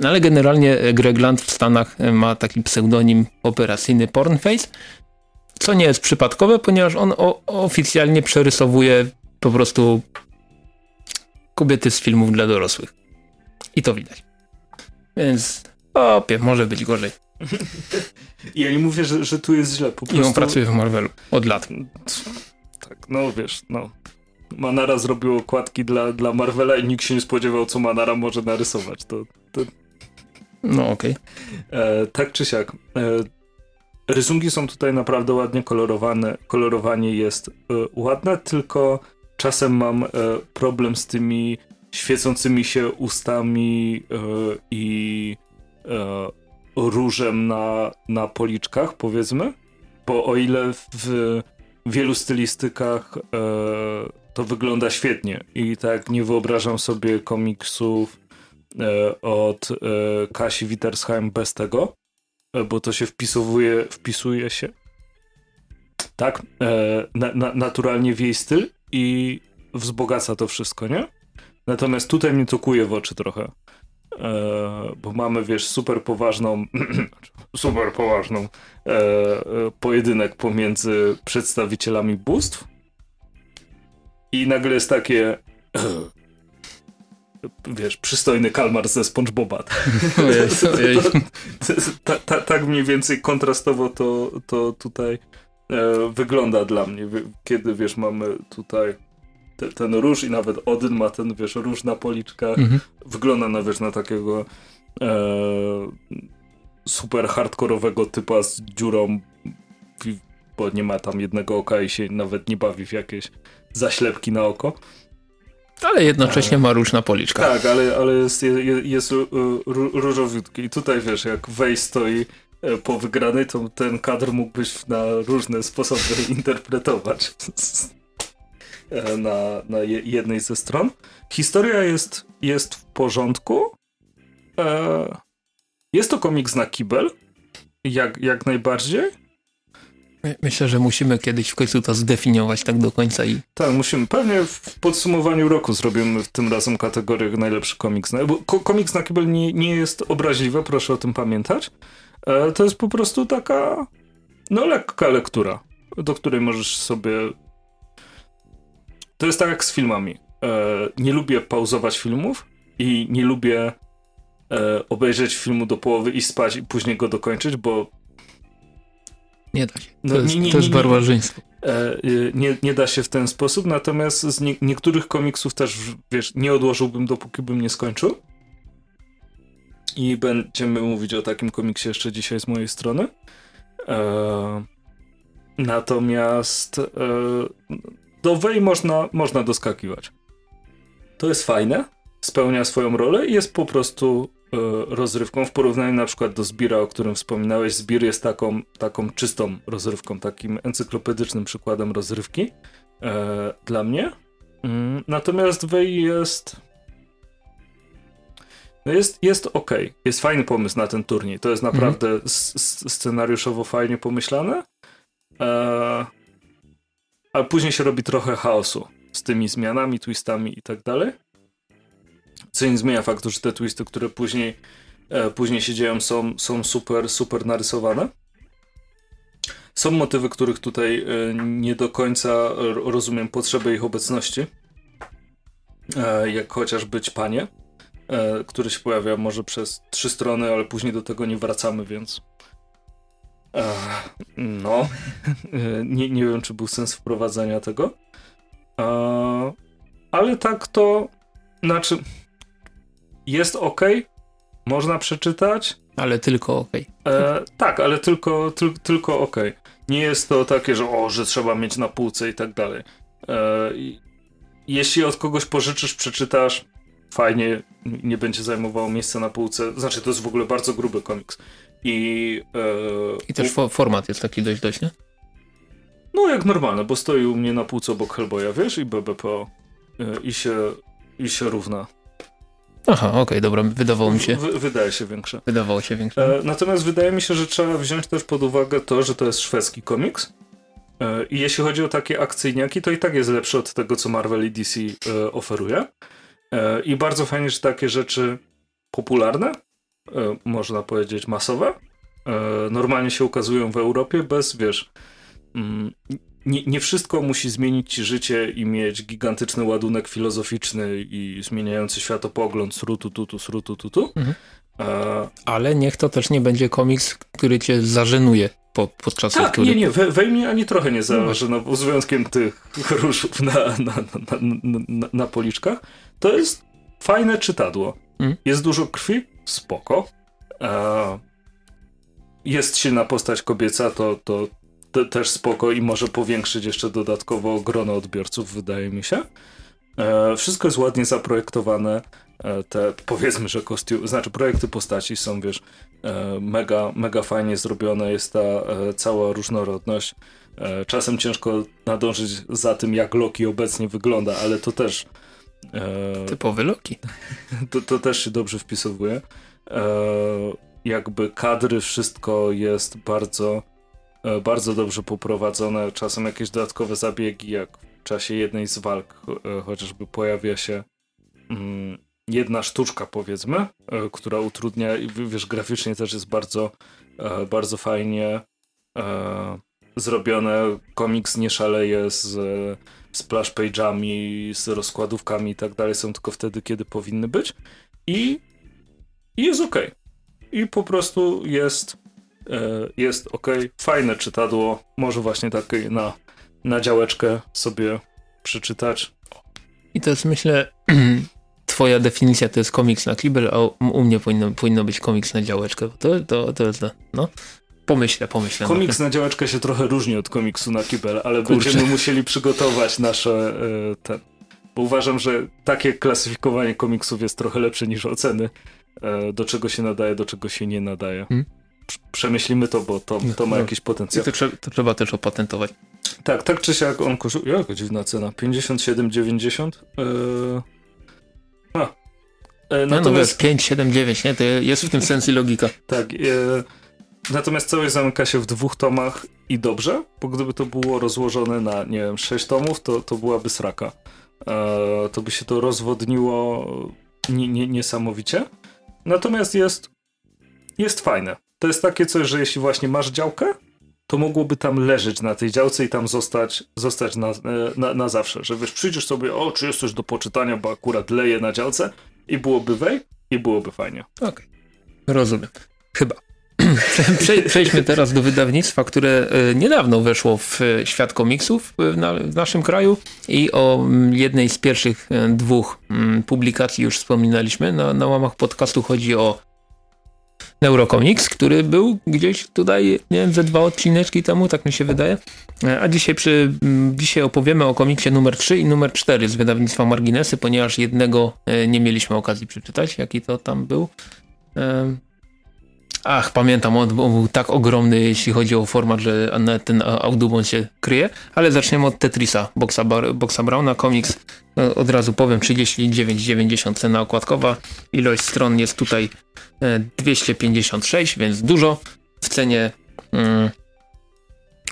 No ale generalnie Greg Land w Stanach ma taki pseudonim operacyjny Pornface, co nie jest przypadkowe, ponieważ on oficjalnie przerysowuje po prostu kobiety z filmów dla dorosłych. I to widać. Więc opie, może być gorzej. Ja nie mówię, że, że tu jest źle. Po prostu... I on pracuje w Marvelu od lat. Tak, no wiesz, no. Manara zrobił okładki dla, dla Marvela i nikt się nie spodziewał, co Manara może narysować. To, to... No okej. Okay. E, tak czy siak. E, rysunki są tutaj naprawdę ładnie kolorowane. Kolorowanie jest e, ładne, tylko czasem mam e, problem z tymi świecącymi się ustami e, i e, różem na, na policzkach, powiedzmy. Bo o ile w wielu stylistykach to wygląda świetnie i tak nie wyobrażam sobie komiksów e, od e, Kasi Wittersheim bez tego, e, bo to się wpisuje, wpisuje się tak, e, na, na, naturalnie w jej styl i wzbogaca to wszystko, nie? Natomiast tutaj mnie to kuje w oczy trochę. E, bo mamy, wiesz, super poważną, [CLEARS THROAT] super poważną e, pojedynek pomiędzy przedstawicielami bóstw. I nagle jest takie [CLEARS THROAT] wiesz, przystojny kalmar ze SpongeBoba. [LAUGHS] Tak mniej więcej kontrastowo to, to tutaj e, wygląda dla mnie, kiedy wiesz, mamy tutaj te, ten róż i nawet Odyn ma ten, wiesz, róż na policzkach. Mhm. Wygląda na, wiesz, na takiego e, super hardkorowego typa z dziurą, bo nie ma tam jednego oka i się nawet nie bawi w jakieś zaślepki na oko. Ale jednocześnie ma róż na policzkach. Tak, ale, ale jest, jest, jest różowiutki. I tutaj wiesz, jak Wej stoi e, po wygranej, to ten kadr mógłbyś na różne sposoby [LAUGHS] interpretować e, na, na jednej ze stron. Historia jest, jest w porządku. E, jest to komiks na kibel, jak, jak najbardziej. Myślę, że musimy kiedyś w końcu to zdefiniować tak do końca i... Tak, musimy. Pewnie w podsumowaniu roku zrobimy tym razem kategorię najlepszy komiks. Bo komiks na kibel nie, nie jest obraźliwy, proszę o tym pamiętać. E, to jest po prostu taka no lekka lektura, do której możesz sobie... To jest tak jak z filmami. E, nie lubię pauzować filmów i nie lubię e, obejrzeć filmu do połowy i spać i później go dokończyć, bo nie da się. No, to, jest, nie, nie, to jest barbarzyństwo. E, nie, nie da się w ten sposób, natomiast z nie, niektórych komiksów też, wiesz, nie odłożyłbym, dopóki bym nie skończył. I będziemy mówić o takim komiksie jeszcze dzisiaj z mojej strony. E, natomiast e, do Wej można, można doskakiwać. To jest fajne, spełnia swoją rolę i jest po prostu e, rozrywką w porównaniu na przykład do Zbira, o którym wspominałeś. Zbir jest taką, taką czystą rozrywką, takim encyklopedycznym przykładem rozrywki e, dla mnie. Mm, natomiast Wej jest no jest, jest ok. Jest fajny pomysł na ten turniej. To jest naprawdę mm. scenariuszowo fajnie pomyślane. E, ale później się robi trochę chaosu z tymi zmianami, twistami i tak dalej. Co nie zmienia faktu, że te twisty, które później, e, później się dzieją, są, są super, super narysowane. Są motywy, których tutaj e, nie do końca rozumiem potrzebę ich obecności. E, jak chociaż być panie, e, który się pojawia może przez trzy strony, ale później do tego nie wracamy, więc. No. [LAUGHS] Nie, nie wiem, czy był sens wprowadzania tego. ale tak to. Znaczy jest ok, można przeczytać. Ale tylko ok. E, tak, ale tylko, ty, tylko ok. Nie jest to takie, że o, że trzeba mieć na półce i tak dalej. E, jeśli od kogoś pożyczysz, przeczytasz, fajnie, nie będzie zajmowało miejsca na półce. Znaczy, to jest w ogóle bardzo gruby komiks. I, e, I też fo format jest taki dość, dość, nie? No, jak normalne, bo stoi u mnie na półce obok Hellboya, wiesz, i BBPO. E, I się, i się równa. Aha, okej, okay, dobra, wydawało mi się. W, wydaje się większe. Wydawało się większe. E, natomiast wydaje mi się, że trzeba wziąć też pod uwagę to, że to jest szwedzki komiks. E, I jeśli chodzi o takie akcyjniaki, to i tak jest lepsze od tego, co Marvel i DC e, oferuje. E, I bardzo fajnie, że takie rzeczy popularne, można powiedzieć masowe, e, normalnie się ukazują w Europie bez, wiesz, mm, nie, nie, wszystko musi zmienić ci życie i mieć gigantyczny ładunek filozoficzny i zmieniający światopogląd, srutu, tutu, srutu, tutu. Mhm. E... Ale niech to też nie będzie komiks, który cię zażenuje po, podczas tak, nie, nie, we, we mnie ani trochę nie zażenował, no, z wyjątkiem tych różów na, na, na, na, na policzkach. To jest fajne czytadło. Mhm. Jest dużo krwi, spoko. E... Jest silna postać kobieca, to, to też spoko i może powiększyć jeszcze dodatkowo grono odbiorców, wydaje mi się. E, wszystko jest ładnie zaprojektowane. E, te powiedzmy, że kostium, znaczy projekty postaci są, wiesz, e, mega, mega fajnie zrobione. Jest ta e, cała różnorodność. E, czasem ciężko nadążyć za tym, jak Loki obecnie wygląda, ale to też. E, Typowy Loki. To, to też się dobrze wpisowuje. jakby kadry, wszystko jest bardzo E, bardzo dobrze poprowadzone. Czasem jakieś dodatkowe zabiegi, jak w czasie jednej z walk, e, chociażby pojawia się mm, jedna sztuczka, powiedzmy, e, która utrudnia i wiesz, graficznie też jest bardzo, bardzo fajnie zrobione. Komiks nie szaleje z splash page'ami, z rozkładówkami i tak dalej. Są tylko wtedy, kiedy powinny być. I, i jest ok. I po prostu jest E, jest ok, fajne czytadło, może właśnie takie na, na działeczkę sobie przeczytać. I to jest myślę, [CLEARS THROAT] twoja definicja to jest komiks na kibel, a u mnie powinno, powinno być komiks na działeczkę. To, to, to jest, no, pomyślę, pomyślę. Komiks na działeczkę się trochę różni od komiksu na kibel, ale Kurczę. będziemy musieli przygotować nasze ten, bo uważam, że takie klasyfikowanie komiksów jest trochę lepsze niż oceny, e, do czego się nadaje, do czego się nie nadaje. Hmm? przemyślimy to, bo to, to ma no. jakiś potencjał. To, to, trzeba też opatentować. Tak, tak czy siak on kosztuje, jaka dziwna cena, 57,90? Eee... A. E, no, natomiast... No, 5,79, nie? To jest w tym sens i logika. tak, e... Natomiast całość zamyka się w dwóch tomach i dobrze, bo gdyby to było rozłożone na, nie wiem, sześć tomów, to, to byłaby sraka. E, to by się to rozwodniło nie, nie, niesamowicie. Natomiast jest, jest fajne to jest takie coś, że jeśli właśnie masz działkę, to mogłoby tam leżeć na tej działce i tam zostać, zostać na, e, na, na zawsze. Że wiesz, przyjdziesz sobie, o, czy jest coś do poczytania, bo akurat leje na działce i byłoby wej i byłoby fajnie. Okej, okay. rozumiem. Chyba. [CLEARS THROAT] przejdźmy teraz do wydawnictwa, które e, niedawno weszło w świat komiksów w naszym kraju i o jednej z pierwszych dwóch publikacji już wspominaliśmy. Na, na łamach podcastu chodzi o Neurocomics, który był gdzieś tutaj, nie wiem, ze dwa odcineczki temu, tak mi się wydaje. A dzisiaj, przy, dzisiaj opowiemy o komiksie numer 3 i numer 4 z wydawnictwa Marginesy, ponieważ jednego e, nie mieliśmy okazji przeczytać, jaki to tam był. Ach, pamiętam, on, był tak ogromny, jeśli chodzi o format, że ten Audubon się kryje, ale zaczniemy od Tetrisa, Boxa, Boxa Browna, komiks, no, od razu powiem, 39,90 cena okładkowa, ilość stron jest tutaj 256, e, więc dużo, w cenie mm,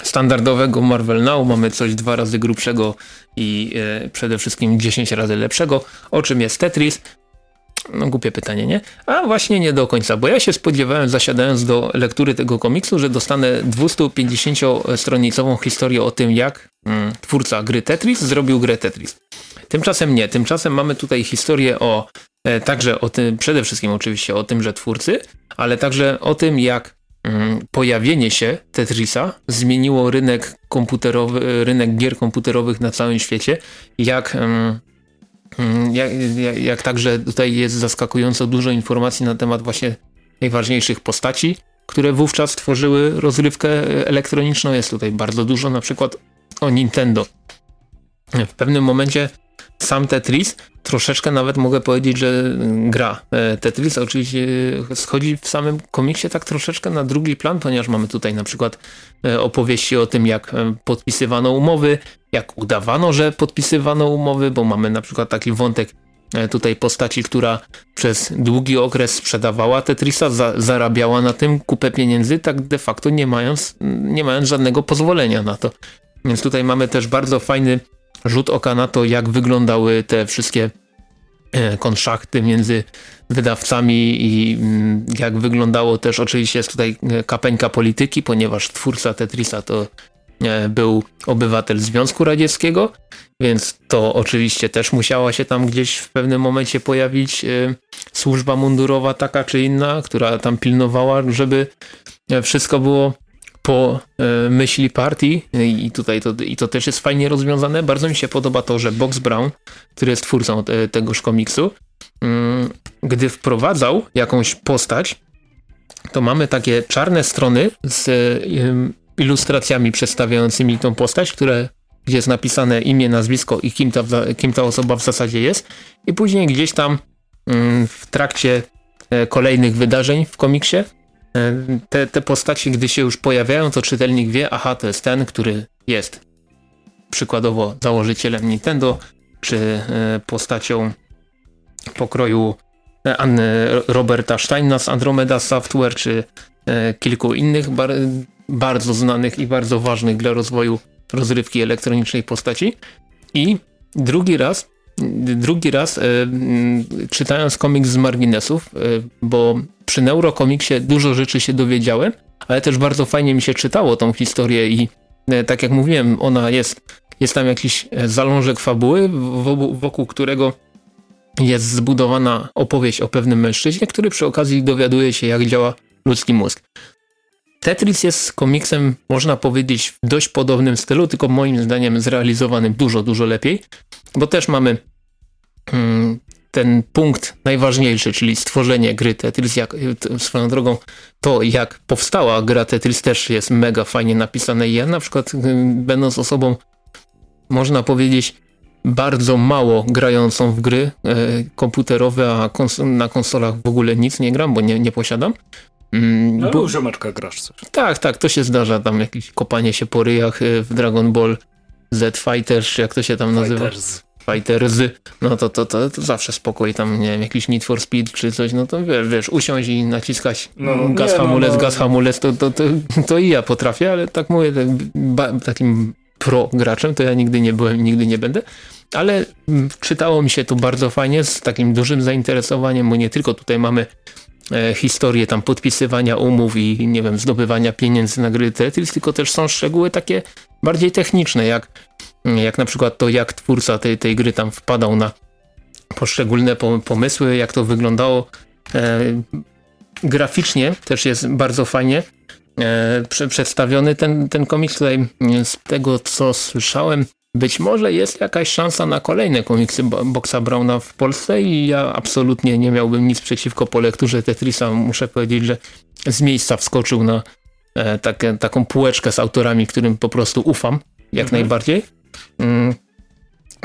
standardowego Marvel Now mamy coś dwa razy grubszego i e, przede wszystkim 10 razy lepszego, o czym jest Tetris, no głupie pytanie, nie? A właśnie nie do końca, bo ja się spodziewałem, zasiadając do lektury tego komiksu, że dostanę 250-stronicową historię o tym, jak mm, twórca gry Tetris zrobił grę Tetris. Tymczasem nie. Tymczasem mamy tutaj historię o e, także o tym, przede wszystkim oczywiście o tym, że twórcy, ale także o tym, jak mm, pojawienie się Tetrisa zmieniło rynek komputerowy, rynek gier komputerowych na całym świecie, jak mm, jak, jak, jak także tutaj jest zaskakująco dużo informacji na temat właśnie najważniejszych postaci, które wówczas tworzyły rozrywkę elektroniczną. Jest tutaj bardzo dużo, na przykład o Nintendo. W pewnym momencie sam Tetris, troszeczkę nawet mogę powiedzieć, że gra e, Tetris oczywiście schodzi w samym komiksie tak troszeczkę na drugi plan, ponieważ mamy tutaj na przykład e, opowieści o tym, jak e, podpisywano umowy, jak udawano, że podpisywano umowy, bo mamy na przykład taki wątek tutaj postaci, która przez długi okres sprzedawała Tetrisa, za, zarabiała na tym kupę pieniędzy, tak de facto nie mając, nie mając żadnego pozwolenia na to. Więc tutaj mamy też bardzo fajny rzut oka na to, jak wyglądały te wszystkie e, konszachty między wydawcami i mm, jak wyglądało też oczywiście jest tutaj e, kapeńka polityki, ponieważ twórca Tetrisa to e, był obywatel Związku Radzieckiego, więc to oczywiście też musiała się tam gdzieś w pewnym momencie pojawić służba mundurowa taka czy inna, która tam pilnowała, żeby wszystko było po e, myśli partii i tutaj to, i to też jest fajnie rozwiązane. Bardzo mi się podoba to, że Box Brown, który jest twórcą te, tegoż komiksu, mm, gdy wprowadzał jakąś postać, to mamy takie czarne strony z ilustracjami przedstawiającymi tą postać, które gdzie jest napisane imię, nazwisko i kim ta, kim ta osoba w zasadzie jest i później gdzieś tam mm, w trakcie e, kolejnych wydarzeń w komiksie te, te postaci, gdy się już pojawiają, to czytelnik wie, aha, to jest ten, który jest przykładowo założycielem Nintendo, czy e, postacią pokroju e, Anny Roberta Steina z Andromeda Software, czy e, kilku innych bar bardzo znanych i bardzo ważnych dla rozwoju rozrywki elektronicznej postaci. I drugi raz drugi raz czytając komiks z marginesów, bo przy Neurocomicsie dużo rzeczy się dowiedziałem, ale też bardzo fajnie mi się czytało tą historię i e, tak jak mówiłem, ona jest, jest tam jakiś zalążek fabuły, wokół, którego jest zbudowana opowieść o pewnym mężczyźnie, który przy okazji dowiaduje się, jak działa ludzki mózg. Tetris jest komiksem, można powiedzieć, w dość podobnym stylu, tylko moim zdaniem zrealizowanym dużo, dużo lepiej, bo też mamy mm, ten punkt najważniejszy, czyli stworzenie gry Tetris, jak, swoją drogą to jak powstała gra Tetris też jest mega fajnie napisane i ja na przykład mm, będąc osobą można powiedzieć bardzo mało grającą w gry e, komputerowe, a kons na konsolach w ogóle nic nie gram, bo nie, nie posiadam, Mm, Ale bo... grasz coś. Tak, tak, to się zdarza, tam jakieś kopanie się po ryjach y, w Dragon Ball Z Fighters, jak to się tam nazywa? Fighters. No to, to, to, to zawsze spokój, tam nie wiem, jakiś Need for Speed czy coś, no to wiesz, wiesz usiąść i naciskać no, gaz, nie, no, hamulec, no, no. gaz, hamulec, to, to, to, to i ja potrafię, ale tak mówię, tak, takim pro graczem to ja nigdy nie byłem, nigdy nie będę, ale czytało mi się tu bardzo fajnie, z takim dużym zainteresowaniem, bo nie tylko tutaj mamy E, historię tam podpisywania umów i nie wiem, zdobywania pieniędzy na gry Tetris, tylko też są szczegóły takie bardziej techniczne, jak, jak na przykład to, jak twórca tej, tej gry tam wpadał na poszczególne pomysły, jak to wyglądało. E, graficznie też jest bardzo fajnie e, przedstawiony ten, ten komiks. Tutaj z tego co słyszałem, być może jest jakaś szansa na kolejne komiksy Boxa Browna w Polsce i ja absolutnie nie miałbym nic przeciwko po lekturze Tetrisa. Muszę powiedzieć, że z miejsca wskoczył na e, takie, taką półeczkę z autorami, którym po prostu ufam, jak mhm. najbardziej. Mm.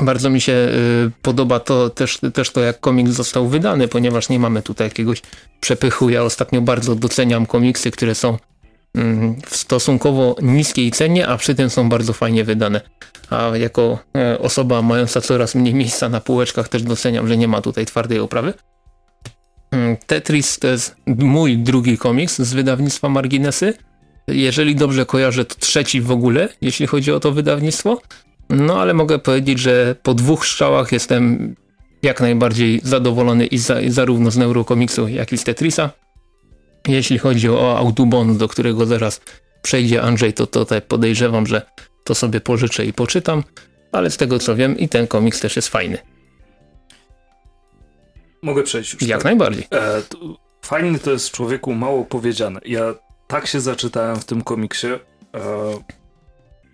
Bardzo mi się y, podoba to też, też to, jak komiks został wydany, ponieważ nie mamy tutaj jakiegoś przepychu. Ja ostatnio bardzo doceniam komiksy, które są mm, w stosunkowo niskiej cenie, a przy tym są bardzo fajnie wydane. A jako e, osoba mająca coraz mniej miejsca na półeczkach też doceniam, że nie ma tutaj twardej oprawy. Mm, Tetris to jest mój drugi komiks z wydawnictwa Marginesy. Jeżeli dobrze kojarzę, to trzeci w ogóle, jeśli chodzi o to wydawnictwo. No ale mogę powiedzieć, że po dwóch strzałach jestem jak najbardziej zadowolony i, za, i zarówno z Neurokomiksu, jak i z Tetrisa. Jeśli chodzi o Autobon, do którego zaraz przejdzie Andrzej, to tutaj podejrzewam, że to sobie pożyczę i poczytam, ale z tego co wiem i ten komiks też jest fajny. Mogę przejść już. Jak tak? najbardziej. E, to, fajny to jest człowieku mało powiedziane. Ja tak się zaczytałem w tym komiksie. E,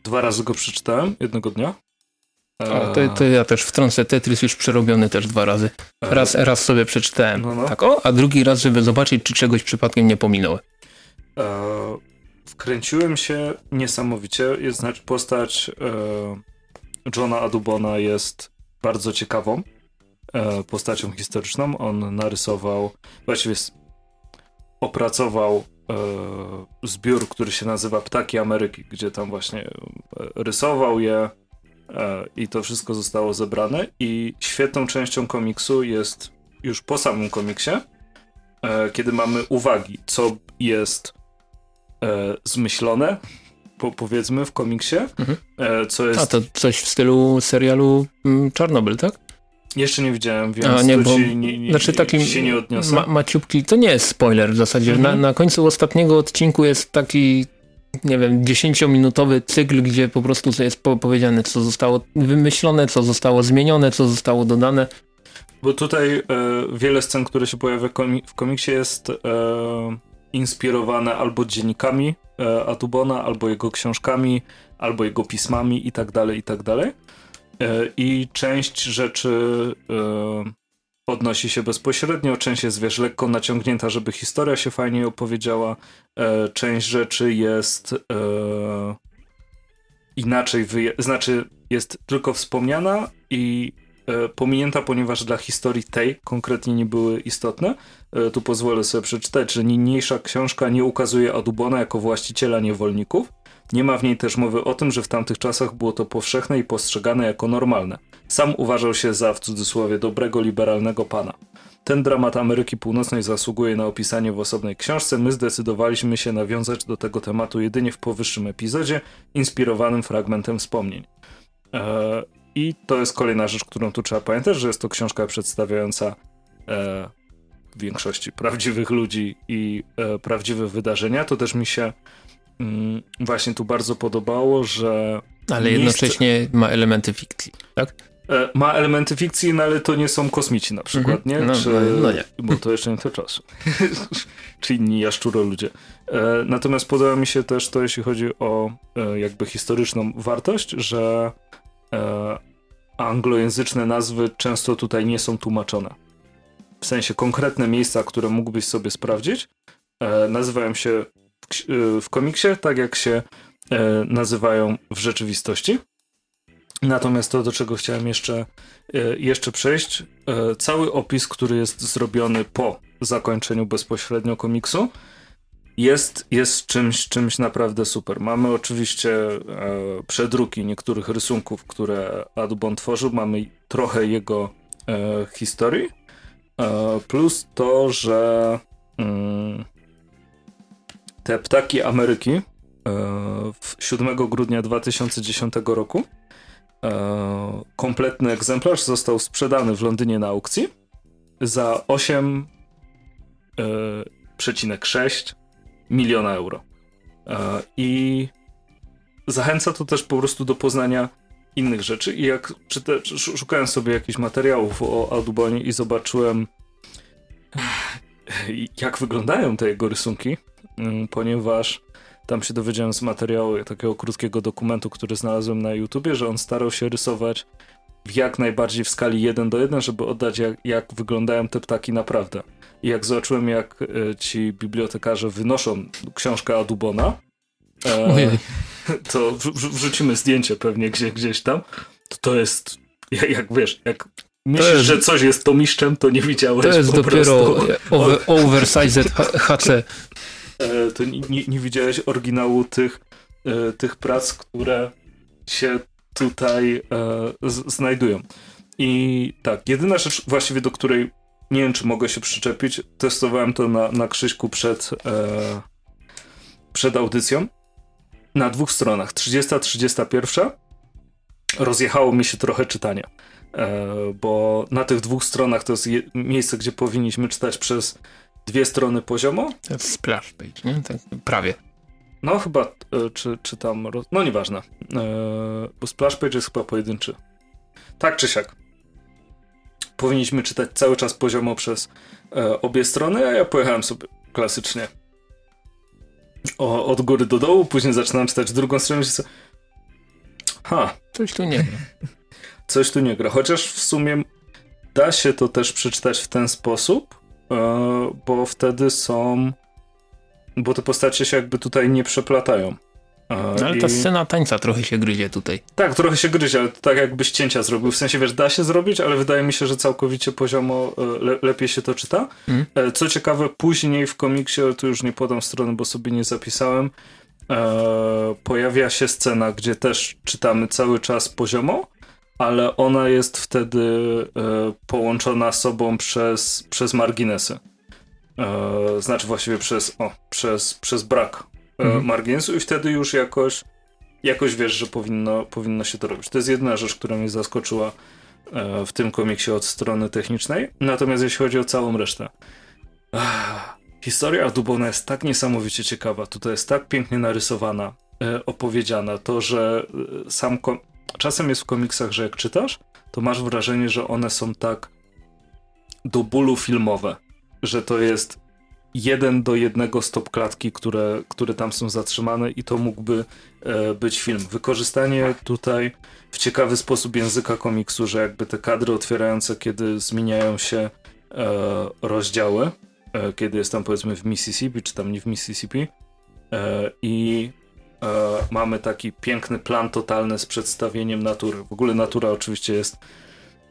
Dwa razy go przeczytałem jednego dnia. A, to, to, ja też wtrącę Tetris już przerobiony też dwa razy. Raz, raz sobie przeczytałem. No, no. Tak, o, a drugi raz, żeby zobaczyć, czy czegoś przypadkiem nie pominąłem. E, wkręciłem się niesamowicie. Jest, znaczy postać e, Johna Adubona jest bardzo ciekawą e, postacią historyczną. On narysował, właściwie opracował E, zbiór, który się nazywa Ptaki Ameryki, gdzie tam właśnie e, rysował je e, i to wszystko zostało zebrane. I świetną częścią komiksu jest już po samym komiksie, kiedy mamy uwagi, co jest zmyślone, po, powiedzmy w komiksie, mhm. co jest... A to coś w stylu serialu mm, Czarnobyl, tak? Jeszcze nie widziałem, więc A, nie, bo, nie, nie, znaczy taki się nie odniosę. Ma, maciupki, to nie jest spoiler w zasadzie. Mhm. Na, na końcu ostatniego odcinku jest taki nie wiem, dziesięciominutowy cykl, gdzie po prostu jest powiedziane, co zostało wymyślone, co zostało zmienione, co zostało dodane. Bo tutaj e, wiele scen, które się pojawia komi w komiksie jest e, inspirowane albo dziennikami e, Atubona, albo jego książkami, albo jego pismami i tak dalej, i tak dalej. E, i część rzeczy e, odnosi się bezpośrednio, część jest, wiesz, lekko naciągnięta, żeby historia się fajnie opowiedziała, e, część rzeczy jest inaczej, znaczy jest tylko wspomniana i pominięta, ponieważ dla historii tej konkretnie nie były istotne. Tu pozwolę sobie przeczytać, że niniejsza książka nie ukazuje Adubona jako właściciela niewolników, nie ma w niej też mowy o tym, że w tamtych czasach było to powszechne i postrzegane jako normalne. Sam uważał się za, w cudzysłowie, dobrego, liberalnego pana. Ten dramat Ameryki Północnej zasługuje na opisanie w osobnej książce. My zdecydowaliśmy się nawiązać do tego tematu jedynie w powyższym epizodzie, inspirowanym fragmentem wspomnień. Eee, I to jest kolejna rzecz, którą tu trzeba pamiętać, że jest to książka przedstawiająca e, większości prawdziwych ludzi i e, prawdziwe wydarzenia. To też mi się Mm, właśnie tu bardzo podobało, że. Ale jednocześnie ma elementy fikcji, tak? E, ma elementy fikcji, no ale to nie są kosmici na przykład, mm -hmm. nie? No, Czy, no nie. [LAUGHS] Bo to jeszcze nie to czas. [LAUGHS] Czy inni jaszczuro ludzie. E, natomiast podoba mi się też to, jeśli chodzi o e, jakby historyczną wartość, że anglojęzyczne nazwy często tutaj nie są tłumaczone. W sensie konkretne miejsca, które mógłbyś sobie sprawdzić, nazywają się w komiksie, tak jak się e, nazywają w rzeczywistości. Natomiast to, do czego chciałem jeszcze, e, jeszcze przejść, e, cały opis, który jest zrobiony po zakończeniu bezpośrednio komiksu, jest, jest czymś, czymś naprawdę super. Mamy oczywiście przedruki niektórych rysunków, które Adubon tworzył, mamy trochę jego historii, plus to, że mm, te ptaki Ameryki e, w 7 grudnia 2010 roku e, kompletny egzemplarz został sprzedany w Londynie na aukcji za 8,6 e, miliona euro. I zachęca to też po prostu do poznania innych rzeczy. I jak czyta, szukałem sobie jakichś materiałów o Audubonie i zobaczyłem jak wyglądają te jego rysunki, ponieważ tam się dowiedziałem z materiału takiego krótkiego dokumentu, który znalazłem na YouTubie, że on starał się rysować jak najbardziej w skali 1 do 1, żeby oddać jak, jak wyglądają te ptaki naprawdę. I jak zobaczyłem, jak e, ci bibliotekarze wynoszą książkę Adubona, e, to wrzucimy zdjęcie pewnie gdzieś, gdzieś tam, to to jest, jak, jak wiesz, jak myślisz, jest, że coś jest tomiszczem, to nie widziałeś To jest dopiero over, oversized HC. E, to nie, nie, widziałeś oryginału tych, e, tych prac, które się tutaj e, znajdują. I tak, jedyna rzecz właściwie, do której nie wiem, czy mogę się przyczepić, testowałem to na, na Krzyśku przed, przed audycją. Na dwóch stronach, 30, 31, rozjechało mi się trochę czytanie. Bo na tych dwóch stronach to jest je, miejsce, gdzie powinniśmy czytać przez dwie strony poziomo. To jest splash page, nie? Tak, prawie. No chyba, e, czy, czy tam, no nieważne, e, bo splash page jest chyba pojedynczy. Tak czy siak. Powinniśmy czytać cały czas poziomo przez e, obie strony, a ja pojechałem sobie klasycznie o, od góry do dołu, później zaczynam czytać drugą stronę i się ha. Coś tu nie gra. Coś tu nie gra, chociaż w sumie da się to też przeczytać w ten sposób, bo wtedy są bo te postacie się jakby tutaj nie przeplatają. No, ale I... ta scena tańca trochę się gryzie tutaj. Tak, trochę się gryzie, ale tak jakbyś cięcia zrobił. W sensie, wiesz, da się zrobić, ale wydaje mi się, że całkowicie poziomo e, le lepiej się to czyta. Mm. Co ciekawe, później w komiksie, tu już nie podam strony, bo sobie nie zapisałem, e, pojawia się scena, gdzie też czytamy cały czas poziomo, ale ona jest wtedy e, połączona sobą przez, przez marginesy. E, znaczy właściwie przez, o, przez, przez brak e, mhm. marginesu i wtedy już jakoś, jakoś wiesz, że powinno, powinno się to robić. To jest jedna rzecz, która mnie zaskoczyła w tym komiksie od strony technicznej. Natomiast jeśli chodzi o całą resztę, ach, historia Dubona jest tak niesamowicie ciekawa. Tutaj jest tak pięknie narysowana, opowiedziana. To, że sam czasem jest w komiksach, że jak czytasz, to masz wrażenie, że one są tak do bólu filmowe że to jest jeden do jednego stop klatki, które, które tam są zatrzymane i to mógłby e, być film. Wykorzystanie tutaj w ciekawy sposób języka komiksu, że jakby te kadry otwierające, kiedy zmieniają się e, rozdziały, e, kiedy jest tam powiedzmy w Mississippi, czy tam nie w Mississippi e, i e, mamy taki piękny plan totalny z przedstawieniem natury. W ogóle natura oczywiście jest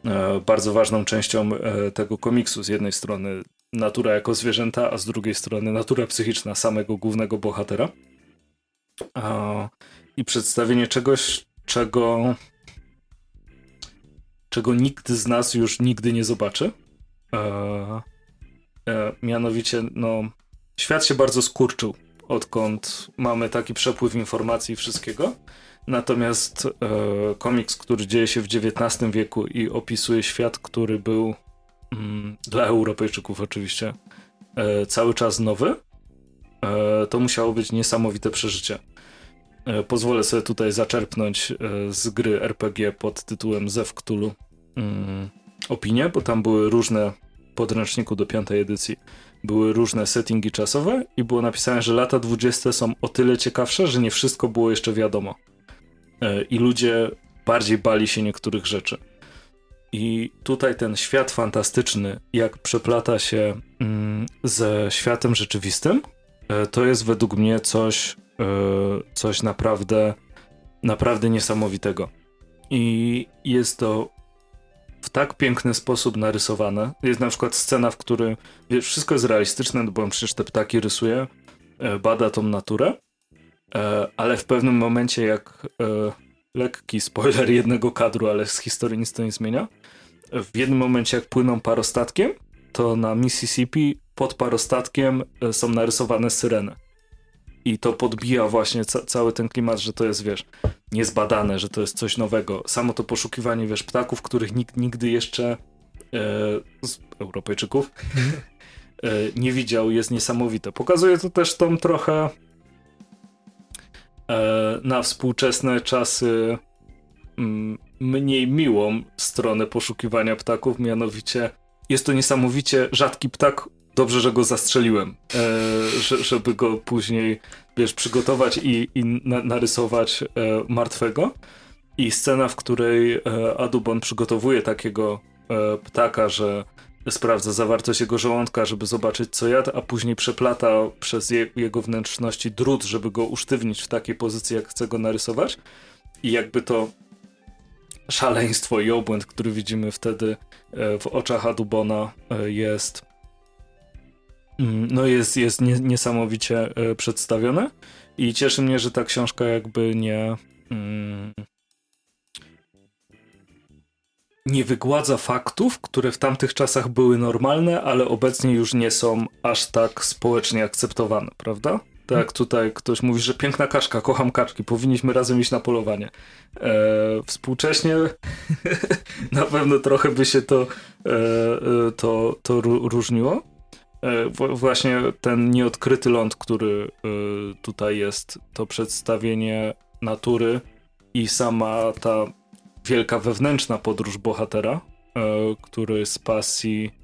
e, bardzo ważną częścią tego komiksu. Z jednej strony natura jako zwierzęta, a z drugiej strony natura psychiczna samego głównego bohatera. I przedstawienie czegoś, czego, czego nikt z nas już nigdy nie zobaczy. E, mianowicie, no, świat się bardzo skurczył, odkąd mamy taki przepływ informacji i wszystkiego. Natomiast e, komiks, który dzieje się w XIX wieku i opisuje świat, który był Mm, dla Europejczyków oczywiście, e, cały czas nowy, e, to musiało być niesamowite przeżycie. E, pozwolę sobie tutaj zaczerpnąć z gry RPG pod tytułem Zew Cthulhu mm, opinię, bo tam były różne podręczniku do piątej edycji były różne settingi czasowe i było napisane, że lata 20 są o tyle ciekawsze, że nie wszystko było jeszcze wiadomo. I ludzie bardziej bali się niektórych rzeczy. I tutaj ten świat fantastyczny, jak przeplata się mm, ze światem rzeczywistym, e, to jest według mnie coś, e, coś naprawdę, naprawdę niesamowitego. I jest to w tak piękny sposób narysowane. Jest na przykład scena, w której wiesz, wszystko jest realistyczne, bo on przecież te ptaki rysuje, e, bada tą naturę, ale w pewnym momencie, jak lekki spoiler [LAUGHS] jednego kadru, ale z historii nic to nie zmienia, w jednym momencie jak płyną parostatkiem, to na Mississippi pod parostatkiem e, są narysowane syreny. I to podbija właśnie ca cały ten klimat, że to jest, wiesz, niezbadane, że to jest coś nowego. Samo to poszukiwanie, wiesz, ptaków, których nikt nigdy jeszcze e, z Europejczyków [LAUGHS] e, nie widział, jest niesamowite. Pokazuje to też tą trochę e, na współczesne czasy mm, mniej miłą stronę poszukiwania ptaków, mianowicie jest to niesamowicie rzadki ptak dobrze, że go zastrzeliłem, e, żeby go później, wiesz, przygotować i, i na, narysować e, martwego. I scena, w której e, Adubon przygotowuje takiego e, ptaka, że sprawdza zawartość jego żołądka, żeby zobaczyć co jadł, a później przeplata przez je, jego wnętrzności drut, żeby go usztywnić w takiej pozycji, jak chce go narysować. I jakby to szaleństwo i obłęd, który widzimy wtedy e, w oczach Adubona e, jest no jest, jest niesamowicie e, przedstawione i cieszy mnie, że ta książka jakby nie mm, nie wygładza faktów, które w tamtych czasach były normalne, ale obecnie już nie są aż tak społecznie akceptowane, prawda? Tak, tutaj ktoś mówi, że piękna kaszka, kocham kaczki, powinniśmy razem iść na polowanie. E, współcześnie [LAUGHS] na pewno trochę by się to, e, e to, to różniło. E, właśnie ten nieodkryty ląd, który e, tutaj jest, to przedstawienie natury i sama ta wielka wewnętrzna podróż bohatera, e, który z pasji,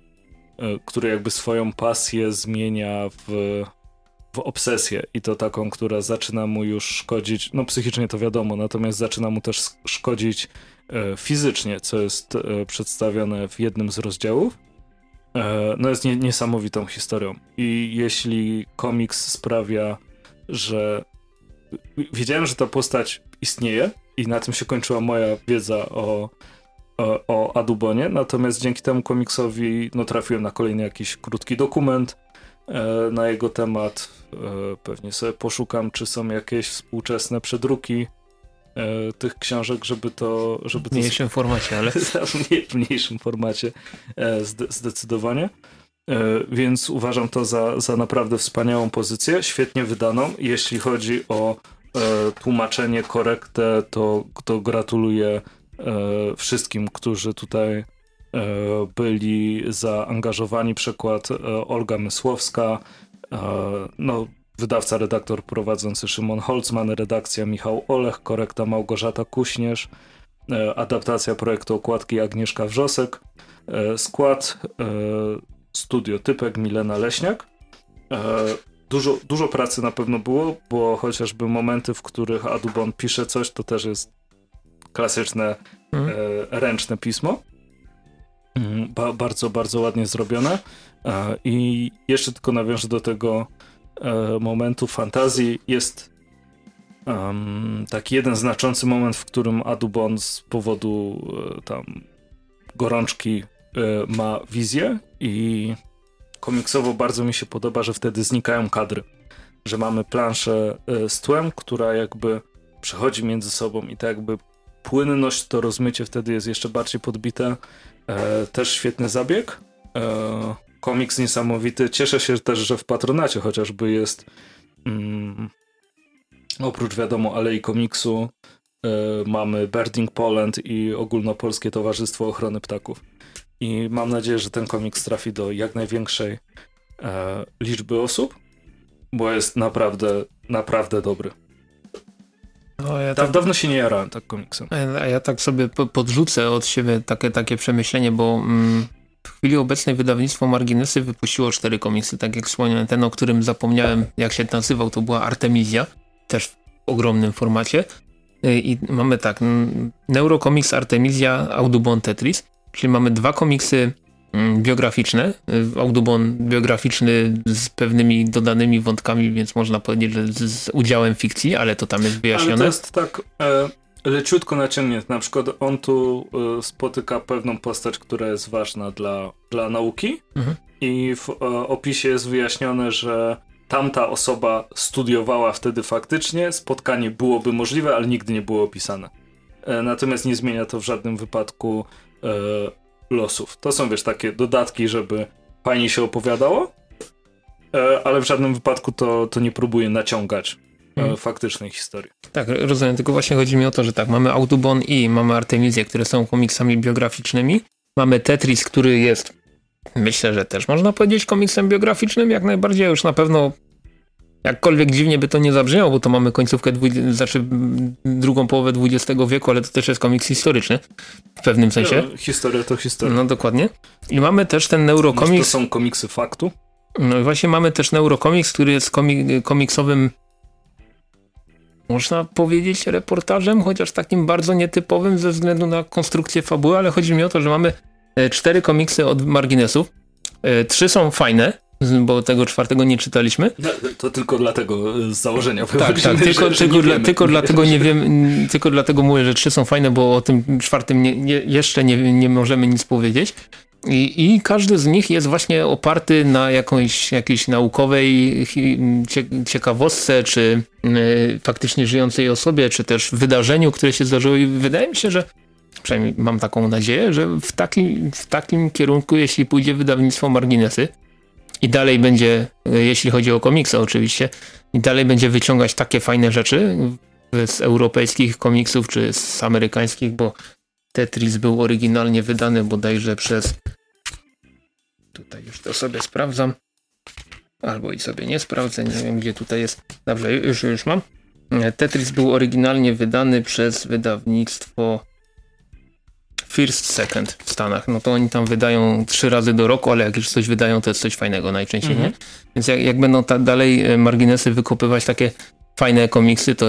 który jakby swoją pasję zmienia w w obsesję i to taką, która zaczyna mu już szkodzić, no psychicznie to wiadomo, natomiast zaczyna mu też szkodzić fizycznie, co jest przedstawione w jednym z rozdziałów. E, no jest nie, niesamowitą historią i jeśli komiks sprawia, że wiedziałem, że ta postać istnieje i na tym się kończyła moja wiedza o, o, o Adubonie, natomiast dzięki temu komiksowi no, trafiłem na kolejny jakiś krótki dokument, E, na jego temat. E, pewnie sobie poszukam, czy są jakieś współczesne przedruki tych książek, żeby to... Żeby w mniejszym formacie, ale... [LAUGHS] w mniejszym formacie zdecydowanie. Więc uważam to za, za naprawdę wspaniałą pozycję, świetnie wydaną. Jeśli chodzi o tłumaczenie, korektę, to, to gratuluję wszystkim, którzy tutaj E, byli zaangażowani, przykład e, Olga Mysłowska, e, no, wydawca, redaktor prowadzący Szymon Holzman, redakcja Michał Olech, korekta Małgorzata Kuśnierz, adaptacja projektu okładki Agnieszka Wrzosek, skład studio Typek Milena Leśniak. Dużo, dużo pracy na pewno było, bo chociażby momenty, w których Adubon pisze coś, to też jest klasyczne hmm. ręczne pismo. Mhm, ba bardzo, bardzo ładnie zrobione. E, I jeszcze tylko nawiążę do tego e, momentu fantazji. Jest um, taki jeden znaczący moment, w którym Adubon z powodu e, tam gorączki ma wizję i komiksowo bardzo mi się podoba, że wtedy znikają kadry. Że mamy planszę z tłem, która jakby przechodzi między sobą i tak jakby płynność, to rozmycie wtedy jest jeszcze bardziej podbite E, też świetny zabieg. E, komiks niesamowity. Cieszę się też, że w patronacie chociażby jest mm, oprócz wiadomo Alei Komiksu e, mamy Birding Poland i Ogólnopolskie Towarzystwo Ochrony Ptaków. I mam nadzieję, że ten komiks trafi do jak największej e, liczby osób, bo jest naprawdę, naprawdę dobry. No, ja tak, dawno się nie jarałem tak komiksem. A ja tak sobie podrzucę od siebie takie, takie przemyślenie, bo mm, w chwili obecnej wydawnictwo Marginesy wypuściło cztery komiksy, tak jak wspomniałem. Ten, o którym zapomniałem, jak się nazywał, to była Artemizja, też w ogromnym formacie. Y, I mamy tak, Neurocomics Artemizja, Audubon Tetris, czyli mamy dwa komiksy Mm, biograficzne. Y, Audubon biograficzny z pewnymi dodanymi wątkami, więc można powiedzieć, że z, z udziałem fikcji, ale to tam jest wyjaśnione. Ale to jest tak e, leciutko naciągnięte. Na przykład on tu e, spotyka pewną postać, która jest ważna dla, dla nauki mhm. i w e, opisie jest wyjaśnione, że tamta osoba studiowała wtedy faktycznie, spotkanie byłoby możliwe, ale nigdy nie było opisane. E, natomiast nie zmienia to w żadnym wypadku e, losów. To są, wiesz, takie dodatki, żeby fajnie się opowiadało, e, ale w żadnym wypadku to, to nie próbuje naciągać hmm. faktycznej historii. Tak, rozumiem, tylko właśnie chodzi mi o to, że tak, mamy Autobon i mamy Artemizję, które są komiksami biograficznymi, mamy Tetris, który jest myślę, że też można powiedzieć komiksem biograficznym, jak najbardziej, już na pewno Jakkolwiek dziwnie by to nie zabrzmiało, bo to mamy końcówkę, znaczy drugą połowę XX wieku, ale to też jest komiks historyczny w pewnym sensie. No, historia to historia. No dokładnie. I mamy też ten neurokomiks. To są komiksy faktu? No i właśnie mamy też Neurocomics, który jest komik komiksowym można powiedzieć reportażem, chociaż takim bardzo nietypowym ze względu na konstrukcję fabuły, ale chodzi mi o to, że mamy e, cztery komiksy od marginesów. E, trzy są fajne, bo tego czwartego nie czytaliśmy. No, to tylko dlatego z założenia. Tak, [LAUGHS] tak, tylko, że, tylko, dla, tylko dlatego nie wiem, tylko dlatego mówię, że trzy są fajne, bo o tym czwartym nie, nie, jeszcze nie, nie możemy nic powiedzieć. I, I, każdy z nich jest właśnie oparty na jakąś, jakiejś naukowej ciekawostce, czy y, faktycznie żyjącej osobie, czy też wydarzeniu, które się zdarzyło. I wydaje mi się, że przynajmniej mam taką nadzieję, że w, taki, w takim kierunku, jeśli pójdzie wydawnictwo Marginesy i dalej będzie, y, jeśli chodzi o komiksy oczywiście, i dalej będzie wyciągać takie fajne rzeczy z europejskich komiksów, czy z amerykańskich, bo Tetris był oryginalnie wydany bodajże przez Tutaj już to sobie sprawdzam. Albo i sobie nie sprawdzę, nie wiem gdzie tutaj jest. Dobrze, już, już mam. Tetris był oryginalnie wydany przez wydawnictwo First Second w Stanach. No to oni tam wydają trzy razy do roku, ale jak już coś wydają, to jest coś fajnego najczęściej, mm -hmm. nie? Więc jak, jak będą dalej e, marginesy wykopywać takie fajne komiksy, to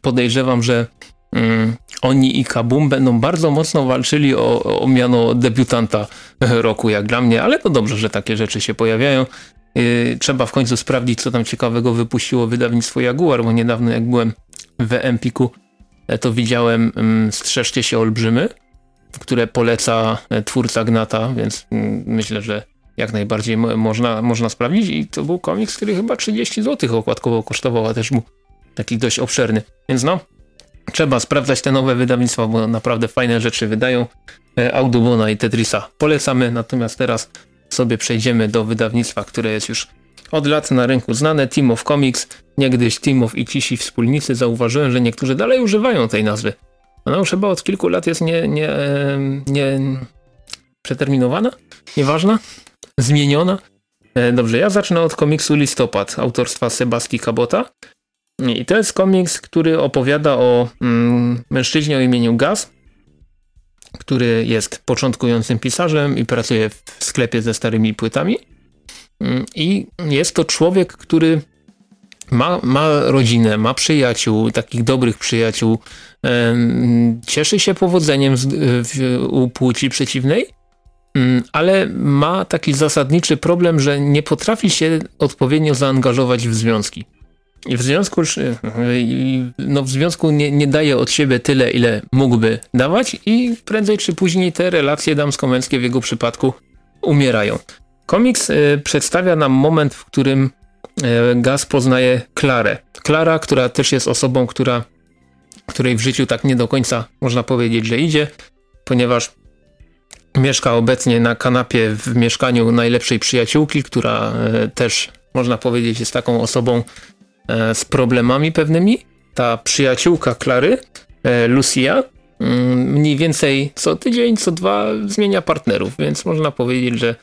podejrzewam, że Mm, oni i Kabum będą bardzo mocno walczyli o, o miano debiutanta [LAUGHS] roku, jak dla mnie, ale to dobrze, że takie rzeczy się pojawiają. Yy, trzeba w końcu sprawdzić, co tam ciekawego wypuściło wydawnictwo Jaguar, bo niedawno jak byłem w Empiku, e, to widziałem um, Strzeżcie się olbrzymy, które poleca e, twórca Gnata, więc um, myślę, że jak najbardziej można, można sprawdzić i to był komiks, który chyba 30 zł okładkowo kosztował, a też był taki dość obszerny. Więc no, Trzeba sprawdzać te nowe wydawnictwa, bo naprawdę fajne rzeczy wydają. E, Audubona i Tetrisa polecamy, natomiast teraz sobie przejdziemy do wydawnictwa, które jest już od lat na rynku znane, Team of Comics. Niegdyś Team of i cisi wspólnicy zauważyłem, że niektórzy dalej używają tej nazwy. Ona już chyba od kilku lat jest nie, nie, nie przeterminowana, nieważna, zmieniona. E, dobrze, ja zacznę od komiksu Listopad autorstwa Sebasti Kabota. I to jest komiks, który opowiada o mm, mężczyźnie o imieniu Gaz, który jest początkującym pisarzem i pracuje w sklepie ze starymi płytami. Mm, I jest to człowiek, który ma, ma rodzinę, ma przyjaciół, takich dobrych przyjaciół, cieszy się powodzeniem u płci przeciwnej, mm, ale ma taki zasadniczy problem, że nie potrafi się odpowiednio zaangażować w związki. I w związku, no w związku nie, nie daje od siebie tyle, ile mógłby dawać i prędzej czy później te relacje damsko-męskie w jego przypadku umierają. Komiks y, przedstawia nam moment, w którym y, Gaz poznaje Klarę. Klara, która też jest osobą, która, której w życiu tak nie do końca można powiedzieć, że idzie, ponieważ mieszka obecnie na kanapie w mieszkaniu najlepszej przyjaciółki, która y, też można powiedzieć jest taką osobą, z problemami pewnymi. Ta przyjaciółka Klary, e, Lucia, mm, mniej więcej co tydzień, co dwa zmienia partnerów, więc można powiedzieć, że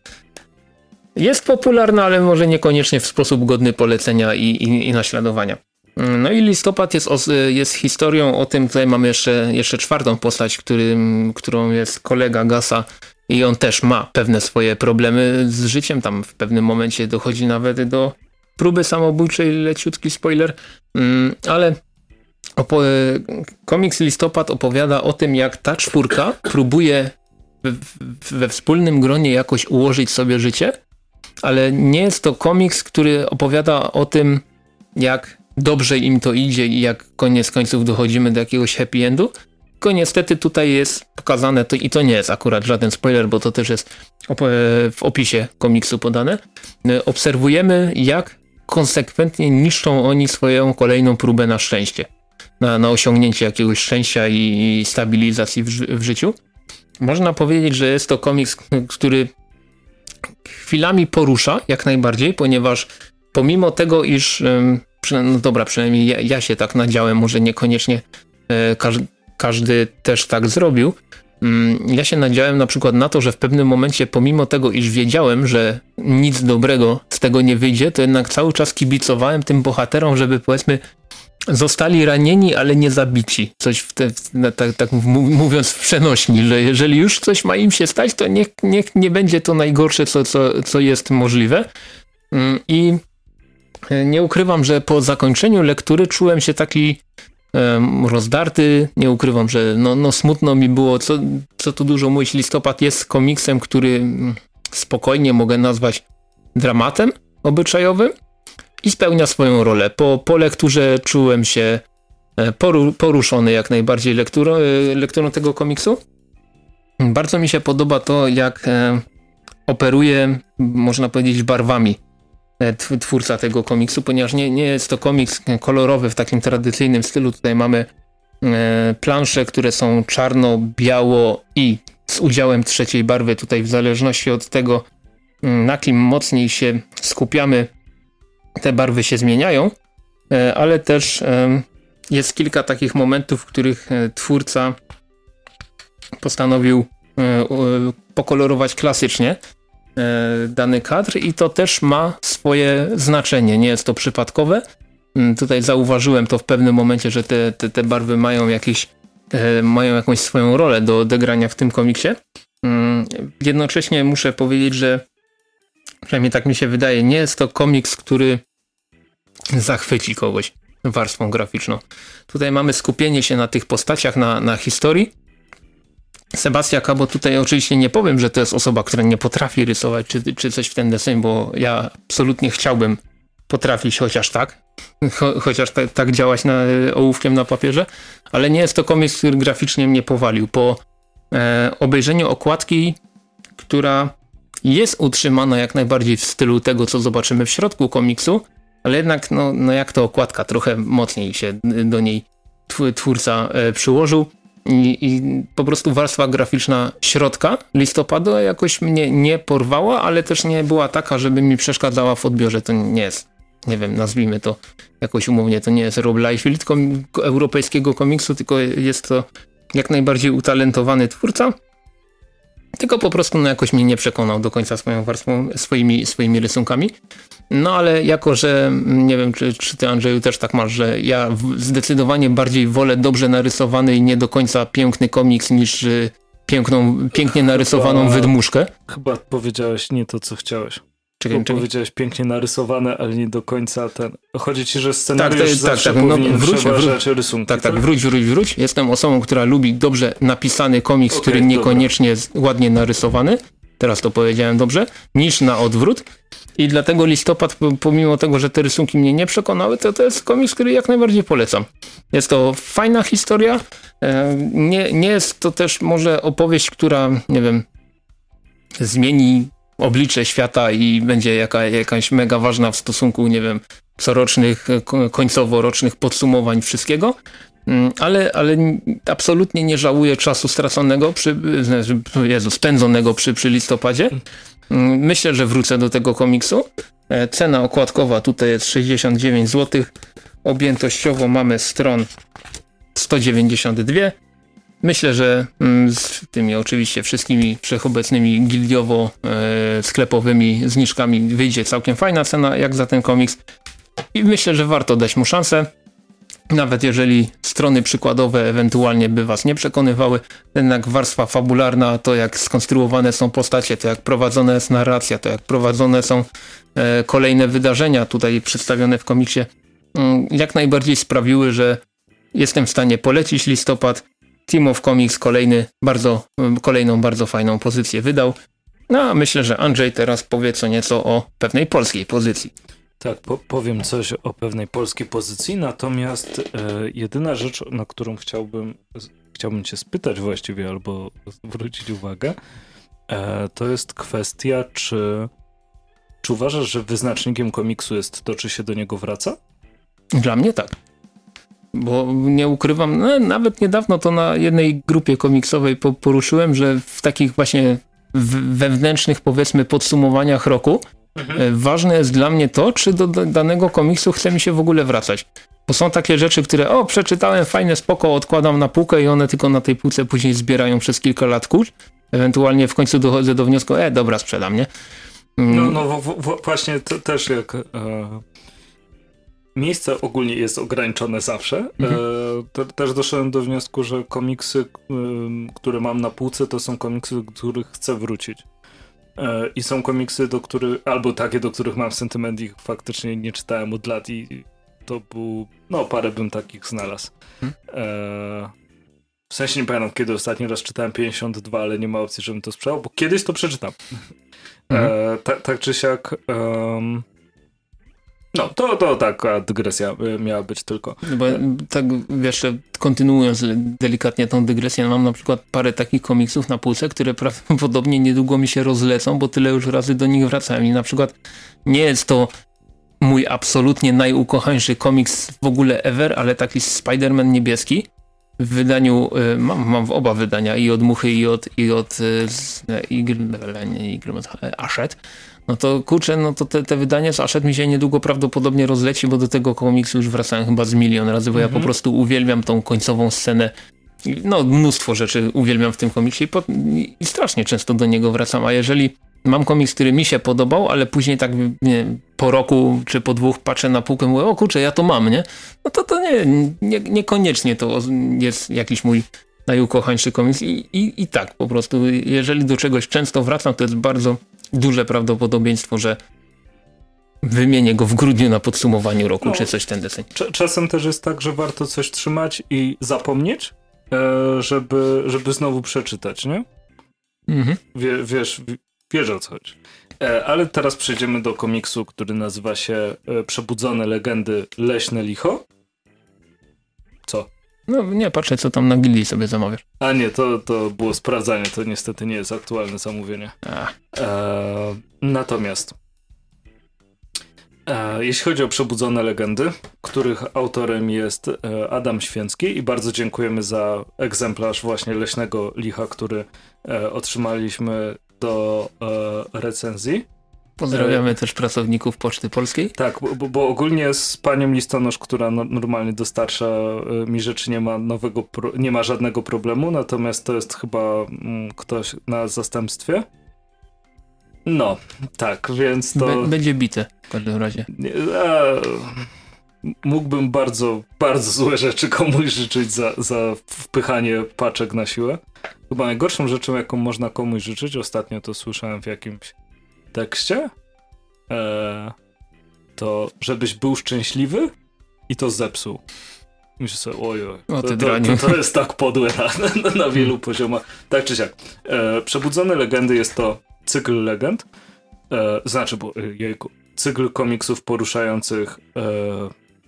jest popularna, ale może niekoniecznie w sposób godny polecenia i, i, i naśladowania. Mm, no i listopad jest, jest historią o tym, tutaj mamy jeszcze, jeszcze czwartą postać, którym, którą jest kolega Gasa i on też ma pewne swoje problemy z życiem, tam w pewnym momencie dochodzi nawet do próby samobójczej, leciutki spoiler, mm, ale komiks Listopad opowiada o tym, jak ta czwórka próbuje we wspólnym gronie jakoś ułożyć sobie życie, ale nie jest to komiks, który opowiada o tym, jak dobrze im to idzie i jak koniec końców dochodzimy do jakiegoś happy endu. Tylko niestety tutaj jest pokazane, to, i to nie jest akurat żaden spoiler, bo to też jest w opisie komiksu podane. Obserwujemy, jak konsekwentnie niszczą oni swoją kolejną próbę na szczęście. Na, na osiągnięcie jakiegoś szczęścia i, stabilizacji w, w życiu. Można powiedzieć, że jest to komiks, który chwilami porusza, jak najbardziej, ponieważ pomimo tego, iż, no dobra, przynajmniej ja, ja się tak nadziałem, może niekoniecznie e, każdy, też tak zrobił, ja się nadziałem na przykład na to, że w pewnym momencie, pomimo tego, iż wiedziałem, że nic dobrego z tego nie wyjdzie, to jednak cały czas kibicowałem tym bohaterom, żeby powiedzmy zostali ranieni, ale nie zabici. Coś w te, tak, tak mówiąc w przenośni, że jeżeli już coś ma im się stać, to niech, niech nie będzie to najgorsze, co, co, co jest możliwe. Mm, I e, nie ukrywam, że po zakończeniu lektury czułem się taki rozdarty. Nie ukrywam, że no, no smutno mi było, co, co tu dużo mówić. Listopad jest komiksem, który mm, spokojnie mogę nazwać dramatem obyczajowym i spełnia swoją rolę. Po, po lekturze czułem się e, poru, poruszony jak najbardziej lekturą, e, lekturą tego komiksu. Bardzo mi się podoba to, jak e, operuje, można powiedzieć, barwami twórca tego komiksu, ponieważ nie, nie jest to komiks kolorowy w takim tradycyjnym stylu. Tutaj mamy plansze, które są czarno, biało i z udziałem trzeciej barwy. Tutaj w zależności od tego, na kim mocniej się skupiamy, te barwy się zmieniają, e, ale też e, jest kilka takich momentów, w których e, twórca postanowił pokolorować klasycznie dany kadr i to też ma swoje znaczenie, nie jest to przypadkowe. Mm, tutaj zauważyłem to w pewnym momencie, że te, te, te barwy mają jakiś, mają jakąś swoją rolę do odegrania w tym komiksie. Mm, jednocześnie muszę powiedzieć, że przynajmniej tak mi się wydaje, nie jest to komiks, który zachwyci kogoś warstwą graficzną. Tutaj mamy skupienie się na tych postaciach, na, na historii. Sebastian Cabo tutaj oczywiście nie powiem, że to jest osoba, która nie potrafi rysować czy, czy coś w ten deseń, bo ja absolutnie chciałbym potrafić chociaż tak, cho, chociaż tak, tak działać na, ołówkiem na papierze, ale nie jest to komiks, który graficznie mnie powalił. Po e, obejrzeniu okładki, która jest utrzymana jak najbardziej w stylu tego, co zobaczymy w środku komiksu, ale jednak, no, no jak to okładka, trochę mocniej się do niej twórca e, przyłożył. I, I, po prostu warstwa graficzna środka listopadu jakoś mnie nie porwała, ale też nie była taka, żeby mi przeszkadzała w odbiorze. To nie jest, nie wiem, nazwijmy to jakoś umownie, to nie jest Rob Liefeld kom europejskiego komiksu, tylko jest to jak najbardziej utalentowany twórca. Tylko po prostu no, jakoś mnie nie przekonał do końca swoją warstwą, swoimi, swoimi rysunkami. No ale jako, że nie wiem, czy, czy ty Andrzeju też tak masz, że ja zdecydowanie bardziej wolę dobrze narysowany i nie do końca piękny komiks niż y, piękną, pięknie narysowaną chyba, wydmuszkę. Chyba powiedziałeś nie to, co chciałeś. Czekaj, czekaj. powiedziałeś pięknie narysowane, ale nie do końca ten. Chodzi ci, że scenariusz tak, tak, zawsze tak, no, wróć, wróć, rysunki. Tak, tak, tak, wróć, wróć, wróć. Jestem osobą, która lubi dobrze napisany komiks, okay, który niekoniecznie jest ładnie narysowany. Teraz to powiedziałem dobrze. Niż na odwrót. I dlatego listopad, pomimo tego, że te rysunki mnie nie przekonały, to to jest komiks, który jak najbardziej polecam. Jest to fajna historia. E, nie, nie jest to też może opowieść, która, nie wiem, zmieni oblicze świata i będzie jaka, jakaś mega ważna w stosunku, nie wiem, corocznych, końcowo rocznych podsumowań wszystkiego, mm, ale, ale absolutnie nie żałuję czasu straconego, przy, znaczy, Jezu, spędzonego przy, przy listopadzie. Mm, myślę, że wrócę do tego komiksu. E, cena okładkowa tutaj jest 69 zł. Objętościowo mamy stron 192. Myślę, że mm, z tymi oczywiście wszystkimi wszechobecnymi gildiowo-sklepowymi e, zniżkami wyjdzie całkiem fajna cena jak za ten komiks. I myślę, że warto dać mu szansę. Nawet jeżeli strony przykładowe ewentualnie by was nie przekonywały, jednak warstwa fabularna, to jak skonstruowane są postacie, to jak prowadzona jest narracja, to jak prowadzone są e, kolejne wydarzenia tutaj przedstawione w komiksie, mm, jak najbardziej sprawiły, że jestem w stanie polecić listopad. Team of Comics kolejny bardzo, kolejną bardzo fajną pozycję wydał. No a myślę, że Andrzej teraz powie co nieco o pewnej polskiej pozycji. Tak, po powiem coś o pewnej polskiej pozycji, natomiast e, jedyna rzecz, na którą chciałbym, chciałbym cię spytać właściwie, albo zwrócić uwagę, e, to jest kwestia, czy, czy uważasz, że wyznacznikiem komiksu jest to, czy się do niego wraca? Dla mnie tak. Bo nie ukrywam, no, nawet niedawno to na jednej grupie komiksowej po poruszyłem, że w takich właśnie wewnętrznych powiedzmy podsumowaniach roku Mhm. E, ważne jest dla mnie to, czy do danego komiksu chce mi się w ogóle wracać. Bo są takie rzeczy, które o, przeczytałem, fajne, spoko, odkładam na półkę i one tylko na tej półce później zbierają przez kilka lat kurz. Ewentualnie w końcu dochodzę do wniosku, e, dobra, sprzedam, nie? Mm. No, no w, w, właśnie też jak e, miejsce ogólnie jest ograniczone zawsze, mhm. e, też doszedłem do wniosku, że komiksy, które mam na półce, to są komiksy, do których chcę wrócić. E, I są komiksy, do których, albo takie, do których mam sentyment i faktycznie nie czytałem od lat i to był, no parę bym takich znalazł. Hmm? E, w sensie nie pamiętam, kiedy ostatni raz czytałem 52, ale nie ma opcji, żebym to sprzedał, bo kiedyś to przeczytam. Hmm. E, tak, tak czy siak... Um, no, to, to taka dygresja y, miała być tylko. No bo tak, wiesz, kontynuując delikatnie tą dygresję, mam na przykład parę takich komiksów na półce, które prawdopodobnie niedługo mi się rozlecą, bo tyle już razy do nich wracałem i na przykład nie jest to mój absolutnie najukochańszy komiks w ogóle ever, ale taki Spider-Man niebieski w wydaniu, y, mam, mam w oba wydania i od Muchy i od, i od y, i, nie, i, Ashet, no to kurczę, no to te, te wydania z Ashet mi się niedługo prawdopodobnie rozleci, bo do tego komiksu już wracałem chyba z milion razy, bo ja po mhm. prostu uwielbiam tą końcową scenę no mnóstwo rzeczy uwielbiam w tym komiksie i, po, i, strasznie często do niego wracam, a jeżeli mam komiks, który mi się podobał, ale później tak nie, po roku czy po dwóch patrzę na półkę i mówię, o kurczę, ja to mam, nie? No to to nie, nie niekoniecznie to jest jakiś mój najukochańszy komiks I, i, i tak po prostu, jeżeli do czegoś często wracam, to jest bardzo duże prawdopodobieństwo, że wymienię go w grudniu na podsumowaniu roku, no, czy coś ten deseń. Czasem też jest tak, że warto coś trzymać i zapomnieć, e, żeby, żeby znowu przeczytać, nie? Mhm. Wie, wiesz, wiesz o co chodzi. E, ale teraz przejdziemy do komiksu, który nazywa się e, Przebudzone legendy Leśne Licho. No nie, patrzę co tam na gildii sobie zamawiasz. A nie, to, to było sprawdzanie, to niestety nie jest aktualne zamówienie. E, natomiast e, jeśli chodzi o Przebudzone Legendy, których autorem jest e, Adam Święcki i bardzo dziękujemy za egzemplarz właśnie Leśnego Licha, który e, otrzymaliśmy do e, recenzji. Pozdrawiamy też pracowników Poczty Polskiej. Tak, bo, bo, ogólnie z panią listonosz, która no, normalnie dostarcza e, mi rzeczy, nie ma nowego, nie ma żadnego problemu, natomiast to jest chyba mm, ktoś na zastępstwie. No, tak, więc to... będzie bite w każdym razie. Mógłbym bardzo, bardzo złe rzeczy komuś życzyć za, za wpychanie paczek na siłę. Chyba najgorszą rzeczą, jaką można komuś życzyć, ostatnio to słyszałem w jakimś tekście, e, to żebyś był szczęśliwy i to zepsuł. Myślę sobie, ojoj, to, to, to, to, jest tak podłe na, na, na wielu poziomach. Tak czy siak. E, Przebudzone Legendy jest to cykl legend, e, znaczy, bo, e, jejku, cykl komiksów poruszających e,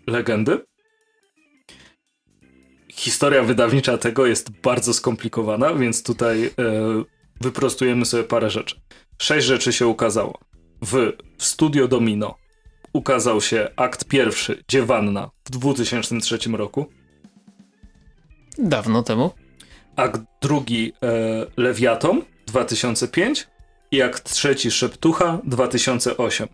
legendy. Historia wydawnicza tego jest bardzo skomplikowana, więc tutaj e, wyprostujemy sobie parę rzeczy. Sześć rzeczy się ukazało. W, Studio Domino ukazał się akt pierwszy, Dziewanna, w 2003 roku. Dawno temu. Akt drugi, e, Lewiatom, 2005 i akt trzeci, Szeptucha, 2008.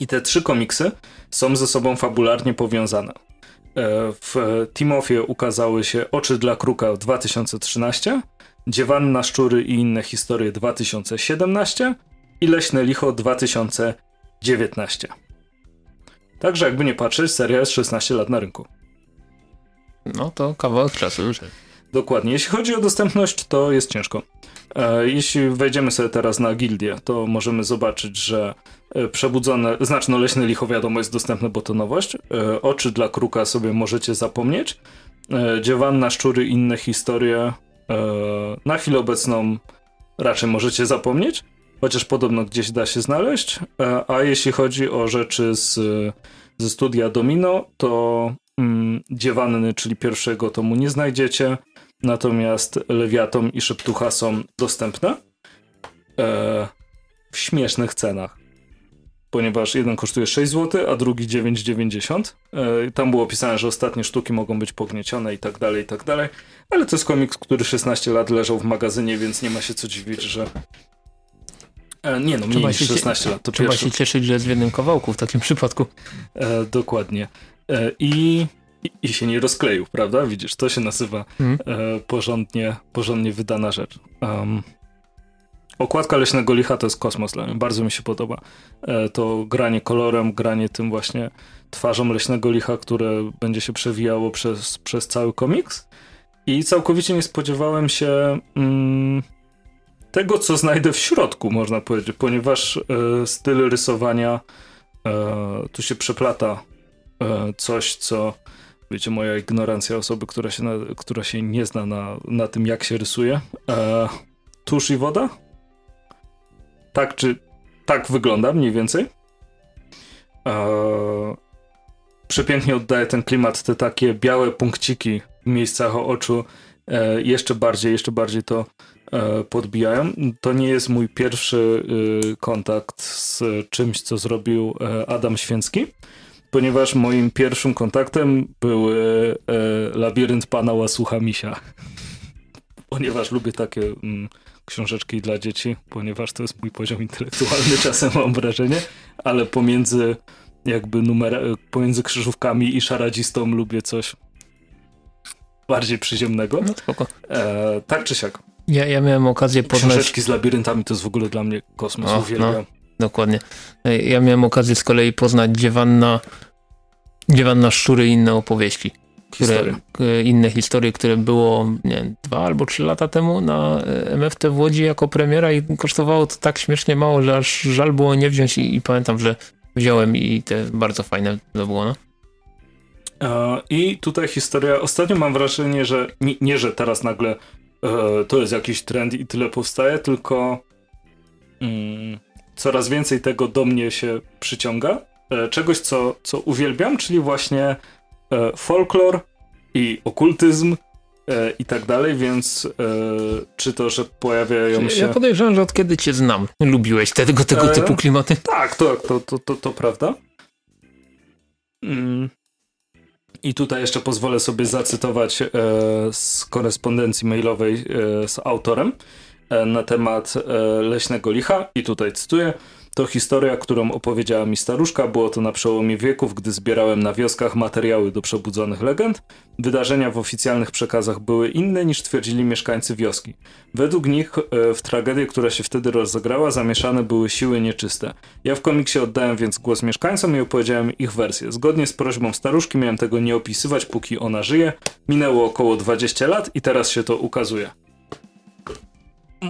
I te trzy komiksy są ze sobą fabularnie powiązane. E, w Timofie ukazały się Oczy dla Kruka w 2013, Dziewanna Szczury i inne historie 2017 i Leśne Licho 2019. Także jakby nie patrzeć, seria jest 16 lat na rynku. No to kawałek czasu już. Dokładnie. Jeśli chodzi o dostępność, to jest ciężko. E, jeśli wejdziemy sobie teraz na gildię, to możemy zobaczyć, że e, przebudzone, znaczy no leśne licho wiadomo jest dostępne, bo to nowość. E, oczy dla kruka sobie możecie zapomnieć. Dziewanna, szczury, inne historie na chwilę obecną raczej możecie zapomnieć, chociaż podobno gdzieś da się znaleźć. A jeśli chodzi o rzeczy z, ze studia Domino, to mm, Dziewanny, czyli pierwszego tomu nie znajdziecie. Natomiast Lewiatom i Szeptucha są dostępne e, w śmiesznych cenach. Ponieważ jeden kosztuje 6 zł, a drugi 9,90. E, tam było opisane, że ostatnie sztuki mogą być pogniecione i tak dalej, i tak dalej. Ale to jest komiks, który 16 lat leżał w magazynie, więc nie ma się co dziwić, że E, nie no, mniej trzeba niż 16 lat. To trzeba pierwszy. się cieszyć, że jest w jednym kawałku w takim [LAUGHS] przypadku. E, dokładnie. E, I i, się nie rozkleił, prawda? Widzisz, to się nazywa mm. e, porządnie, porządnie wydana rzecz. Um, okładka Leśnego Licha to jest kosmos dla mnie, bardzo mi się podoba. E, to granie kolorem, granie tym właśnie twarzą Leśnego Licha, które będzie się przewijało przez, przez cały komiks. I całkowicie nie spodziewałem się mm, tego, co znajdę w środku, można powiedzieć, ponieważ e, styl rysowania e, tu się przeplata e, coś, co wiecie, moja ignorancja osoby, która się, na, która się nie zna na, na tym, jak się rysuje. E, tusz i woda? Tak czy tak wygląda mniej więcej. E, przepięknie oddaje ten klimat, te takie białe punkciki w miejscach oczu e, jeszcze bardziej, jeszcze bardziej to e, podbijają. To nie jest mój pierwszy e, kontakt z czymś, co zrobił e, Adam Święcki, ponieważ moim pierwszym kontaktem był e, Labirynt Pana Łasucha Misia. [LAUGHS] ponieważ lubię takie mm, książeczki dla dzieci, ponieważ to jest mój poziom intelektualny, czasem mam wrażenie, ale pomiędzy jakby numer, pomiędzy krzyżówkami i szaradzistą lubię coś bardziej przyziemnego. No spoko. E, tak czy siak. Ja, ja miałem okazję poznać... Książeczki z labiryntami to jest w ogóle dla mnie kosmos, o, uwielbiam. No, dokładnie. E, ja miałem okazję z kolei poznać Dziewanna, Dziewanna Szczury i inne opowieści które, inne historie, które było nie wiem, dwa albo trzy lata temu na e, MFT w Łodzi jako premiera i kosztowało to tak śmiesznie mało, że aż żal było nie wziąć i, i pamiętam, że wziąłem i te bardzo fajne to było, no. I tutaj historia, ostatnio mam wrażenie, że nie, nie że teraz nagle e, to jest jakiś trend i tyle powstaje, tylko mm, coraz więcej tego do mnie się przyciąga. E, czegoś, co, co uwielbiam, czyli właśnie e, folklor i okultyzm e, i tak dalej, więc e, czy to, że pojawiają się... Ja podejrzewam, że od kiedy cię znam, lubiłeś tego, tego e, typu klimaty. Tak, to, to, to, to, prawda. Mm. I tutaj jeszcze pozwolę sobie zacytować e, z korespondencji mailowej e, z autorem e, na temat leśnego licha i tutaj cytuję. To historia, którą opowiedziała mi staruszka. Było to na przełomie wieków, gdy zbierałem na wioskach materiały do przebudzonych legend. Wydarzenia w oficjalnych przekazach były inne niż twierdzili mieszkańcy wioski. Według nich e, w tragedię, która się wtedy rozegrała, zamieszane były siły nieczyste. Ja w komiksie oddałem więc głos mieszkańcom i opowiedziałem ich wersję. Zgodnie z prośbą staruszki miałem tego nie opisywać, póki ona żyje. Minęło około 20 lat i teraz się to ukazuje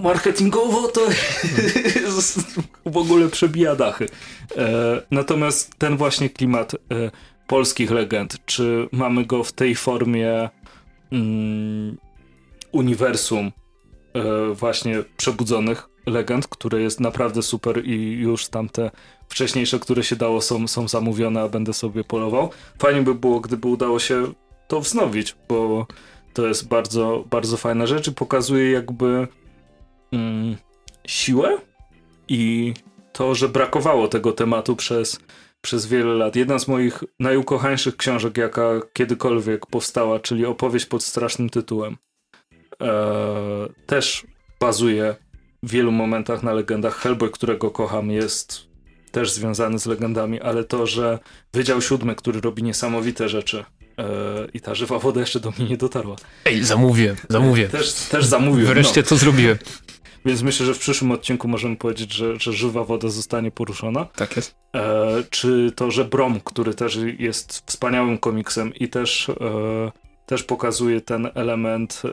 marketingowo to [LAUGHS] w ogóle przebija dachy. E, natomiast ten właśnie klimat e, polskich legend, czy mamy go w tej formie mm, uniwersum e, właśnie przebudzonych legend, które jest naprawdę super i już tamte wcześniejsze, które się dało są, są zamówione, a będę sobie polował. Fajnie by było, gdyby udało się to wznowić, bo to jest bardzo, bardzo fajna rzecz i pokazuje jakby mm, siłę i to, że brakowało tego tematu przez, przez wiele lat. Jedna z moich najukochańszych książek, jaka kiedykolwiek powstała, czyli opowieść pod strasznym tytułem, e, też bazuje w wielu momentach na legendach. Hellboy, którego kocham, jest też związany z legendami, ale to, że Wydział Siódmy, który robi niesamowite rzeczy, e, i ta żywa woda jeszcze do mnie nie dotarła. Ej, zamówię, zamówię. Też, też zamówiłem. Wreszcie no. to zrobiłem. Więc myślę, że w przyszłym odcinku możemy powiedzieć, że, że żywa woda zostanie poruszona. Tak jest. E, czy to, że Brom, który też jest wspaniałym komiksem i też, e, też pokazuje ten element e,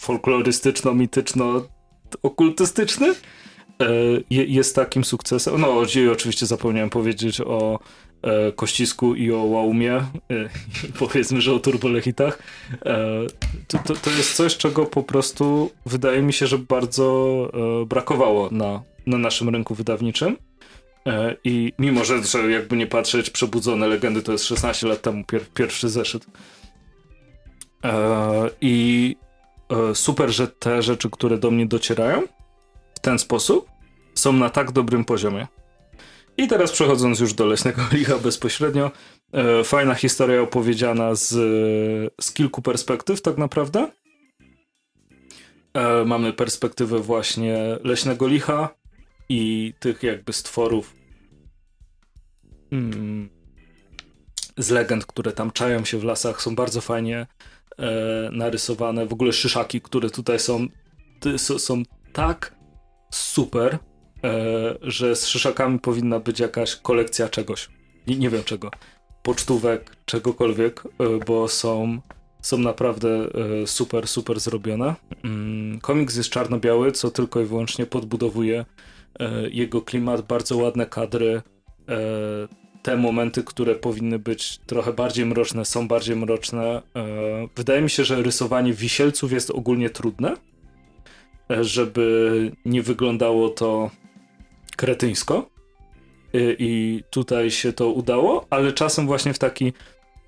folklorystyczno-mityczno-okultystyczny, e, jest takim sukcesem. No, oczywiście zapomniałem powiedzieć o e, Kościsku i o Łaumie, e, [LAUGHS] powiedzmy, że o turbolechitach, e, to, to, to, jest coś, czego po prostu wydaje mi się, że bardzo e, brakowało na, na naszym rynku wydawniczym. E, I mimo, że, że jakby nie patrzeć, Przebudzone Legendy to jest 16 lat temu pier, pierwszy zeszyt. E, I super, że te rzeczy, które do mnie docierają w ten sposób, są na tak dobrym poziomie. I teraz przechodząc już do Leśnego [LAUGHS] Licha bezpośrednio, e, fajna historia opowiedziana z, z kilku perspektyw tak naprawdę. E, mamy perspektywę właśnie Leśnego Licha i tych jakby stworów mm, z legend, które tam czają się w lasach, są bardzo fajnie e, narysowane. W ogóle szyszaki, które tutaj są, są tak super, że z szyszakami powinna być jakaś kolekcja czegoś. Nie, nie wiem czego. Pocztówek, czegokolwiek, e, bo są są naprawdę e, super, super zrobione. Mm, komiks jest czarno-biały, co tylko i wyłącznie podbudowuje e, jego klimat, bardzo ładne kadry. E, te momenty, które powinny być trochę bardziej mroczne, są bardziej mroczne. Wydaje mi się, że rysowanie wisielców jest ogólnie trudne, żeby nie wyglądało to kretyńsko. I tutaj się to udało, ale czasem właśnie w taki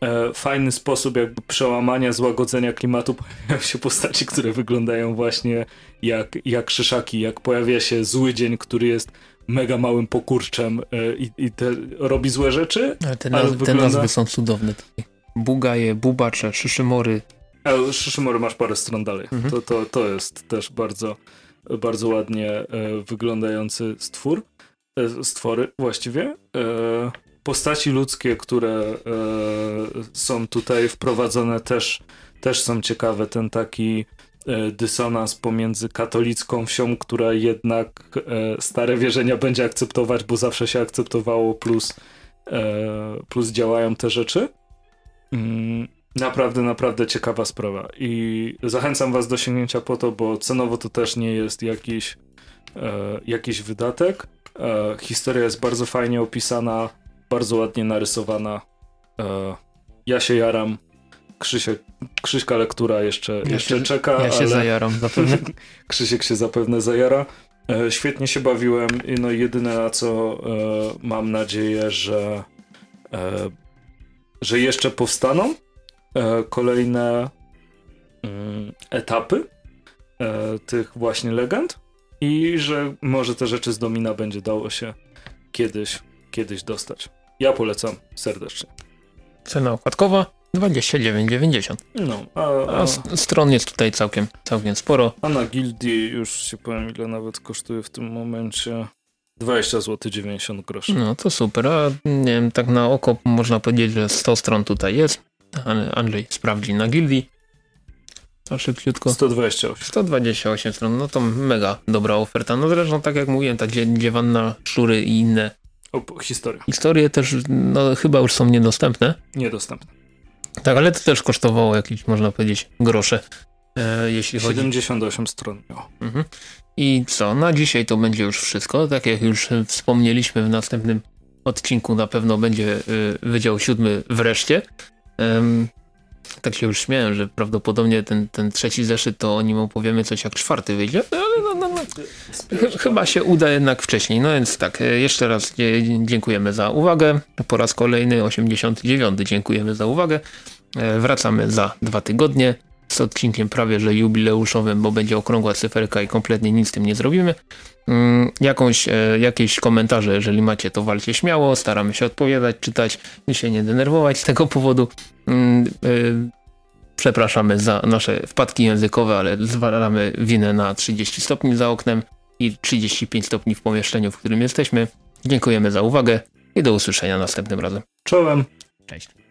E, fajny sposób jakby przełamania, złagodzenia klimatu [LAUGHS] pojawiają się postaci, które wyglądają właśnie jak, jak szyszaki, jak pojawia się zły dzień, który jest mega małym pokurczem e, i, i te, robi złe rzeczy. Ale te, naz wygląda... te nazwy są cudowne. Bugaje, bubacze, szyszymory. Ale szyszymory masz parę stron dalej. Mhm. To, to, to jest też bardzo, bardzo ładnie e, wyglądający stwór. E, stwory właściwie. E, postaci ludzkie, które są tutaj wprowadzone też, też są ciekawe. Ten taki dysonans pomiędzy katolicką wsią, która jednak stare wierzenia będzie akceptować, bo zawsze się akceptowało, plus, plus działają te rzeczy. Naprawdę, naprawdę ciekawa sprawa. I zachęcam was do sięgnięcia po to, bo cenowo to też nie jest jakiś, e, jakiś wydatek. E, historia jest bardzo fajnie opisana bardzo ładnie narysowana. E, ja się jaram. Krzysiek, Krzyśka lektura jeszcze, ja jeszcze się, czeka. Ja się ale zajaram zapewne. [LAUGHS] Krzysiek się zapewne zajara. E, świetnie się bawiłem. No jedyne na co e, mam nadzieję, że e, że jeszcze powstaną kolejne mm, etapy e, tych właśnie legend i że może te rzeczy z Domina będzie dało się kiedyś, kiedyś dostać. Ja polecam serdecznie. Cena okładkowa 29,90. No, a, a... a stron jest tutaj całkiem, całkiem sporo. A na gildii już się powiem ile nawet kosztuje w tym momencie. 20 zł 90 groszy. No to super, a nie wiem, tak na oko można powiedzieć, że 100 stron tutaj jest. Andrzej sprawdzi na gildii. To szybciutko. 128. 128 stron, no to mega dobra oferta. No zresztą tak jak mówiłem, ta dziewanna, szczury i inne o, historia. Historie też no, chyba już są niedostępne. Niedostępne. Tak, ale to też kosztowało jakieś, można powiedzieć, grosze. E, jeśli 78 chodzi... stron miało. Mhm. I co, na dzisiaj to będzie już wszystko. Tak jak już wspomnieliśmy w następnym odcinku na pewno będzie y, Wydział Siódmy wreszcie tak się już śmiałem, że prawdopodobnie ten, ten trzeci zeszyt to o nim opowiemy coś jak czwarty wyjdzie, ale no, no, no. chyba się uda jednak wcześniej. No więc tak, e, jeszcze raz dziękujemy za uwagę. Po raz kolejny 89 dziękujemy za uwagę. E, wracamy za dwa tygodnie z odcinkiem prawie że jubileuszowym, bo będzie okrągła cyferka i kompletnie nic z tym nie zrobimy. Mm, jakąś, e, jakieś komentarze, jeżeli macie, to walcie śmiało, staramy się odpowiadać, czytać i się nie denerwować z tego powodu. Mm, e, przepraszamy za nasze wpadki językowe, ale zwalamy winę na 30 stopni za oknem i 35 stopni w pomieszczeniu, w którym jesteśmy. Dziękujemy za uwagę i do usłyszenia następnym razem. Czołem. Cześć.